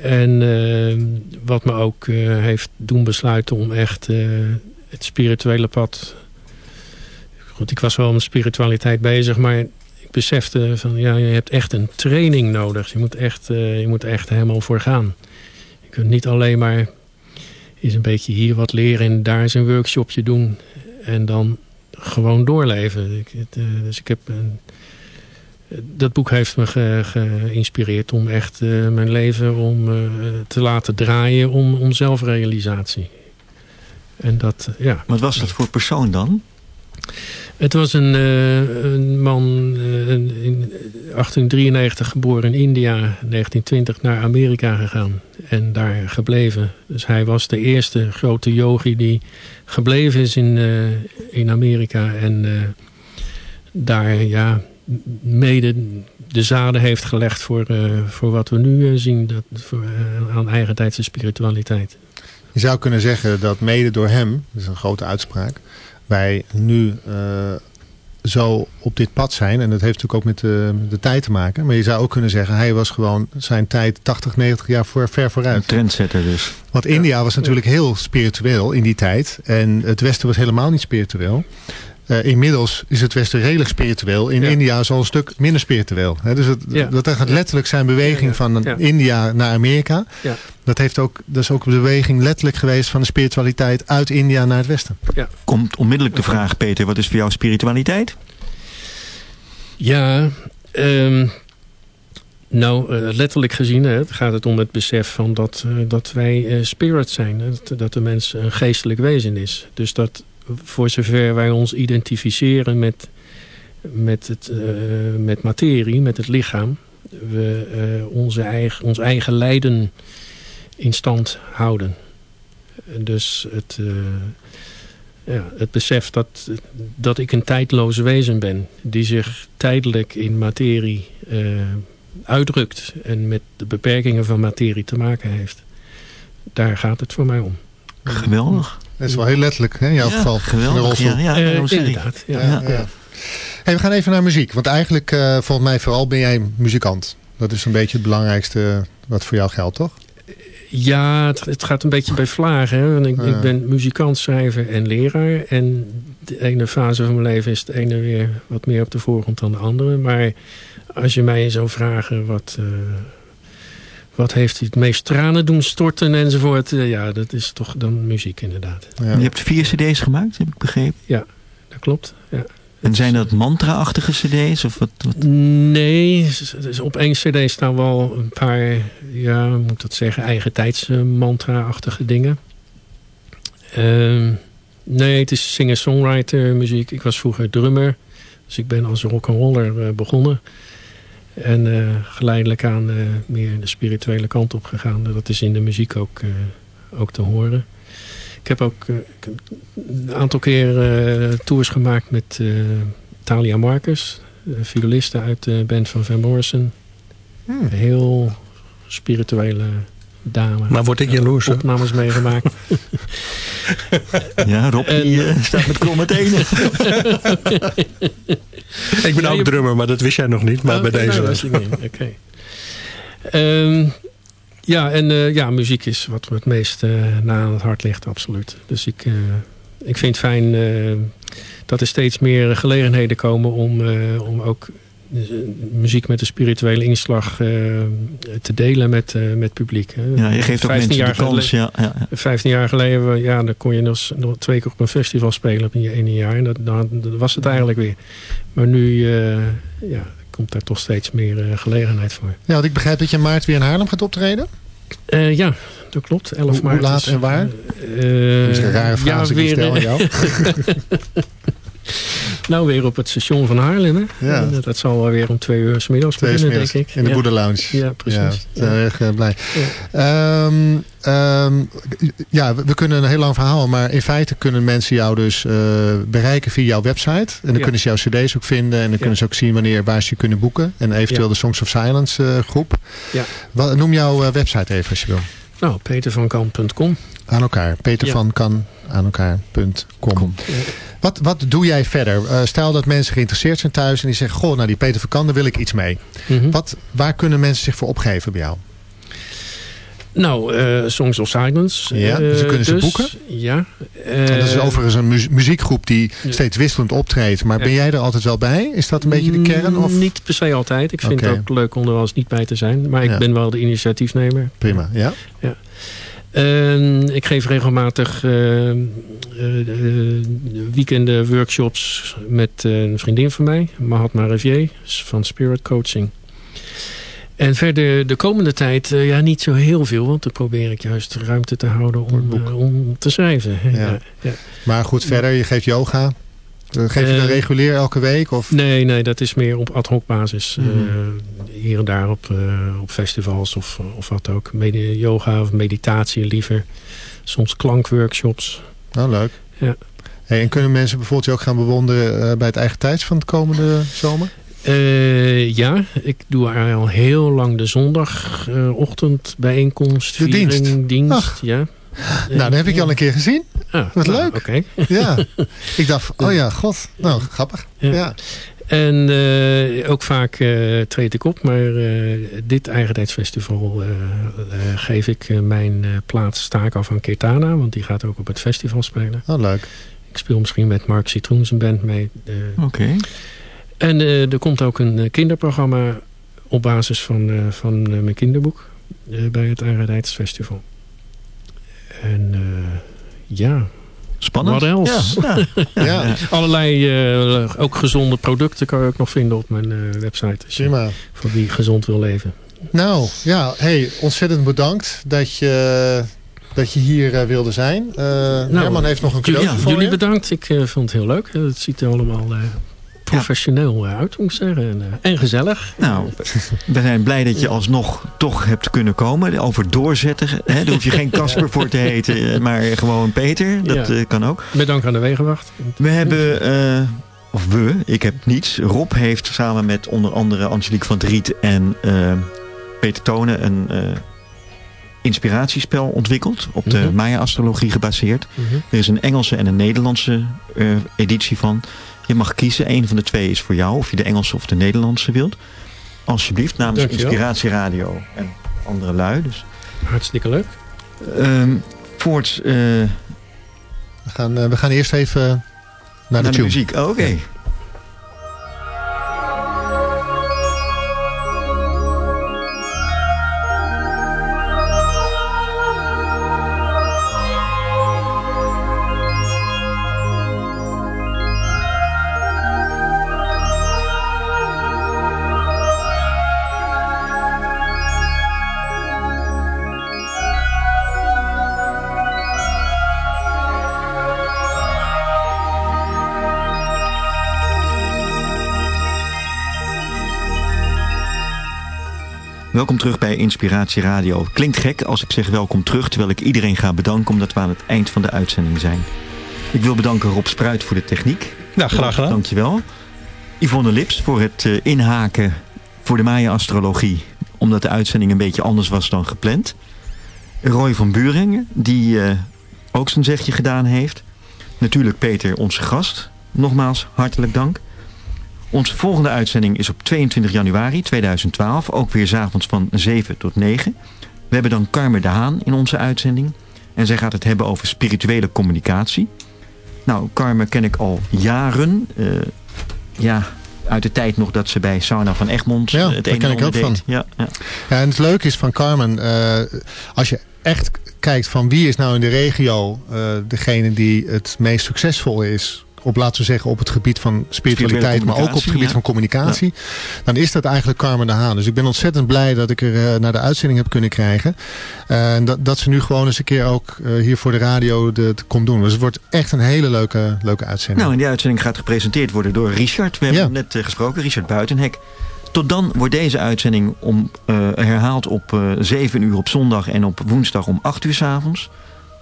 [SPEAKER 10] En eh, wat me ook eh, heeft doen besluiten om echt eh, het spirituele pad... Goed, ik was wel met spiritualiteit bezig, maar ik besefte van ja, je hebt echt een training nodig. Je moet echt, je moet echt helemaal voor gaan. Je kunt niet alleen maar eens een beetje hier wat leren en daar eens een workshopje doen en dan gewoon doorleven. Ik, het, eh, dus ik heb een, dat boek heeft me ge- geïnspireerd om echt eh, mijn leven om, eh, te laten draaien om, om zelfrealisatie. En dat, ja.
[SPEAKER 1] Wat was dat voor persoon dan?
[SPEAKER 10] Het was een, een man in 1893 geboren in India, 1920 naar Amerika gegaan en daar gebleven. Dus hij was de eerste grote yogi die gebleven is in, eh, in Amerika en eh, daar ja, mede de zaden heeft gelegd voor, eh, voor wat we nu zien dat, voor, aan eigentijdse spiritualiteit.
[SPEAKER 7] Je zou kunnen zeggen dat mede door hem, dat is een grote uitspraak, wij nu zo op dit pad zijn. En dat heeft natuurlijk ook met de, de tijd te maken. Maar je zou ook kunnen zeggen, hij was gewoon zijn tijd 80, 90 jaar voor, ver vooruit.
[SPEAKER 1] Een trendsetter dus.
[SPEAKER 7] Want India was natuurlijk heel spiritueel in die tijd. En het Westen was helemaal niet spiritueel. Eh, inmiddels is het Westen redelijk spiritueel. In
[SPEAKER 10] Ja.
[SPEAKER 7] India is al een stuk minder spiritueel. Hè, dus het,
[SPEAKER 10] Ja.
[SPEAKER 7] dat gaat letterlijk zijn beweging
[SPEAKER 10] Ja, ja.
[SPEAKER 7] van
[SPEAKER 10] Ja.
[SPEAKER 7] India naar Amerika.
[SPEAKER 10] Ja.
[SPEAKER 7] Dat, heeft ook, dat is ook een beweging letterlijk geweest van de spiritualiteit uit India naar het Westen.
[SPEAKER 10] Ja.
[SPEAKER 1] Komt onmiddellijk de vraag, Peter, wat is voor jou spiritualiteit?
[SPEAKER 10] Ja, ehm, nou eh, letterlijk gezien hè, gaat het om het besef van dat, eh, dat wij eh, spirit zijn. Dat, dat de mens een geestelijk wezen is. Dus dat voor zover wij ons identificeren met, met, het, eh, met materie, met het lichaam... we eh, onze eigen, ons eigen lijden in stand houden. Dus het... eh, ja, het besef dat, dat ik een tijdloos wezen ben... die zich tijdelijk in materie uitdrukt... en met de beperkingen van materie te maken heeft. Daar gaat het voor mij om.
[SPEAKER 1] Geweldig.
[SPEAKER 7] Dat is wel heel letterlijk hè, in jouw
[SPEAKER 1] Ja,
[SPEAKER 7] geval.
[SPEAKER 1] geweldig, ja, ja,
[SPEAKER 10] Eh, inderdaad, ja.
[SPEAKER 7] Ja, ja. Hey, we gaan even naar muziek. Want eigenlijk, eh, volgens mij vooral ben jij muzikant. Dat is een beetje het belangrijkste wat voor jou geldt, toch?
[SPEAKER 10] Ja, het, het gaat een beetje bij vlagen. Hè? Want ik,
[SPEAKER 7] Ja.
[SPEAKER 10] ik ben muzikant, schrijver en leraar. En de ene fase van mijn leven is het ene weer wat meer op de voorgrond dan de andere. Maar als je mij zou vragen wat, eh, wat heeft u het meest tranen doen storten enzovoort. eh, ja, dat is toch dan muziek inderdaad.
[SPEAKER 7] Ja.
[SPEAKER 1] Je hebt vier cd's gemaakt, heb ik begrepen.
[SPEAKER 10] Dat klopt, ja.
[SPEAKER 1] En zijn dat mantra-achtige cd's? Of wat, wat?
[SPEAKER 10] Nee, dus op één cd staan wel een paar, ja, hoe moet ik dat zeggen, eigen tijds eh, mantra-achtige dingen. Ehm, nee, het is singer-songwriter muziek. Ik was vroeger drummer, dus ik ben als rock'n'roller eh, begonnen. En eh, geleidelijk aan eh, meer de spirituele kant op gegaan. Dat is in de muziek ook, eh, ook te horen. Ik heb ook een aantal keer tours gemaakt met Talia Marcus. violiste uit de band van Van Morrison.
[SPEAKER 7] Hmm.
[SPEAKER 10] Heel spirituele dame.
[SPEAKER 4] Maar word ik jaloers, hoor.
[SPEAKER 10] Opnames meegemaakt.
[SPEAKER 1] Ja, Rob die, eh, staat met kromme tenen.
[SPEAKER 4] Ik ben ook drummer, maar dat wist jij nog niet. Maar bij
[SPEAKER 10] Oké,
[SPEAKER 4] deze
[SPEAKER 10] nou, dat niet. Ehm, ja, en eh, ja, muziek is wat me het meest eh, na aan het hart ligt, absoluut. Dus ik, eh, ik vind het fijn eh, dat er steeds meer gelegenheden komen om, eh, om ook muziek met een spirituele inslag eh, te delen met, eh, met het publiek. hè.
[SPEAKER 1] Ja, je geeft ook
[SPEAKER 10] 15
[SPEAKER 1] mensen
[SPEAKER 10] jaar
[SPEAKER 1] de kans.
[SPEAKER 10] geleden-
[SPEAKER 1] Ja, ja, ja.
[SPEAKER 10] 15 jaar geleden, ja, dan kon je nog, nog twee keer op een festival spelen in je ene jaar. En dat, dan, dan was het eigenlijk weer. Maar nu eh, ja, komt daar toch steeds meer eh, gelegenheid voor.
[SPEAKER 7] Ja, want ik begrijp dat je in maart weer in Haarlem gaat optreden.
[SPEAKER 10] Eh, ja, dat klopt. 11
[SPEAKER 7] Hoe- hoe
[SPEAKER 10] maart.
[SPEAKER 7] laat
[SPEAKER 10] is,
[SPEAKER 7] en waar?
[SPEAKER 10] eh,
[SPEAKER 7] Dat is een rare vraag als ik die stel aan jou.
[SPEAKER 10] nou, weer op het station van Haarlem. Hè?
[SPEAKER 7] Ja.
[SPEAKER 10] En, eh, dat zal wel weer om twee uur 's middags
[SPEAKER 7] Twee
[SPEAKER 10] beginnen, denk ik.
[SPEAKER 7] in de
[SPEAKER 10] ja.
[SPEAKER 7] Lounge.
[SPEAKER 10] Ja, precies.
[SPEAKER 7] Ja,
[SPEAKER 10] Ja.
[SPEAKER 7] erg eh, blij. Ehm, ehm, ja, we, kunnen een heel lang verhaal, maar in feite kunnen mensen jou dus eh, bereiken via jouw website. En dan
[SPEAKER 10] Ja.
[SPEAKER 7] kunnen ze jouw cd's ook vinden en dan kunnen ze ook zien wanneer waar ze je kunnen boeken. En eventueel
[SPEAKER 10] Ja.
[SPEAKER 7] de Songs of Silence groep.
[SPEAKER 10] Ja.
[SPEAKER 7] Wat, noem jouw website even als je wil.
[SPEAKER 10] Nou, petervankamp.com.
[SPEAKER 7] Aan elkaar. Peter
[SPEAKER 10] Ja.
[SPEAKER 7] van kan aan elkaar.com. Wat, wat doe jij verder? Eh, stel dat mensen geïnteresseerd zijn thuis en die zeggen... Goh, nou die Peter van Kan, daar wil ik iets mee.
[SPEAKER 10] Mhm.
[SPEAKER 7] Wat, waar kunnen mensen zich voor opgeven bij jou?
[SPEAKER 10] Nou, eh, Songs of Silence.
[SPEAKER 7] Ja, dus dan kunnen ze
[SPEAKER 10] dus,
[SPEAKER 7] boeken?
[SPEAKER 10] Ja.
[SPEAKER 7] En dat is
[SPEAKER 10] Eh,
[SPEAKER 7] overigens een mu- muziekgroep die
[SPEAKER 10] Ja.
[SPEAKER 7] steeds wisselend optreedt. Maar ben jij er altijd wel bij? Is dat een beetje de kern? Of?
[SPEAKER 10] Mm, Niet per se altijd. Ik vind het ook leuk om er wel eens niet bij te zijn. Maar ik
[SPEAKER 7] Ja.
[SPEAKER 10] ben wel de initiatiefnemer.
[SPEAKER 7] Prima, ja.
[SPEAKER 10] Ja. En ik geef regelmatig eh, eh, weekenden workshops met eh, een vriendin van mij, Mahatma Rivier van Spirit Coaching. En verder de komende tijd ja, niet zo heel veel, want dan probeer ik juist ruimte te houden om, om te schrijven.
[SPEAKER 7] Ja,
[SPEAKER 10] ja.
[SPEAKER 7] Maar goed, verder, je geeft yoga. Eh, Geef je
[SPEAKER 10] Eh,
[SPEAKER 7] dat regulier elke week? Of?
[SPEAKER 10] Nee, nee, dat is meer op ad hoc basis.
[SPEAKER 7] Mhm.
[SPEAKER 10] Eh, hier en daar op, eh, op festivals of, of wat ook. Medi yoga of meditatie liever. Soms klankworkshops.
[SPEAKER 7] Nou, leuk.
[SPEAKER 10] Ja.
[SPEAKER 7] Hey, en kunnen mensen bijvoorbeeld je ook gaan bewonderen eh, bij het eigen tijds van het komende zomer?
[SPEAKER 10] Eh, ja, ik doe al heel lang de zondagochtend bijeenkomst.
[SPEAKER 7] De dienst?
[SPEAKER 10] viering, dienst.
[SPEAKER 7] Ach.
[SPEAKER 10] Ja.
[SPEAKER 7] Nou, dat heb ik je al een keer gezien.
[SPEAKER 10] Ah,
[SPEAKER 7] Wat
[SPEAKER 10] nou,
[SPEAKER 7] leuk.
[SPEAKER 10] Oké.
[SPEAKER 7] Ja. Ik dacht, oh ja, god. Nou, grappig.
[SPEAKER 10] Ja.
[SPEAKER 7] Ja.
[SPEAKER 10] En eh, ook vaak eh, treed ik op, maar eh, dit Eigentijdsfestival eh, eh, geef ik mijn eh, plaats sta ik af aan Ketana, want die gaat ook op het festival spelen.
[SPEAKER 7] Oh, leuk.
[SPEAKER 10] Ik speel misschien met Mark Citroen zijn band mee. eh.
[SPEAKER 1] Oké.
[SPEAKER 10] en eh, er komt ook een kinderprogramma op basis van, eh, van eh, mijn kinderboek eh, bij het Eigentijdsfestival. En eh, ja,
[SPEAKER 1] Spannend.
[SPEAKER 10] Wat else?
[SPEAKER 1] Ja, ja.
[SPEAKER 7] Ja.
[SPEAKER 10] allerlei eh, ook gezonde producten kan je ook nog vinden op mijn eh, website. Als je, voor wie gezond wil leven.
[SPEAKER 7] Nou, ja, hey, ontzettend bedankt dat je, dat je hier wilde zijn. Eh, Herman heeft nog een cadeau
[SPEAKER 10] jullie,
[SPEAKER 7] voor
[SPEAKER 10] jullie
[SPEAKER 7] je.
[SPEAKER 10] bedankt. Ik vond het heel leuk. Het ziet er allemaal eh, professioneel eh, uit, moet ik zeggen. En, eh, en gezellig.
[SPEAKER 1] Nou, we zijn blij dat je alsnog toch hebt kunnen komen. Over doorzetten. Hè? Daar hoef je geen Casper voor te heten, eh, maar gewoon Peter. Dat
[SPEAKER 10] Ja.
[SPEAKER 1] kan ook.
[SPEAKER 10] Met dank aan de Wegenwacht.
[SPEAKER 1] We hebben, of we, ik heb niets. Rob heeft samen met onder andere Angelique van Driet en Peter Tonen een inspiratiespel ontwikkeld. Op de
[SPEAKER 10] Mhm.
[SPEAKER 1] Maya-astrologie gebaseerd.
[SPEAKER 10] Mhm.
[SPEAKER 1] Er is een Engelse en een Nederlandse editie van. Je mag kiezen. Een van de twee is voor jou. Of je de Engelse of de Nederlandse wilt. Alsjeblieft, namens
[SPEAKER 10] Dankjewel.
[SPEAKER 1] Inspiratieradio en andere lui. Dus,
[SPEAKER 10] Hartstikke leuk.
[SPEAKER 1] ehm, voorts eh,
[SPEAKER 7] We gaan, eh, we gaan eerst even naar,
[SPEAKER 1] naar
[SPEAKER 7] de
[SPEAKER 1] muziek. Oh, Oké. Bij Inspiratie Radio. Klinkt gek als ik zeg welkom terug, terwijl ik iedereen ga bedanken omdat we aan het eind van de uitzending zijn. Ik wil bedanken Rob Spruit voor de techniek.
[SPEAKER 4] Nou, graag gedaan.
[SPEAKER 1] Dankjewel. Yvonne Lips voor het eh, inhaken voor de Maya-astrologie, omdat de uitzending een beetje anders was dan gepland. Roy van Buringen, die eh, ook zijn zegje gedaan heeft. Natuurlijk Peter, onze gast. Nogmaals, hartelijk dank. Onze volgende uitzending is op 22 januari 2012. Ook weer 's avonds van 7 tot 9. We hebben dan Carmen de Haan in onze uitzending. En zij gaat het hebben over spirituele communicatie. Nou, Carmen ken ik al jaren. Eh, ja, uit de tijd nog dat ze bij Sauna van Egmond
[SPEAKER 7] Ja,
[SPEAKER 1] eh, het
[SPEAKER 7] daar
[SPEAKER 1] een
[SPEAKER 7] ken
[SPEAKER 1] en
[SPEAKER 7] ik ook van.
[SPEAKER 1] Ja, ja.
[SPEAKER 7] Ja, en het leuke is van Carmen, eh, als je echt kijkt van wie is nou in de regio degene die het meest succesvol is op, laten we zeggen, op het gebied van spiritualiteit, maar ook op het gebied van communicatie, dan is dat eigenlijk Carmen de Haan. Dus ik ben ontzettend blij dat ik er eh, naar de uitzending heb kunnen krijgen. Eh, En dat, dat ze nu gewoon eens een keer ook eh, hier voor de radio het komt doen. Dus het wordt echt een hele leuke, leuke uitzending.
[SPEAKER 1] Nou, en die uitzending gaat gepresenteerd worden door Richard. We hebben net gesproken, Richard Buitenhek. Tot dan wordt deze uitzending om, herhaald op eh 7 uur op zondag en op woensdag om 8 uur s avonds.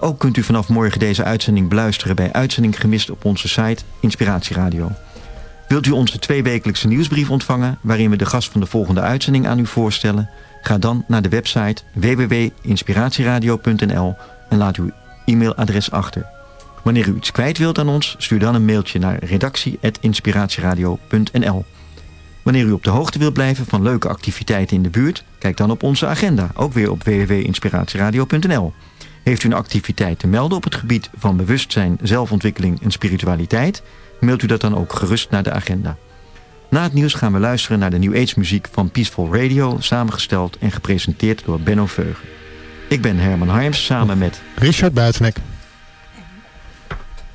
[SPEAKER 1] Ook kunt u vanaf morgen deze uitzending beluisteren bij Uitzending Gemist op onze site Inspiratieradio. Wilt u onze tweewekelijkse nieuwsbrief ontvangen waarin we de gast van de volgende uitzending aan u voorstellen? Ga dan naar de website www.inspiratieradio.nl en laat uw e-mailadres achter. Wanneer u iets kwijt wilt aan ons, stuur dan een mailtje naar redactie.inspiratieradio.nl. Wanneer u op de hoogte wilt blijven van leuke activiteiten in de buurt, kijk dan op onze agenda, ook weer op www.inspiratieradio.nl. Heeft u een activiteit te melden op het gebied van bewustzijn, zelfontwikkeling en spiritualiteit, mailt u dat dan ook gerust naar de agenda. Na het nieuws gaan we luisteren naar de New Age muziek van Peaceful Radio, samengesteld en gepresenteerd door Benno Veugen. Ik ben Herman Harms samen met
[SPEAKER 7] Richard Buitenek.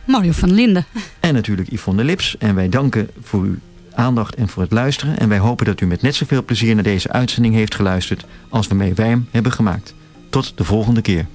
[SPEAKER 2] Mario van Linden.
[SPEAKER 1] En natuurlijk Yvonne Lips. En wij danken voor uw aandacht en voor het luisteren. En wij hopen dat u met net zoveel plezier naar deze uitzending heeft geluisterd als waarmee wij hem hebben gemaakt. Tot de volgende keer.